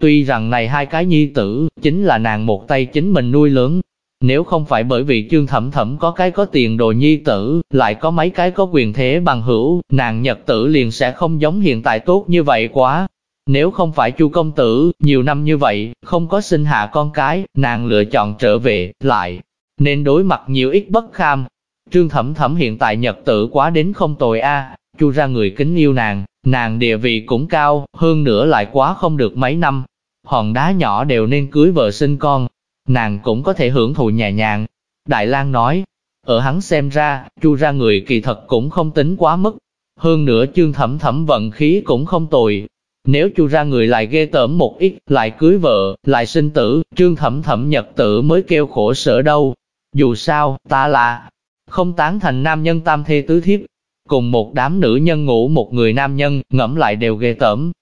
Tuy rằng này hai cái nhi tử, chính là nàng một tay chính mình nuôi lớn. Nếu không phải bởi vì chương thẩm thẩm có cái có tiền đồ nhi tử, lại có mấy cái có quyền thế bằng hữu, nàng nhật tử liền sẽ không giống hiện tại tốt như vậy quá. Nếu không phải chu công tử, nhiều năm như vậy, không có sinh hạ con cái, nàng lựa chọn trở về, lại, nên đối mặt nhiều ít bất kham. Trương thẩm thẩm hiện tại nhật tử quá đến không tồi a chu ra người kính yêu nàng, Nàng địa vị cũng cao, hơn nữa lại quá không được mấy năm. Hòn đá nhỏ đều nên cưới vợ sinh con. Nàng cũng có thể hưởng thụ nhẹ nhàng. Đại lang nói, ở hắn xem ra, chu ra người kỳ thật cũng không tính quá mức. Hơn nữa chương thẩm thẩm vận khí cũng không tồi. Nếu chu ra người lại ghê tởm một ít, lại cưới vợ, lại sinh tử, trương thẩm thẩm nhật tử mới kêu khổ sở đâu. Dù sao, ta là không tán thành nam nhân tam thê tứ thiếp, Cùng một đám nữ nhân ngủ một người nam nhân, ngẫm lại đều ghê tởm.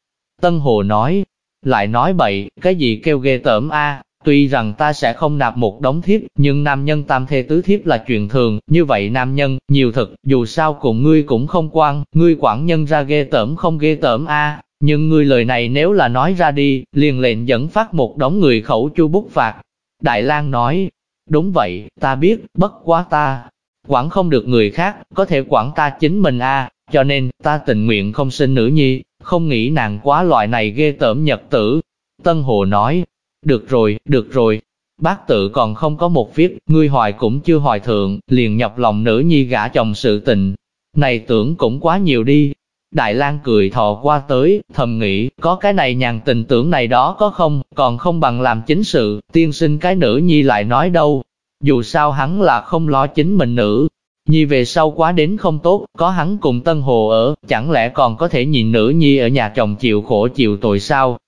Tân Hồ nói, lại nói bậy, cái gì kêu ghê tởm a Tuy rằng ta sẽ không nạp một đống thiếp, nhưng nam nhân tam thê tứ thiếp là chuyện thường, như vậy nam nhân, nhiều thật, dù sao cùng ngươi cũng không quan, ngươi quản nhân ra ghê tởm không ghê tởm a nhưng ngươi lời này nếu là nói ra đi, liền lệnh dẫn phát một đống người khẩu chu bút phạt. Đại lang nói, đúng vậy, ta biết, bất quá ta, quản không được người khác, có thể quản ta chính mình a cho nên, ta tình nguyện không sinh nữ nhi, không nghĩ nàng quá loại này ghê tởm nhật tử. Tân Hồ nói, được rồi, được rồi, bác tự còn không có một viết, ngươi hoài cũng chưa hoài thượng, liền nhập lòng nữ nhi gả chồng sự tình. Này tưởng cũng quá nhiều đi. Đại lang cười thò qua tới, thầm nghĩ, có cái này nhàn tình tưởng này đó có không, còn không bằng làm chính sự, tiên sinh cái nữ nhi lại nói đâu, dù sao hắn là không lo chính mình nữ, nhi về sau quá đến không tốt, có hắn cùng Tân Hồ ở, chẳng lẽ còn có thể nhìn nữ nhi ở nhà chồng chịu khổ chịu tội sao?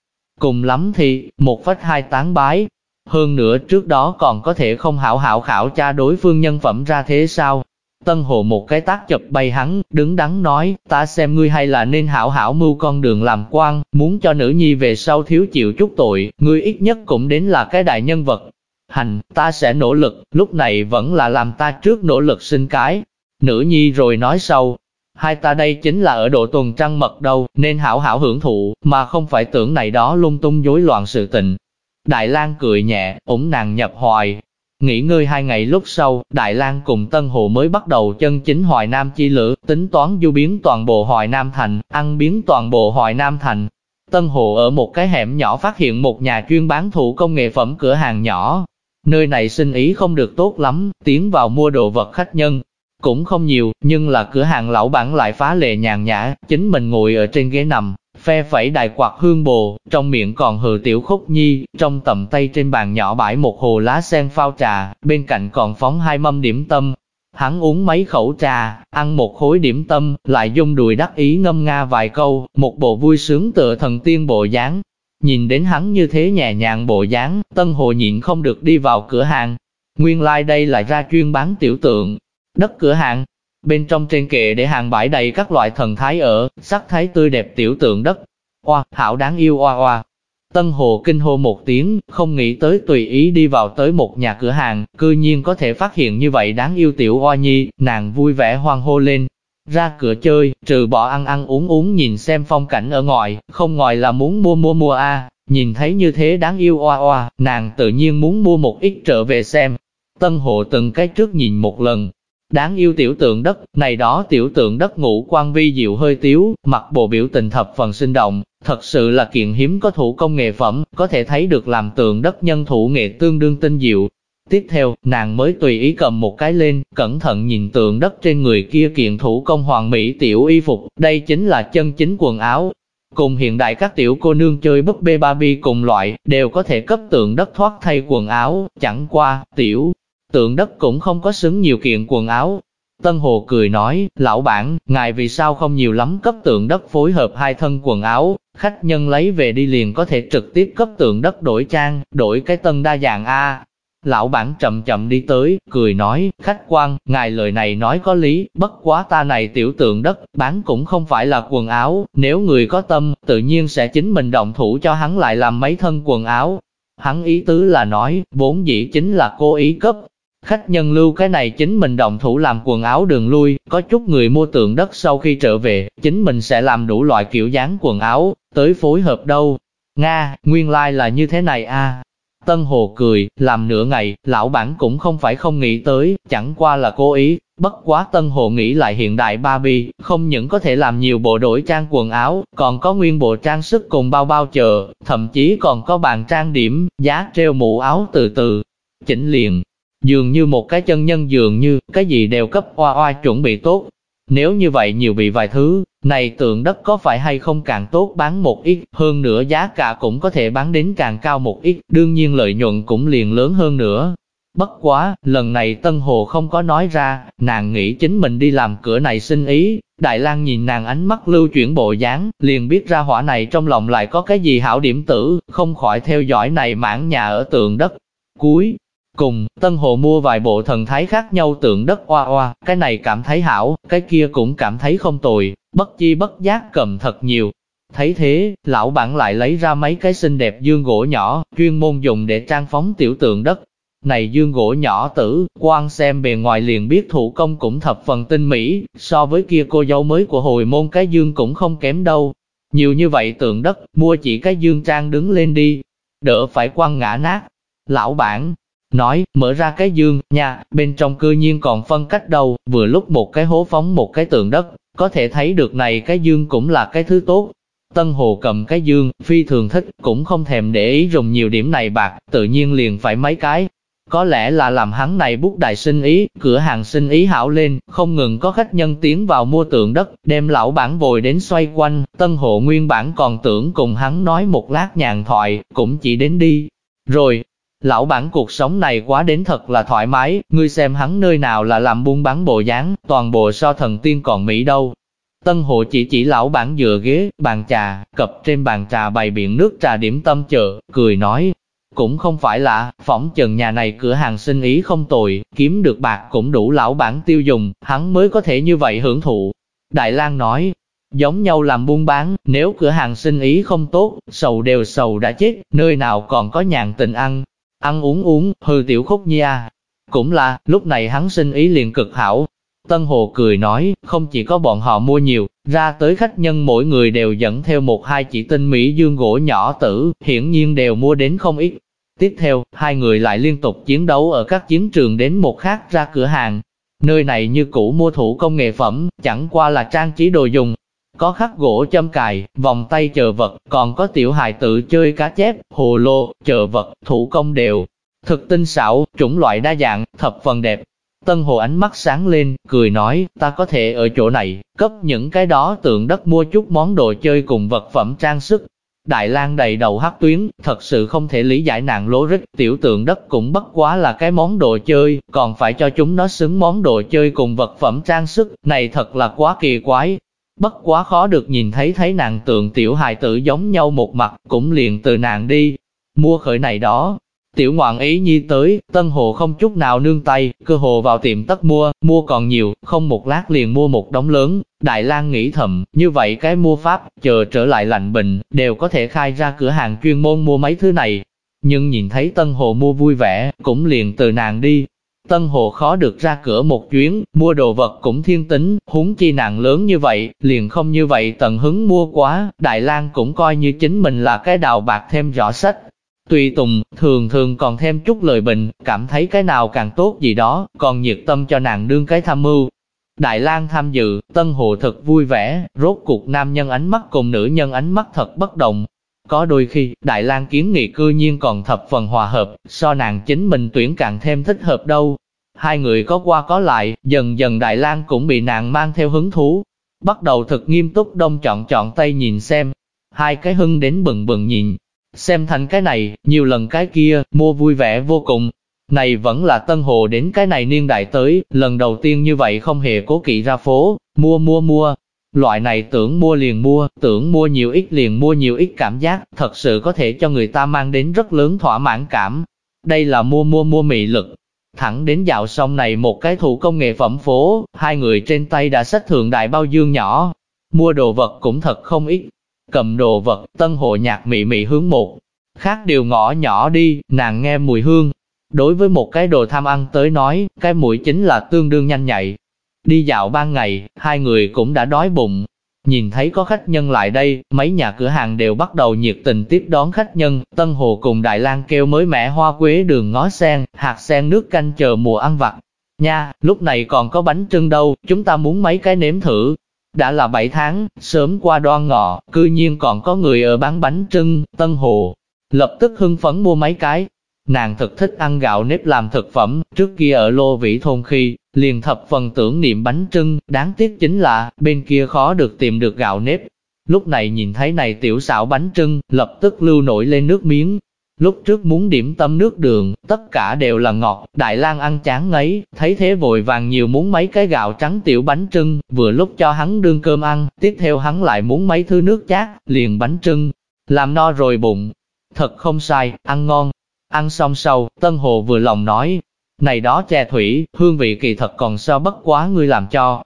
Cùng lắm thì, một phách hai tán bái. Hơn nữa trước đó còn có thể không hảo hảo khảo tra đối phương nhân phẩm ra thế sao? Tân Hồ một cái tác chụp bay hắn, đứng đắn nói, ta xem ngươi hay là nên hảo hảo mưu con đường làm quan, muốn cho nữ nhi về sau thiếu chịu chút tội, ngươi ít nhất cũng đến là cái đại nhân vật, hành, ta sẽ nỗ lực, lúc này vẫn là làm ta trước nỗ lực sinh cái. Nữ nhi rồi nói sau, hai ta đây chính là ở độ tuần trăng mật đâu, nên hảo hảo hưởng thụ, mà không phải tưởng này đó lung tung rối loạn sự tình. Đại lang cười nhẹ, ủng nàng nhập hoài. Nghỉ ngơi hai ngày lúc sau, Đại lang cùng Tân Hồ mới bắt đầu chân chính Hoài Nam chi lửa, tính toán du biến toàn bộ Hoài Nam Thành, ăn biến toàn bộ Hoài Nam Thành. Tân Hồ ở một cái hẻm nhỏ phát hiện một nhà chuyên bán thủ công nghệ phẩm cửa hàng nhỏ, Nơi này sinh ý không được tốt lắm, tiến vào mua đồ vật khách nhân, cũng không nhiều, nhưng là cửa hàng lão bản lại phá lệ nhàn nhã, chính mình ngồi ở trên ghế nằm, phe phẩy đài quạt hương bồ, trong miệng còn hừ tiểu khúc nhi, trong tầm tay trên bàn nhỏ bãi một hồ lá sen phao trà, bên cạnh còn phóng hai mâm điểm tâm. Hắn uống mấy khẩu trà, ăn một khối điểm tâm, lại dung đùi đắc ý ngâm nga vài câu, một bộ vui sướng tựa thần tiên bộ dáng. Nhìn đến hắn như thế nhẹ nhàng bộ dáng, Tân Hồ nhịn không được đi vào cửa hàng. Nguyên lai like đây là ra chuyên bán tiểu tượng. Đất cửa hàng, Bên trong trên kệ để hàng bãi đầy các loại thần thái ở, sắc thái tươi đẹp tiểu tượng đất. Oa, hảo đáng yêu oa oa. Tân Hồ kinh hô một tiếng, không nghĩ tới tùy ý đi vào tới một nhà cửa hàng, cư nhiên có thể phát hiện như vậy đáng yêu tiểu oa nhi, nàng vui vẻ hoang hô lên. Ra cửa chơi, trừ bỏ ăn ăn uống uống nhìn xem phong cảnh ở ngoài, không ngoài là muốn mua mua mua a nhìn thấy như thế đáng yêu oa oa, nàng tự nhiên muốn mua một ít trở về xem. Tân hộ từng cái trước nhìn một lần, Đáng yêu tiểu tượng đất, này đó tiểu tượng đất ngũ quan vi diệu hơi tiếu, mặt bộ biểu tình thập phần sinh động, thật sự là kiện hiếm có thủ công nghệ phẩm, có thể thấy được làm tượng đất nhân thủ nghệ tương đương tinh diệu. Tiếp theo, nàng mới tùy ý cầm một cái lên, cẩn thận nhìn tượng đất trên người kia kiện thủ công hoàng mỹ tiểu y phục, đây chính là chân chính quần áo. Cùng hiện đại các tiểu cô nương chơi búp bê Barbie cùng loại, đều có thể cấp tượng đất thoát thay quần áo, chẳng qua, tiểu tượng đất cũng không có xứng nhiều kiện quần áo. Tân Hồ cười nói, lão bản, ngài vì sao không nhiều lắm cấp tượng đất phối hợp hai thân quần áo, khách nhân lấy về đi liền có thể trực tiếp cấp tượng đất đổi trang, đổi cái tân đa dạng A. Lão bản chậm chậm đi tới, cười nói, khách quan, ngài lời này nói có lý, bất quá ta này tiểu tượng đất, bán cũng không phải là quần áo, nếu người có tâm, tự nhiên sẽ chính mình động thủ cho hắn lại làm mấy thân quần áo. Hắn ý tứ là nói, vốn dĩ chính là cố ý cấp, Khách nhân lưu cái này chính mình động thủ làm quần áo đường lui, có chút người mua tượng đất sau khi trở về, chính mình sẽ làm đủ loại kiểu dáng quần áo, tới phối hợp đâu. Nga, nguyên lai like là như thế này a. À. Tân Hồ cười, làm nửa ngày, lão bản cũng không phải không nghĩ tới, chẳng qua là cố ý, bất quá Tân Hồ nghĩ lại hiện đại Barbie, không những có thể làm nhiều bộ đổi trang quần áo, còn có nguyên bộ trang sức cùng bao bao chờ, thậm chí còn có bàn trang điểm, giá treo mũ áo từ từ, chỉnh liền, Dường như một cái chân nhân dường như, cái gì đều cấp oa oa chuẩn bị tốt. Nếu như vậy nhiều bị vài thứ, này tượng đất có phải hay không càng tốt bán một ít, hơn nữa giá cả cũng có thể bán đến càng cao một ít, đương nhiên lợi nhuận cũng liền lớn hơn nữa. Bất quá, lần này Tân Hồ không có nói ra, nàng nghĩ chính mình đi làm cửa này xin ý. Đại lang nhìn nàng ánh mắt lưu chuyển bộ dáng, liền biết ra hỏa này trong lòng lại có cái gì hảo điểm tử, không khỏi theo dõi này mãn nhà ở tượng đất. Cuối Cùng, Tân Hồ mua vài bộ thần thái khác nhau tượng đất oa oa, cái này cảm thấy hảo, cái kia cũng cảm thấy không tồi, bất chi bất giác cầm thật nhiều. Thấy thế, lão bản lại lấy ra mấy cái xinh đẹp dương gỗ nhỏ, chuyên môn dùng để trang phóng tiểu tượng đất. Này dương gỗ nhỏ tử, quan xem bề ngoài liền biết thủ công cũng thập phần tinh mỹ, so với kia cô dâu mới của hồi môn cái dương cũng không kém đâu. Nhiều như vậy tượng đất, mua chỉ cái dương trang đứng lên đi, đỡ phải quăng ngã nát. Lão bản, nói, mở ra cái dương, nhà bên trong cư nhiên còn phân cách đầu, vừa lúc một cái hố phóng một cái tượng đất, có thể thấy được này cái dương cũng là cái thứ tốt. Tân Hồ cầm cái dương, phi thường thích, cũng không thèm để ý dùng nhiều điểm này bạc, tự nhiên liền phải mấy cái. Có lẽ là làm hắn này bút đại sinh ý, cửa hàng sinh ý hảo lên, không ngừng có khách nhân tiến vào mua tượng đất, đem lão bản vội đến xoay quanh, Tân Hộ nguyên bản còn tưởng cùng hắn nói một lát nhàn thoại, cũng chỉ đến đi. Rồi, Lão bản cuộc sống này quá đến thật là thoải mái, ngươi xem hắn nơi nào là làm buôn bán bộ dáng, toàn bộ so thần tiên còn Mỹ đâu. Tân hộ chỉ chỉ lão bản dựa ghế, bàn trà, cập trên bàn trà bày biện nước trà điểm tâm chợ, cười nói. Cũng không phải lạ phỏng trần nhà này cửa hàng sinh ý không tồi, kiếm được bạc cũng đủ lão bản tiêu dùng, hắn mới có thể như vậy hưởng thụ. Đại lang nói, giống nhau làm buôn bán, nếu cửa hàng sinh ý không tốt, sầu đều sầu đã chết, nơi nào còn có nhàn tình ăn, ăn uống uống, hư tiểu khúc nha. Cũng là, lúc này hắn sinh ý liền cực hảo. Tân Hồ cười nói, không chỉ có bọn họ mua nhiều, ra tới khách nhân mỗi người đều dẫn theo một hai chỉ tinh mỹ dương gỗ nhỏ tử, hiển nhiên đều mua đến không ít. Tiếp theo, hai người lại liên tục chiến đấu ở các chiến trường đến một khác ra cửa hàng. Nơi này như cũ mua thủ công nghệ phẩm, chẳng qua là trang trí đồ dùng, có khắc gỗ châm cài, vòng tay chờ vật, còn có tiểu hài tự chơi cá chép, hồ lô, chờ vật, thủ công đều. Thực tinh xảo, chủng loại đa dạng, thập phần đẹp. Tân Hồ ánh mắt sáng lên, cười nói, ta có thể ở chỗ này, cấp những cái đó tượng đất mua chút món đồ chơi cùng vật phẩm trang sức. Đại lang đầy đầu hắc tuyến, thật sự không thể lý giải nàng lố rích, tiểu tượng đất cũng bất quá là cái món đồ chơi, còn phải cho chúng nó xứng món đồ chơi cùng vật phẩm trang sức, này thật là quá kỳ quái. Bất quá khó được nhìn thấy thấy nàng tượng tiểu hài tử giống nhau một mặt, cũng liền từ nàng đi, mua khởi này đó, Tiểu ngoạn ý nhi tới, Tân Hồ không chút nào nương tay, cơ hồ vào tiệm tất mua, mua còn nhiều, không một lát liền mua một đống lớn. Đại lang nghĩ thầm, như vậy cái mua pháp, chờ trở lại lạnh bình, đều có thể khai ra cửa hàng chuyên môn mua mấy thứ này. Nhưng nhìn thấy Tân Hồ mua vui vẻ, cũng liền từ nàng đi. Tân Hồ khó được ra cửa một chuyến, mua đồ vật cũng thiên tính, húng chi nàng lớn như vậy, liền không như vậy tận hứng mua quá, Đại lang cũng coi như chính mình là cái đào bạc thêm rõ sách, Tùy Tùng, thường thường còn thêm chút lời bình, cảm thấy cái nào càng tốt gì đó, còn nhiệt tâm cho nàng đương cái tham mưu. Đại lang tham dự, Tân Hồ thật vui vẻ, rốt cuộc nam nhân ánh mắt cùng nữ nhân ánh mắt thật bất đồng. Có đôi khi, Đại lang kiến nghị cư nhiên còn thập phần hòa hợp, so nàng chính mình tuyển càng thêm thích hợp đâu. Hai người có qua có lại, dần dần Đại lang cũng bị nàng mang theo hứng thú. Bắt đầu thật nghiêm túc đông chọn chọn tay nhìn xem. Hai cái hưng đến bừng bừng nhìn, Xem thành cái này, nhiều lần cái kia, mua vui vẻ vô cùng. Này vẫn là tân hồ đến cái này niên đại tới, lần đầu tiên như vậy không hề cố kỵ ra phố, mua mua mua. Loại này tưởng mua liền mua, tưởng mua nhiều ít liền mua nhiều ít cảm giác, thật sự có thể cho người ta mang đến rất lớn thỏa mãn cảm. Đây là mua mua mua mị lực. Thẳng đến dạo xong này một cái thủ công nghệ phẩm phố, hai người trên tay đã xách thượng đại bao dương nhỏ. Mua đồ vật cũng thật không ít, cầm đồ vật, tân hộ nhạc mị mị hướng một. Khác điều ngõ nhỏ đi, nàng nghe mùi hương. Đối với một cái đồ tham ăn tới nói, cái mũi chính là tương đương nhanh nhạy. Đi dạo ban ngày, hai người cũng đã đói bụng. Nhìn thấy có khách nhân lại đây, mấy nhà cửa hàng đều bắt đầu nhiệt tình tiếp đón khách nhân. Tân Hồ cùng Đại lang kêu mới mẻ hoa quế đường ngó sen, hạt sen nước canh chờ mùa ăn vặt. Nha, lúc này còn có bánh trưng đâu, chúng ta muốn mấy cái nếm thử. Đã là 7 tháng, sớm qua đoan ngọ, cư nhiên còn có người ở bán bánh trưng, Tân Hồ. Lập tức hưng phấn mua mấy cái. Nàng thực thích ăn gạo nếp làm thực phẩm, trước kia ở Lô Vĩ Thôn khi, liền thập phần tưởng niệm bánh trưng, đáng tiếc chính là, bên kia khó được tìm được gạo nếp. Lúc này nhìn thấy này tiểu xảo bánh trưng, lập tức lưu nổi lên nước miếng, Lúc trước muốn điểm tâm nước đường, tất cả đều là ngọt, Đại lang ăn chán ngấy, thấy thế vội vàng nhiều muốn mấy cái gạo trắng tiểu bánh trưng, vừa lúc cho hắn đương cơm ăn, tiếp theo hắn lại muốn mấy thứ nước chát, liền bánh trưng, làm no rồi bụng. Thật không sai, ăn ngon. Ăn xong sau, Tân Hồ vừa lòng nói, này đó chè thủy, hương vị kỳ thật còn so bất quá ngươi làm cho.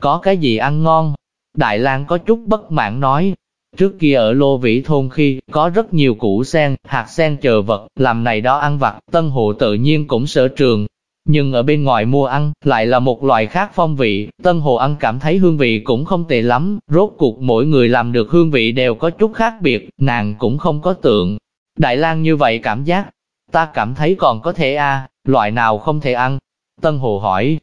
Có cái gì ăn ngon? Đại lang có chút bất mãn nói, Trước kia ở Lô Vĩ Thôn khi, có rất nhiều củ sen, hạt sen chờ vật, làm này đó ăn vặt, Tân hồ tự nhiên cũng sở trường. Nhưng ở bên ngoài mua ăn, lại là một loại khác phong vị, Tân Hồ ăn cảm thấy hương vị cũng không tệ lắm, rốt cuộc mỗi người làm được hương vị đều có chút khác biệt, nàng cũng không có tượng. Đại lang như vậy cảm giác, ta cảm thấy còn có thể a loại nào không thể ăn? Tân Hồ hỏi,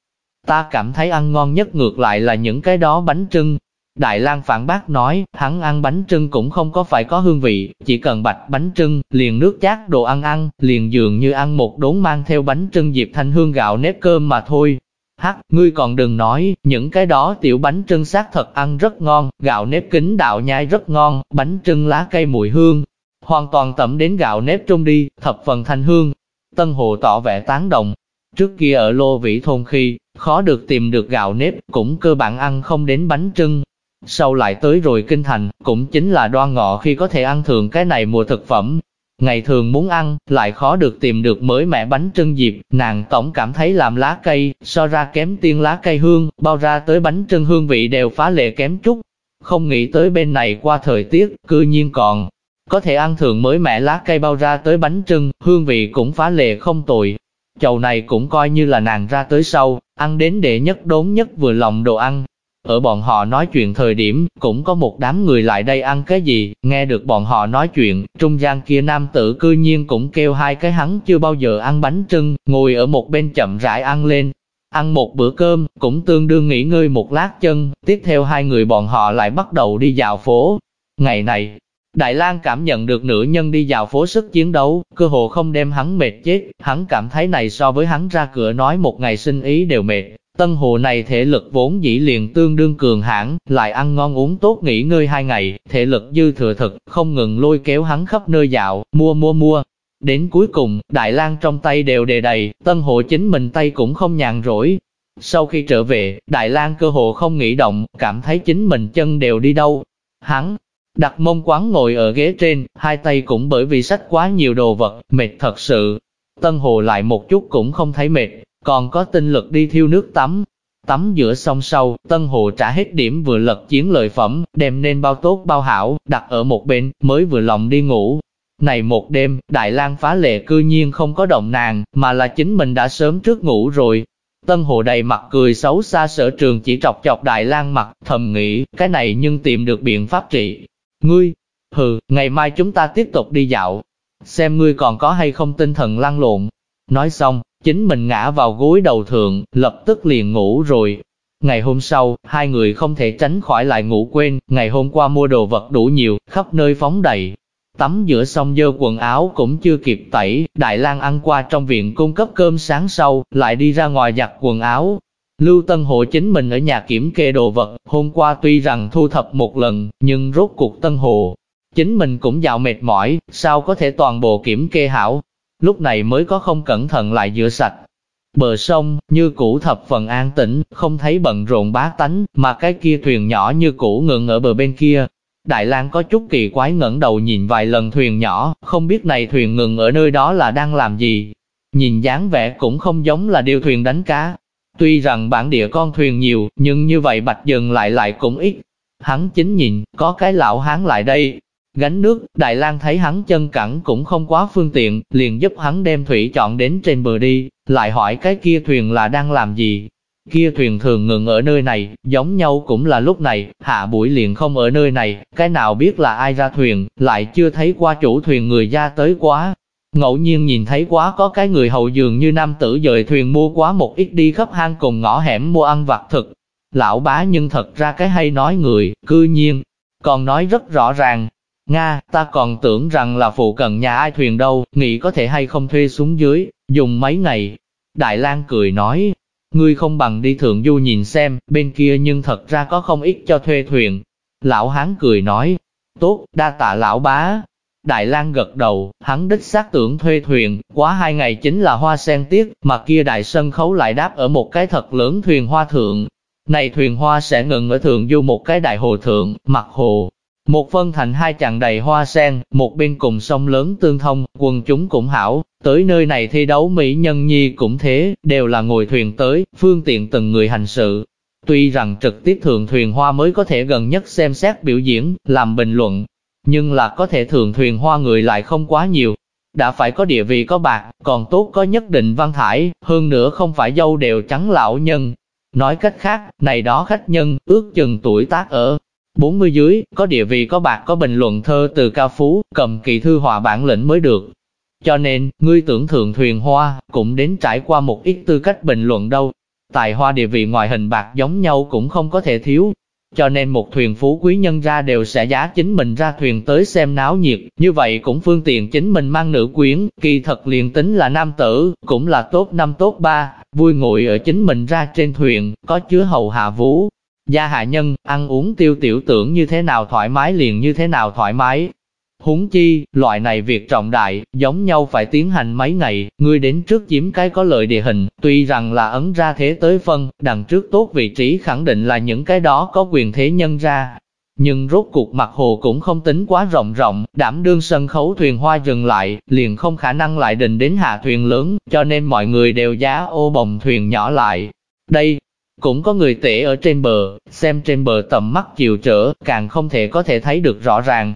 ta cảm thấy ăn ngon nhất ngược lại là những cái đó bánh trưng, Đại lang phản bác nói, hắn ăn bánh trưng cũng không có phải có hương vị, chỉ cần bạch bánh trưng, liền nước chát đồ ăn ăn, liền dường như ăn một đốn mang theo bánh trưng dịp thanh hương gạo nếp cơm mà thôi. Hắc, ngươi còn đừng nói, những cái đó tiểu bánh trưng xác thật ăn rất ngon, gạo nếp kính đạo nhai rất ngon, bánh trưng lá cây mùi hương, hoàn toàn tẩm đến gạo nếp trung đi, thập phần thanh hương. Tân Hồ tỏ vẻ tán đồng. Trước kia ở Lô Vĩ Thôn khi, khó được tìm được gạo nếp, cũng cơ bản ăn không đến bánh trưng, sau lại tới rồi kinh thành, cũng chính là đoan ngọ khi có thể ăn thường cái này mùa thực phẩm. Ngày thường muốn ăn, lại khó được tìm được mới mẻ bánh trưng dịp, nàng tổng cảm thấy làm lá cây, so ra kém tiên lá cây hương, bao ra tới bánh trưng hương vị đều phá lệ kém chút. Không nghĩ tới bên này qua thời tiết, cư nhiên còn có thể ăn thường mới mẻ lá cây bao ra tới bánh trưng, hương vị cũng phá lệ không tồi. Chầu này cũng coi như là nàng ra tới sau, ăn đến đệ nhất đốn nhất vừa lòng đồ ăn, ở bọn họ nói chuyện thời điểm, cũng có một đám người lại đây ăn cái gì, nghe được bọn họ nói chuyện, trung gian kia nam tử cư nhiên cũng kêu hai cái hắn chưa bao giờ ăn bánh trưng, ngồi ở một bên chậm rãi ăn lên. Ăn một bữa cơm, cũng tương đương nghỉ ngơi một lát chân, tiếp theo hai người bọn họ lại bắt đầu đi dạo phố. Ngày này, Đại Lang cảm nhận được nữ nhân đi vào phố sức chiến đấu, cơ hồ không đem hắn mệt chết, hắn cảm thấy này so với hắn ra cửa nói một ngày sinh ý đều mệt. Tân hồ này thể lực vốn dĩ liền tương đương cường hãn, lại ăn ngon uống tốt nghỉ ngơi hai ngày, thể lực dư thừa thực, không ngừng lôi kéo hắn khắp nơi dạo, mua mua mua. Đến cuối cùng, Đại Lang trong tay đều đề đầy, tân hồ chính mình tay cũng không nhàn rỗi. Sau khi trở về, Đại Lang cơ hồ không nghĩ động, cảm thấy chính mình chân đều đi đâu. Hắn, đặt mông quán ngồi ở ghế trên, hai tay cũng bởi vì sách quá nhiều đồ vật, mệt thật sự. Tân Hồ lại một chút cũng không thấy mệt, còn có tinh lực đi thiêu nước tắm. Tắm giữa sông sau, Tân Hồ trả hết điểm vừa lật chiến lợi phẩm, đem nên bao tốt bao hảo, đặt ở một bên, mới vừa lòng đi ngủ. Này một đêm, Đại lang phá lệ cư nhiên không có động nàng, mà là chính mình đã sớm trước ngủ rồi. Tân Hồ đầy mặt cười xấu xa sở trường chỉ trọc chọc Đại lang mặt, thầm nghĩ, cái này nhưng tìm được biện pháp trị, Ngươi, hừ, ngày mai chúng ta tiếp tục đi dạo, xem ngươi còn có hay không tinh thần lăn lộn. Nói xong, chính mình ngã vào gối đầu thượng, lập tức liền ngủ rồi. Ngày hôm sau, hai người không thể tránh khỏi lại ngủ quên, ngày hôm qua mua đồ vật đủ nhiều, khắp nơi phóng đầy. Tắm giữa xong dơ quần áo cũng chưa kịp tẩy, Đại lang ăn qua trong viện cung cấp cơm sáng sau, lại đi ra ngoài giặt quần áo, Lưu Tân Hộ chính mình ở nhà kiểm kê đồ vật, hôm qua tuy rằng thu thập một lần, nhưng rốt cuộc Tân Hộ, chính mình cũng dạo mệt mỏi, sao có thể toàn bộ kiểm kê hảo, lúc này mới có không cẩn thận lại rửa sạch. Bờ sông, như cũ thập phần an tĩnh, không thấy bận rộn bá tánh, mà cái kia thuyền nhỏ như cũ ngừng ở bờ bên kia. Đại lang có chút kỳ quái ngẩng đầu nhìn vài lần thuyền nhỏ, không biết này thuyền ngừng ở nơi đó là đang làm gì. Nhìn dáng vẻ cũng không giống là điều thuyền đánh cá, Tuy rằng bản địa con thuyền nhiều, nhưng như vậy bạch dừng lại lại cũng ít. Hắn chính nhìn, có cái lão hán lại đây, gánh nước, Đại lang thấy hắn chân cẳng cũng không quá phương tiện, liền giúp hắn đem thủy chọn đến trên bờ đi, lại hỏi cái kia thuyền là đang làm gì. Kia thuyền thường ngừng ở nơi này, giống nhau cũng là lúc này, hạ buổi liền không ở nơi này, cái nào biết là ai ra thuyền, lại chưa thấy qua chủ thuyền người ra tới quá, Ngẫu nhiên nhìn thấy quá có cái người hậu dường như nam tử dời thuyền mua quá một ít đi khắp hang cùng ngõ hẻm mua ăn vặt thực. Lão bá nhưng thật ra cái hay nói người, cư nhiên, còn nói rất rõ ràng. Nga, ta còn tưởng rằng là phụ cận nhà ai thuyền đâu, nghĩ có thể hay không thuê xuống dưới, dùng mấy ngày. Đại lang cười nói, ngươi không bằng đi thượng du nhìn xem, bên kia nhưng thật ra có không ít cho thuê thuyền. Lão hán cười nói, tốt, đa tạ lão bá, Đại lang gật đầu, hắn đích xác tưởng thuê thuyền, quá hai ngày chính là hoa sen tiết, mà kia đại sân khấu lại đáp ở một cái thật lớn thuyền hoa thượng. Này thuyền hoa sẽ ngừng ở thượng du một cái đại hồ thượng, mặt hồ. Một phân thành hai chặng đầy hoa sen, một bên cùng sông lớn tương thông, quần chúng cũng hảo, tới nơi này thi đấu Mỹ Nhân Nhi cũng thế, đều là ngồi thuyền tới, phương tiện từng người hành sự. Tuy rằng trực tiếp thượng thuyền hoa mới có thể gần nhất xem xét biểu diễn, làm bình luận, nhưng là có thể thường thuyền hoa người lại không quá nhiều. Đã phải có địa vị có bạc, còn tốt có nhất định văn thải, hơn nữa không phải dâu đều trắng lão nhân. Nói cách khác, này đó khách nhân, ước chừng tuổi tác ở 40 dưới, có địa vị có bạc có bình luận thơ từ ca phú, cầm kỳ thư họa bản lĩnh mới được. Cho nên, ngươi tưởng thượng thuyền hoa, cũng đến trải qua một ít tư cách bình luận đâu. Tài hoa địa vị ngoài hình bạc giống nhau cũng không có thể thiếu, cho nên một thuyền phú quý nhân ra đều sẽ giá chính mình ra thuyền tới xem náo nhiệt, như vậy cũng phương tiện chính mình mang nữ quyến, kỳ thật liền tính là nam tử, cũng là tốt năm tốt ba, vui ngồi ở chính mình ra trên thuyền, có chứa hầu hạ vũ. Gia hạ nhân, ăn uống tiêu tiểu tưởng như thế nào thoải mái liền như thế nào thoải mái, Húng chi, loại này việc trọng đại, giống nhau phải tiến hành mấy ngày, ngươi đến trước chiếm cái có lợi địa hình, tuy rằng là ấn ra thế tới phân, đằng trước tốt vị trí khẳng định là những cái đó có quyền thế nhân ra. Nhưng rốt cuộc mặt hồ cũng không tính quá rộng rộng, đảm đương sân khấu thuyền hoa dừng lại, liền không khả năng lại định đến hạ thuyền lớn, cho nên mọi người đều giá ô bồng thuyền nhỏ lại. Đây, cũng có người tể ở trên bờ, xem trên bờ tầm mắt chiều trở, càng không thể có thể thấy được rõ ràng,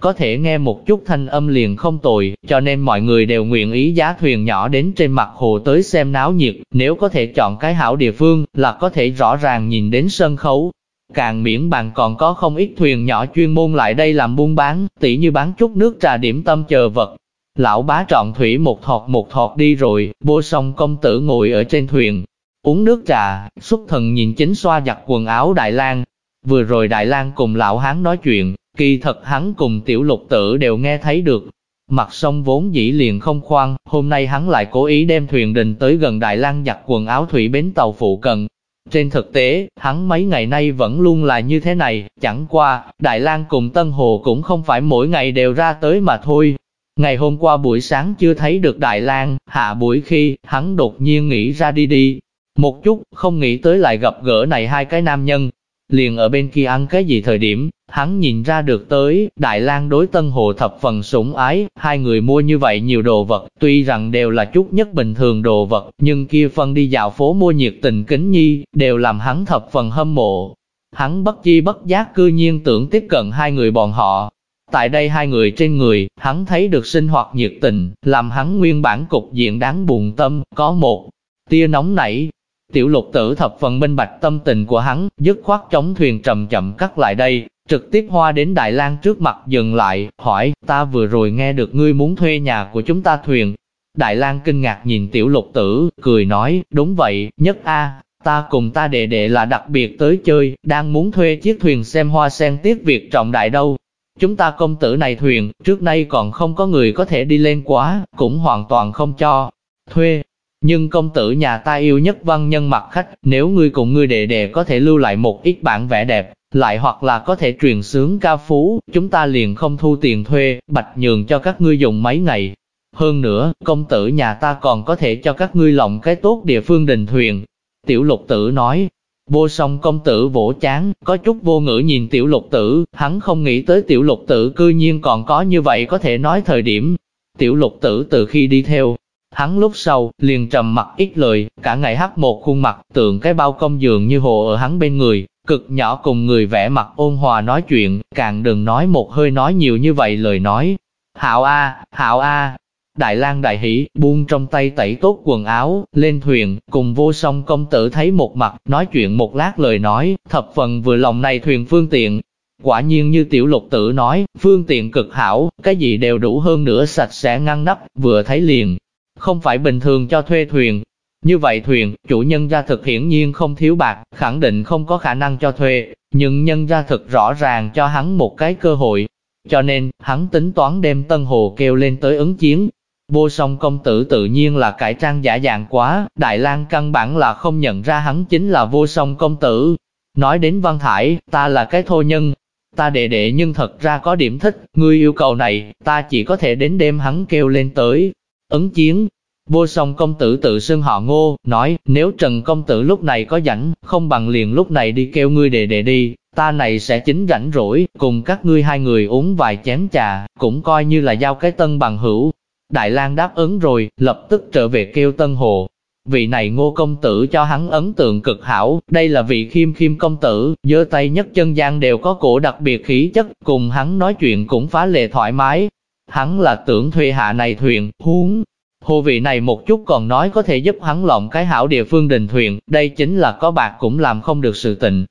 có thể nghe một chút thanh âm liền không tồi, cho nên mọi người đều nguyện ý giá thuyền nhỏ đến trên mặt hồ tới xem náo nhiệt, nếu có thể chọn cái hảo địa phương, là có thể rõ ràng nhìn đến sân khấu. Càng miễn bàn còn có không ít thuyền nhỏ chuyên môn lại đây làm buôn bán, tỉ như bán chút nước trà điểm tâm chờ vật. Lão bá trọn thủy một thọt một thọt đi rồi, vô song công tử ngồi ở trên thuyền, uống nước trà, xuất thần nhìn chính xoa giặt quần áo Đại lang Vừa rồi Đại lang cùng lão hán nói chuyện, Kỳ thật hắn cùng tiểu lục tử đều nghe thấy được. Mặt sông vốn dĩ liền không khoan, hôm nay hắn lại cố ý đem thuyền đình tới gần Đại Lang giặt quần áo thủy bến tàu phụ cận. Trên thực tế, hắn mấy ngày nay vẫn luôn là như thế này, chẳng qua, Đại Lang cùng Tân Hồ cũng không phải mỗi ngày đều ra tới mà thôi. Ngày hôm qua buổi sáng chưa thấy được Đại Lang, hạ buổi khi, hắn đột nhiên nghĩ ra đi đi. Một chút, không nghĩ tới lại gặp gỡ này hai cái nam nhân, liền ở bên kia ăn cái gì thời điểm, hắn nhìn ra được tới, Đại lang đối Tân Hồ thập phần sủng ái, hai người mua như vậy nhiều đồ vật, tuy rằng đều là chút nhất bình thường đồ vật, nhưng kia phân đi dạo phố mua nhiệt tình kính nhi, đều làm hắn thập phần hâm mộ. Hắn bất chi bất giác cư nhiên tưởng tiếp cận hai người bọn họ. Tại đây hai người trên người, hắn thấy được sinh hoạt nhiệt tình, làm hắn nguyên bản cục diện đáng buồn tâm, có một tia nóng nảy, Tiểu lục tử thập phần minh bạch tâm tình của hắn, dứt khoát chống thuyền trầm chậm cắt lại đây, trực tiếp hoa đến Đại lang trước mặt dừng lại, hỏi, ta vừa rồi nghe được ngươi muốn thuê nhà của chúng ta thuyền. Đại lang kinh ngạc nhìn tiểu lục tử, cười nói, đúng vậy, nhất a, ta cùng ta đệ đệ là đặc biệt tới chơi, đang muốn thuê chiếc thuyền xem hoa sen tiết việc trọng đại đâu. Chúng ta công tử này thuyền, trước nay còn không có người có thể đi lên quá, cũng hoàn toàn không cho thuê, nhưng công tử nhà ta yêu nhất văn nhân mặt khách, nếu ngươi cùng ngươi đệ đệ có thể lưu lại một ít bản vẽ đẹp, lại hoặc là có thể truyền sướng ca phú, chúng ta liền không thu tiền thuê, bạch nhường cho các ngươi dùng mấy ngày. Hơn nữa, công tử nhà ta còn có thể cho các ngươi lộng cái tốt địa phương đình thuyền. Tiểu lục tử nói, vô song công tử vỗ chán, có chút vô ngữ nhìn tiểu lục tử, hắn không nghĩ tới tiểu lục tử cư nhiên còn có như vậy có thể nói thời điểm. Tiểu lục tử từ khi đi theo, Hắn lúc sau, liền trầm mặt ít lời, cả ngày hắt một khuôn mặt, tượng cái bao công giường như hồ ở hắn bên người, cực nhỏ cùng người vẽ mặt ôn hòa nói chuyện, càng đừng nói một hơi nói nhiều như vậy lời nói. Hạo A, Hạo A, Đại lang đại hỷ, buông trong tay tẩy tốt quần áo, lên thuyền, cùng vô song công tử thấy một mặt, nói chuyện một lát lời nói, thập phần vừa lòng này thuyền phương tiện. Quả nhiên như tiểu lục tử nói, phương tiện cực hảo, cái gì đều đủ hơn nữa sạch sẽ ngăn nắp, vừa thấy liền, không phải bình thường cho thuê thuyền. Như vậy thuyền, chủ nhân gia thực hiển nhiên không thiếu bạc, khẳng định không có khả năng cho thuê, nhưng nhân gia thực rõ ràng cho hắn một cái cơ hội. Cho nên, hắn tính toán đem Tân Hồ kêu lên tới ứng chiến. Vô song công tử tự nhiên là cải trang giả dạng quá, Đại lang căn bản là không nhận ra hắn chính là vô song công tử. Nói đến Văn Thải, ta là cái thô nhân, ta đệ đệ nhưng thật ra có điểm thích, ngươi yêu cầu này, ta chỉ có thể đến đêm hắn kêu lên tới, Ứng chiến, vô song công tử tự xưng họ ngô, nói, nếu Trần công tử lúc này có rảnh, không bằng liền lúc này đi kêu ngươi đệ đệ đi, ta này sẽ chính rảnh rỗi, cùng các ngươi hai người uống vài chén trà, cũng coi như là giao cái tân bằng hữu. Đại lang đáp ứng rồi, lập tức trở về kêu tân hồ. Vị này ngô công tử cho hắn ấn tượng cực hảo, đây là vị khiêm khiêm công tử, giơ tay nhất chân gian đều có cổ đặc biệt khí chất, cùng hắn nói chuyện cũng phá lệ thoải mái, Hắn là tưởng thuê hạ này thuyền, huống. Hồ vị này một chút còn nói có thể giúp hắn lộng cái hảo địa phương đình thuyền, đây chính là có bạc cũng làm không được sự tình.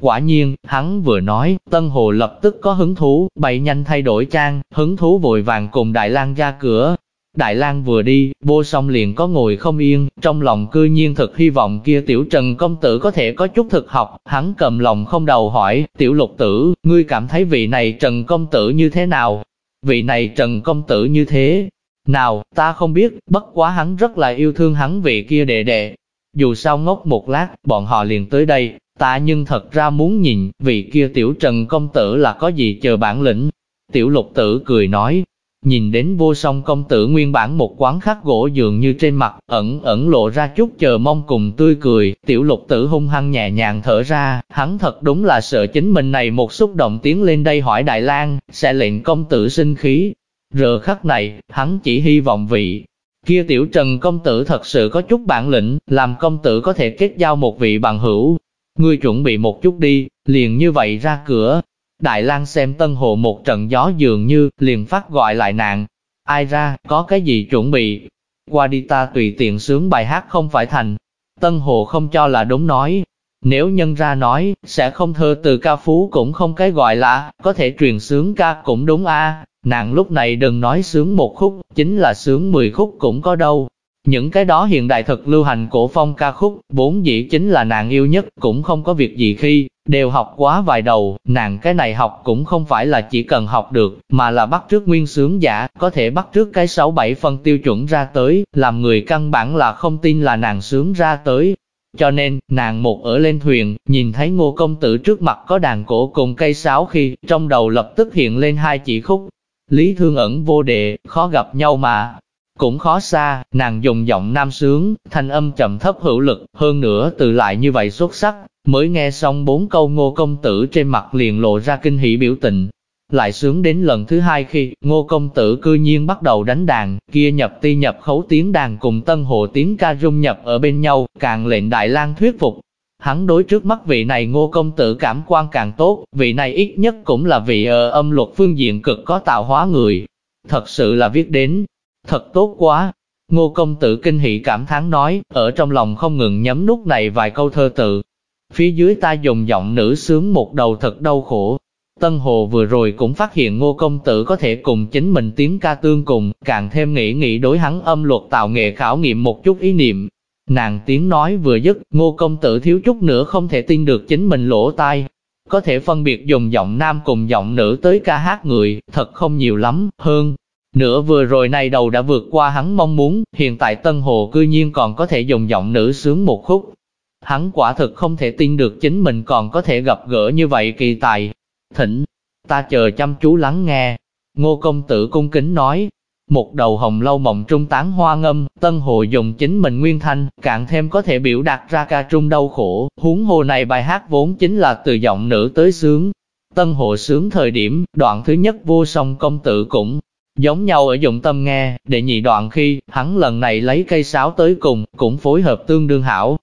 Quả nhiên, hắn vừa nói, Tân Hồ lập tức có hứng thú, bày nhanh thay đổi trang, hứng thú vội vàng cùng Đại lang ra cửa. Đại lang vừa đi, vô song liền có ngồi không yên, trong lòng cư nhiên thực hy vọng kia tiểu trần công tử có thể có chút thực học, hắn cầm lòng không đầu hỏi, tiểu lục tử, ngươi cảm thấy vị này trần công tử như thế nào? vị này Trần Công Tử như thế. Nào, ta không biết, bất quá hắn rất là yêu thương hắn vị kia đệ đệ. Dù sao ngốc một lát, bọn họ liền tới đây, ta nhưng thật ra muốn nhìn, vị kia tiểu Trần Công Tử là có gì chờ bản lĩnh. Tiểu lục tử cười nói, Nhìn đến vô song công tử nguyên bản một quán khắc gỗ dường như trên mặt, ẩn ẩn lộ ra chút chờ mong cùng tươi cười, tiểu lục tử hung hăng nhẹ nhàng thở ra, hắn thật đúng là sợ chính mình này một xúc động tiến lên đây hỏi Đại lang sẽ lệnh công tử sinh khí. Giờ khắc này, hắn chỉ hy vọng vị kia tiểu trần công tử thật sự có chút bản lĩnh, làm công tử có thể kết giao một vị bằng hữu. Ngươi chuẩn bị một chút đi, liền như vậy ra cửa, Đại lang xem tân hồ một trận gió dường như, liền phát gọi lại nạn. Ai ra, có cái gì chuẩn bị? Qua đi ta tùy tiện sướng bài hát không phải thành. Tân hồ không cho là đúng nói. Nếu nhân ra nói, sẽ không thơ từ ca phú cũng không cái gọi là, có thể truyền sướng ca cũng đúng a. Nàng lúc này đừng nói sướng một khúc, chính là sướng mười khúc cũng có đâu. Những cái đó hiện đại thực lưu hành cổ phong ca khúc, vốn dĩ chính là nàng yêu nhất, cũng không có việc gì khi, đều học quá vài đầu, nàng cái này học cũng không phải là chỉ cần học được, mà là bắt trước nguyên sướng giả, có thể bắt trước cái 6-7 phân tiêu chuẩn ra tới, làm người căn bản là không tin là nàng sướng ra tới. Cho nên, nàng một ở lên thuyền, nhìn thấy ngô công tử trước mặt có đàn cổ cùng cây sáo khi, trong đầu lập tức hiện lên hai chỉ khúc. Lý thương ẩn vô đệ, khó gặp nhau mà, cũng khó xa, nàng dùng giọng nam sướng, thanh âm trầm thấp hữu lực, hơn nữa từ lại như vậy xuất sắc, mới nghe xong bốn câu ngô công tử trên mặt liền lộ ra kinh hỉ biểu tình. Lại sướng đến lần thứ hai khi ngô công tử cư nhiên bắt đầu đánh đàn, kia nhập ti nhập khấu tiếng đàn cùng tân hồ tiếng ca rung nhập ở bên nhau, càng lệnh Đại lang thuyết phục. Hắn đối trước mắt vị này ngô công tử cảm quan càng tốt, vị này ít nhất cũng là vị ở âm luật phương diện cực có tạo hóa người. Thật sự là viết đến, thật tốt quá. Ngô công tử kinh hỉ cảm thán nói, ở trong lòng không ngừng nhấm nút này vài câu thơ tự. Phía dưới ta dùng giọng nữ sướng một đầu thật đau khổ. Tân Hồ vừa rồi cũng phát hiện ngô công tử có thể cùng chính mình tiếng ca tương cùng, càng thêm nghĩ nghĩ đối hắn âm luật tạo nghệ khảo nghiệm một chút ý niệm. Nàng tiếng nói vừa dứt, ngô công tử thiếu chút nữa không thể tin được chính mình lỗ tai. Có thể phân biệt dùng giọng nam cùng giọng nữ tới ca hát người, thật không nhiều lắm, hơn, Nửa vừa rồi này đầu đã vượt qua hắn mong muốn, hiện tại Tân Hồ cư nhiên còn có thể dùng giọng nữ sướng một khúc. Hắn quả thực không thể tin được chính mình còn có thể gặp gỡ như vậy kỳ tài. Thỉnh, ta chờ chăm chú lắng nghe. Ngô công tử cung kính nói, một đầu hồng lâu mộng trung tán hoa ngâm, Tân Hồ dùng chính mình nguyên thanh, càng thêm có thể biểu đạt ra ca trung đau khổ, huống hồ này bài hát vốn chính là từ giọng nữ tới sướng. Tân Hồ sướng thời điểm, đoạn thứ nhất vô song công tử cũng Giống nhau ở dụng tâm nghe, để nhị đoạn khi, hắn lần này lấy cây sáo tới cùng, cũng phối hợp tương đương hảo.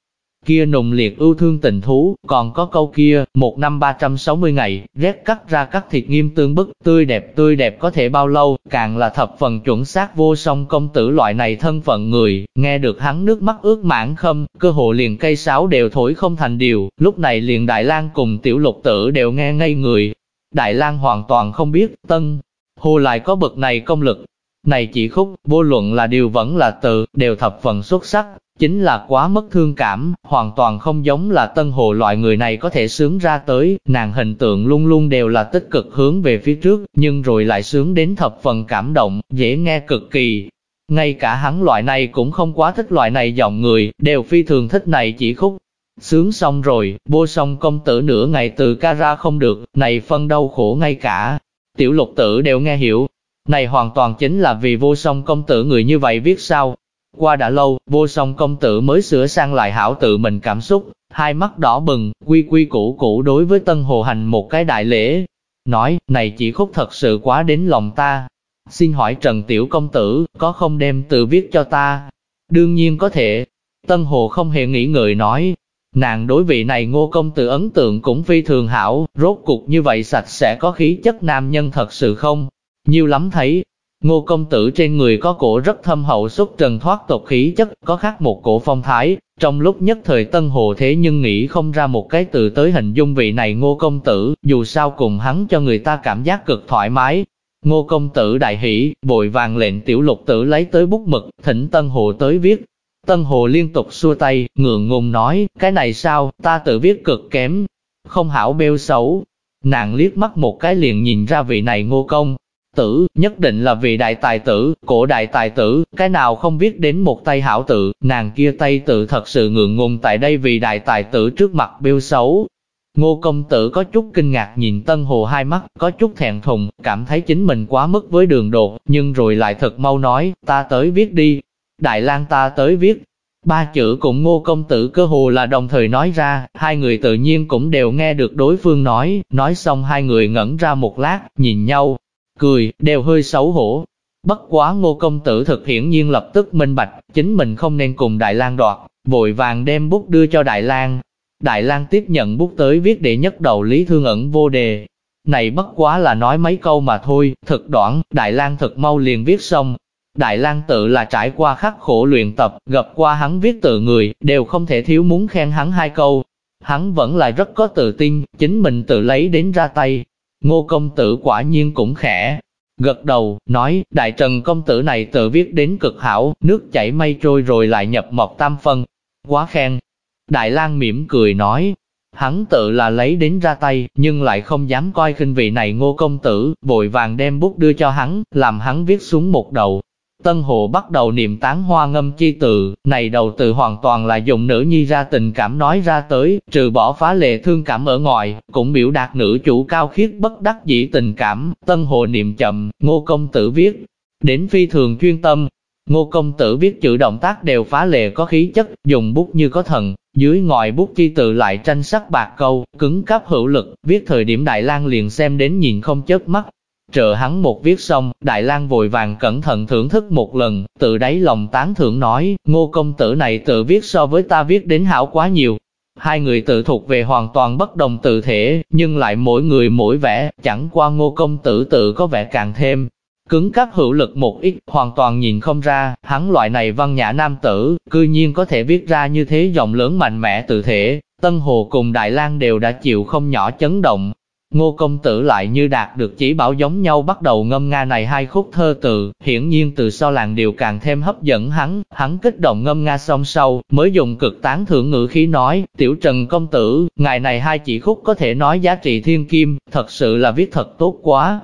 Kia nùng liệt ưu thương tình thú, còn có câu kia, một năm 360 ngày, rét cắt ra cắt thịt nghiêm tương bức, tươi đẹp tươi đẹp có thể bao lâu, càng là thập phần chuẩn xác vô song công tử loại này thân phận người, nghe được hắn nước mắt ướt mãn khâm, cơ hồ liền cây sáo đều thổi không thành điều, lúc này liền Đại lang cùng tiểu lục tử đều nghe ngây người. Đại lang hoàn toàn không biết, tân, Hồ lại có bậc này công lực. Này chỉ khúc, vô luận là điều vẫn là từ, đều thập phần xuất sắc, chính là quá mất thương cảm, hoàn toàn không giống là tân hồ loại người này có thể sướng ra tới, nàng hình tượng luôn luôn đều là tích cực hướng về phía trước, nhưng rồi lại sướng đến thập phần cảm động, dễ nghe cực kỳ. Ngay cả hắn loại này cũng không quá thích loại này giọng người, đều phi thường thích này chỉ khúc. Sướng xong rồi, vô xong công tử nửa ngày từ ca ra không được, này phân đau khổ ngay cả, Tiểu lục tử đều nghe hiểu. Này hoàn toàn chính là vì vô song công tử người như vậy viết sao. Qua đã lâu, vô song công tử mới sửa sang lại hảo tự mình cảm xúc, hai mắt đỏ bừng, quy quy củ củ đối với Tân Hồ Hành một cái đại lễ. Nói, này chỉ khúc thật sự quá đến lòng ta. Xin hỏi Trần Tiểu Công Tử, có không đem tự viết cho ta? Đương nhiên có thể. Tân Hồ không hề nghĩ ngợi nói, Nàng đối vị này ngô công tử ấn tượng cũng phi thường hảo, rốt cục như vậy sạch sẽ có khí chất nam nhân thật sự không? Nhiều lắm thấy, ngô công tử trên người có cổ rất thâm hậu xuất trần thoát tộc khí chất, có khác một cổ phong thái. Trong lúc nhất thời tân hồ thế nhưng nghĩ không ra một cái từ tới hình dung vị này ngô công tử, dù sao cùng hắn cho người ta cảm giác cực thoải mái. Ngô công tử đại hỷ, bội vàng lệnh tiểu lục tử lấy tới bút mực, thỉnh tân hồ tới viết, Tân Hồ liên tục xua tay, ngượng ngùng nói, cái này sao, ta tự viết cực kém, không hảo bêu xấu. Nàng liếc mắt một cái liền nhìn ra vị này ngô công, tử, nhất định là vị đại tài tử, cổ đại tài tử, cái nào không viết đến một tay hảo tự, nàng kia tay tự thật sự ngượng ngùng tại đây vì đại tài tử trước mặt bêu xấu. Ngô công tử có chút kinh ngạc nhìn Tân Hồ hai mắt, có chút thẹn thùng, cảm thấy chính mình quá mức với đường đột, nhưng rồi lại thật mau nói, ta tới viết đi, Đại lang ta tới viết. Ba chữ cũng ngô công tử cơ hồ là đồng thời nói ra, hai người tự nhiên cũng đều nghe được đối phương nói, nói xong hai người ngẩn ra một lát, nhìn nhau, cười, đều hơi xấu hổ. Bất quá ngô công tử thực hiển nhiên lập tức minh bạch, chính mình không nên cùng Đại lang đoạt, vội vàng đem bút đưa cho Đại lang. Đại lang tiếp nhận bút tới viết để nhất đầu lý thương ẩn vô đề. Này bất quá là nói mấy câu mà thôi, thật đoạn, Đại lang thật mau liền viết xong, Đại lang tự là trải qua khắc khổ luyện tập, gặp qua hắn viết tự người, đều không thể thiếu muốn khen hắn hai câu. Hắn vẫn là rất có tự tin, chính mình tự lấy đến ra tay. Ngô công tử quả nhiên cũng khẽ. Gật đầu, nói, đại trần công tử này tự viết đến cực hảo, nước chảy mây trôi rồi lại nhập mọc tam phân. Quá khen. Đại lang mỉm cười nói, Hắn tự là lấy đến ra tay, nhưng lại không dám coi khinh vị này ngô công tử, vội vàng đem bút đưa cho hắn, làm hắn viết xuống một đầu. Tân Hồ bắt đầu niệm tán hoa ngâm chi từ, này đầu từ hoàn toàn là dùng nữ nhi ra tình cảm nói ra tới, trừ bỏ phá lệ thương cảm ở ngoài, cũng biểu đạt nữ chủ cao khiết bất đắc dĩ tình cảm, Tân Hồ niệm chậm, ngô công tử viết, đến phi thường chuyên tâm, Ngô công tử viết chữ động tác đều phá lệ có khí chất, dùng bút như có thần, dưới ngòi bút chi tự lại tranh sắc bạc câu, cứng cáp hữu lực, viết thời điểm Đại lang liền xem đến nhìn không chớp mắt. Trợ hắn một viết xong, Đại lang vội vàng cẩn thận thưởng thức một lần, tự đáy lòng tán thưởng nói, ngô công tử này tự viết so với ta viết đến hảo quá nhiều. Hai người tự thuộc về hoàn toàn bất đồng tự thể, nhưng lại mỗi người mỗi vẻ, chẳng qua ngô công tử tự có vẻ càng thêm Cứng cáp hữu lực một ít, hoàn toàn nhìn không ra, hắn loại này văn nhã nam tử, cư nhiên có thể viết ra như thế dòng lớn mạnh mẽ tự thể. Tân Hồ cùng Đại lang đều đã chịu không nhỏ chấn động. Ngô công tử lại như đạt được chỉ bảo giống nhau bắt đầu ngâm nga này hai khúc thơ từ, hiển nhiên từ so làng điều càng thêm hấp dẫn hắn, hắn kích động ngâm nga xong sau, mới dùng cực tán thưởng ngữ khí nói, tiểu trần công tử, ngài này hai chỉ khúc có thể nói giá trị thiên kim, thật sự là viết thật tốt quá,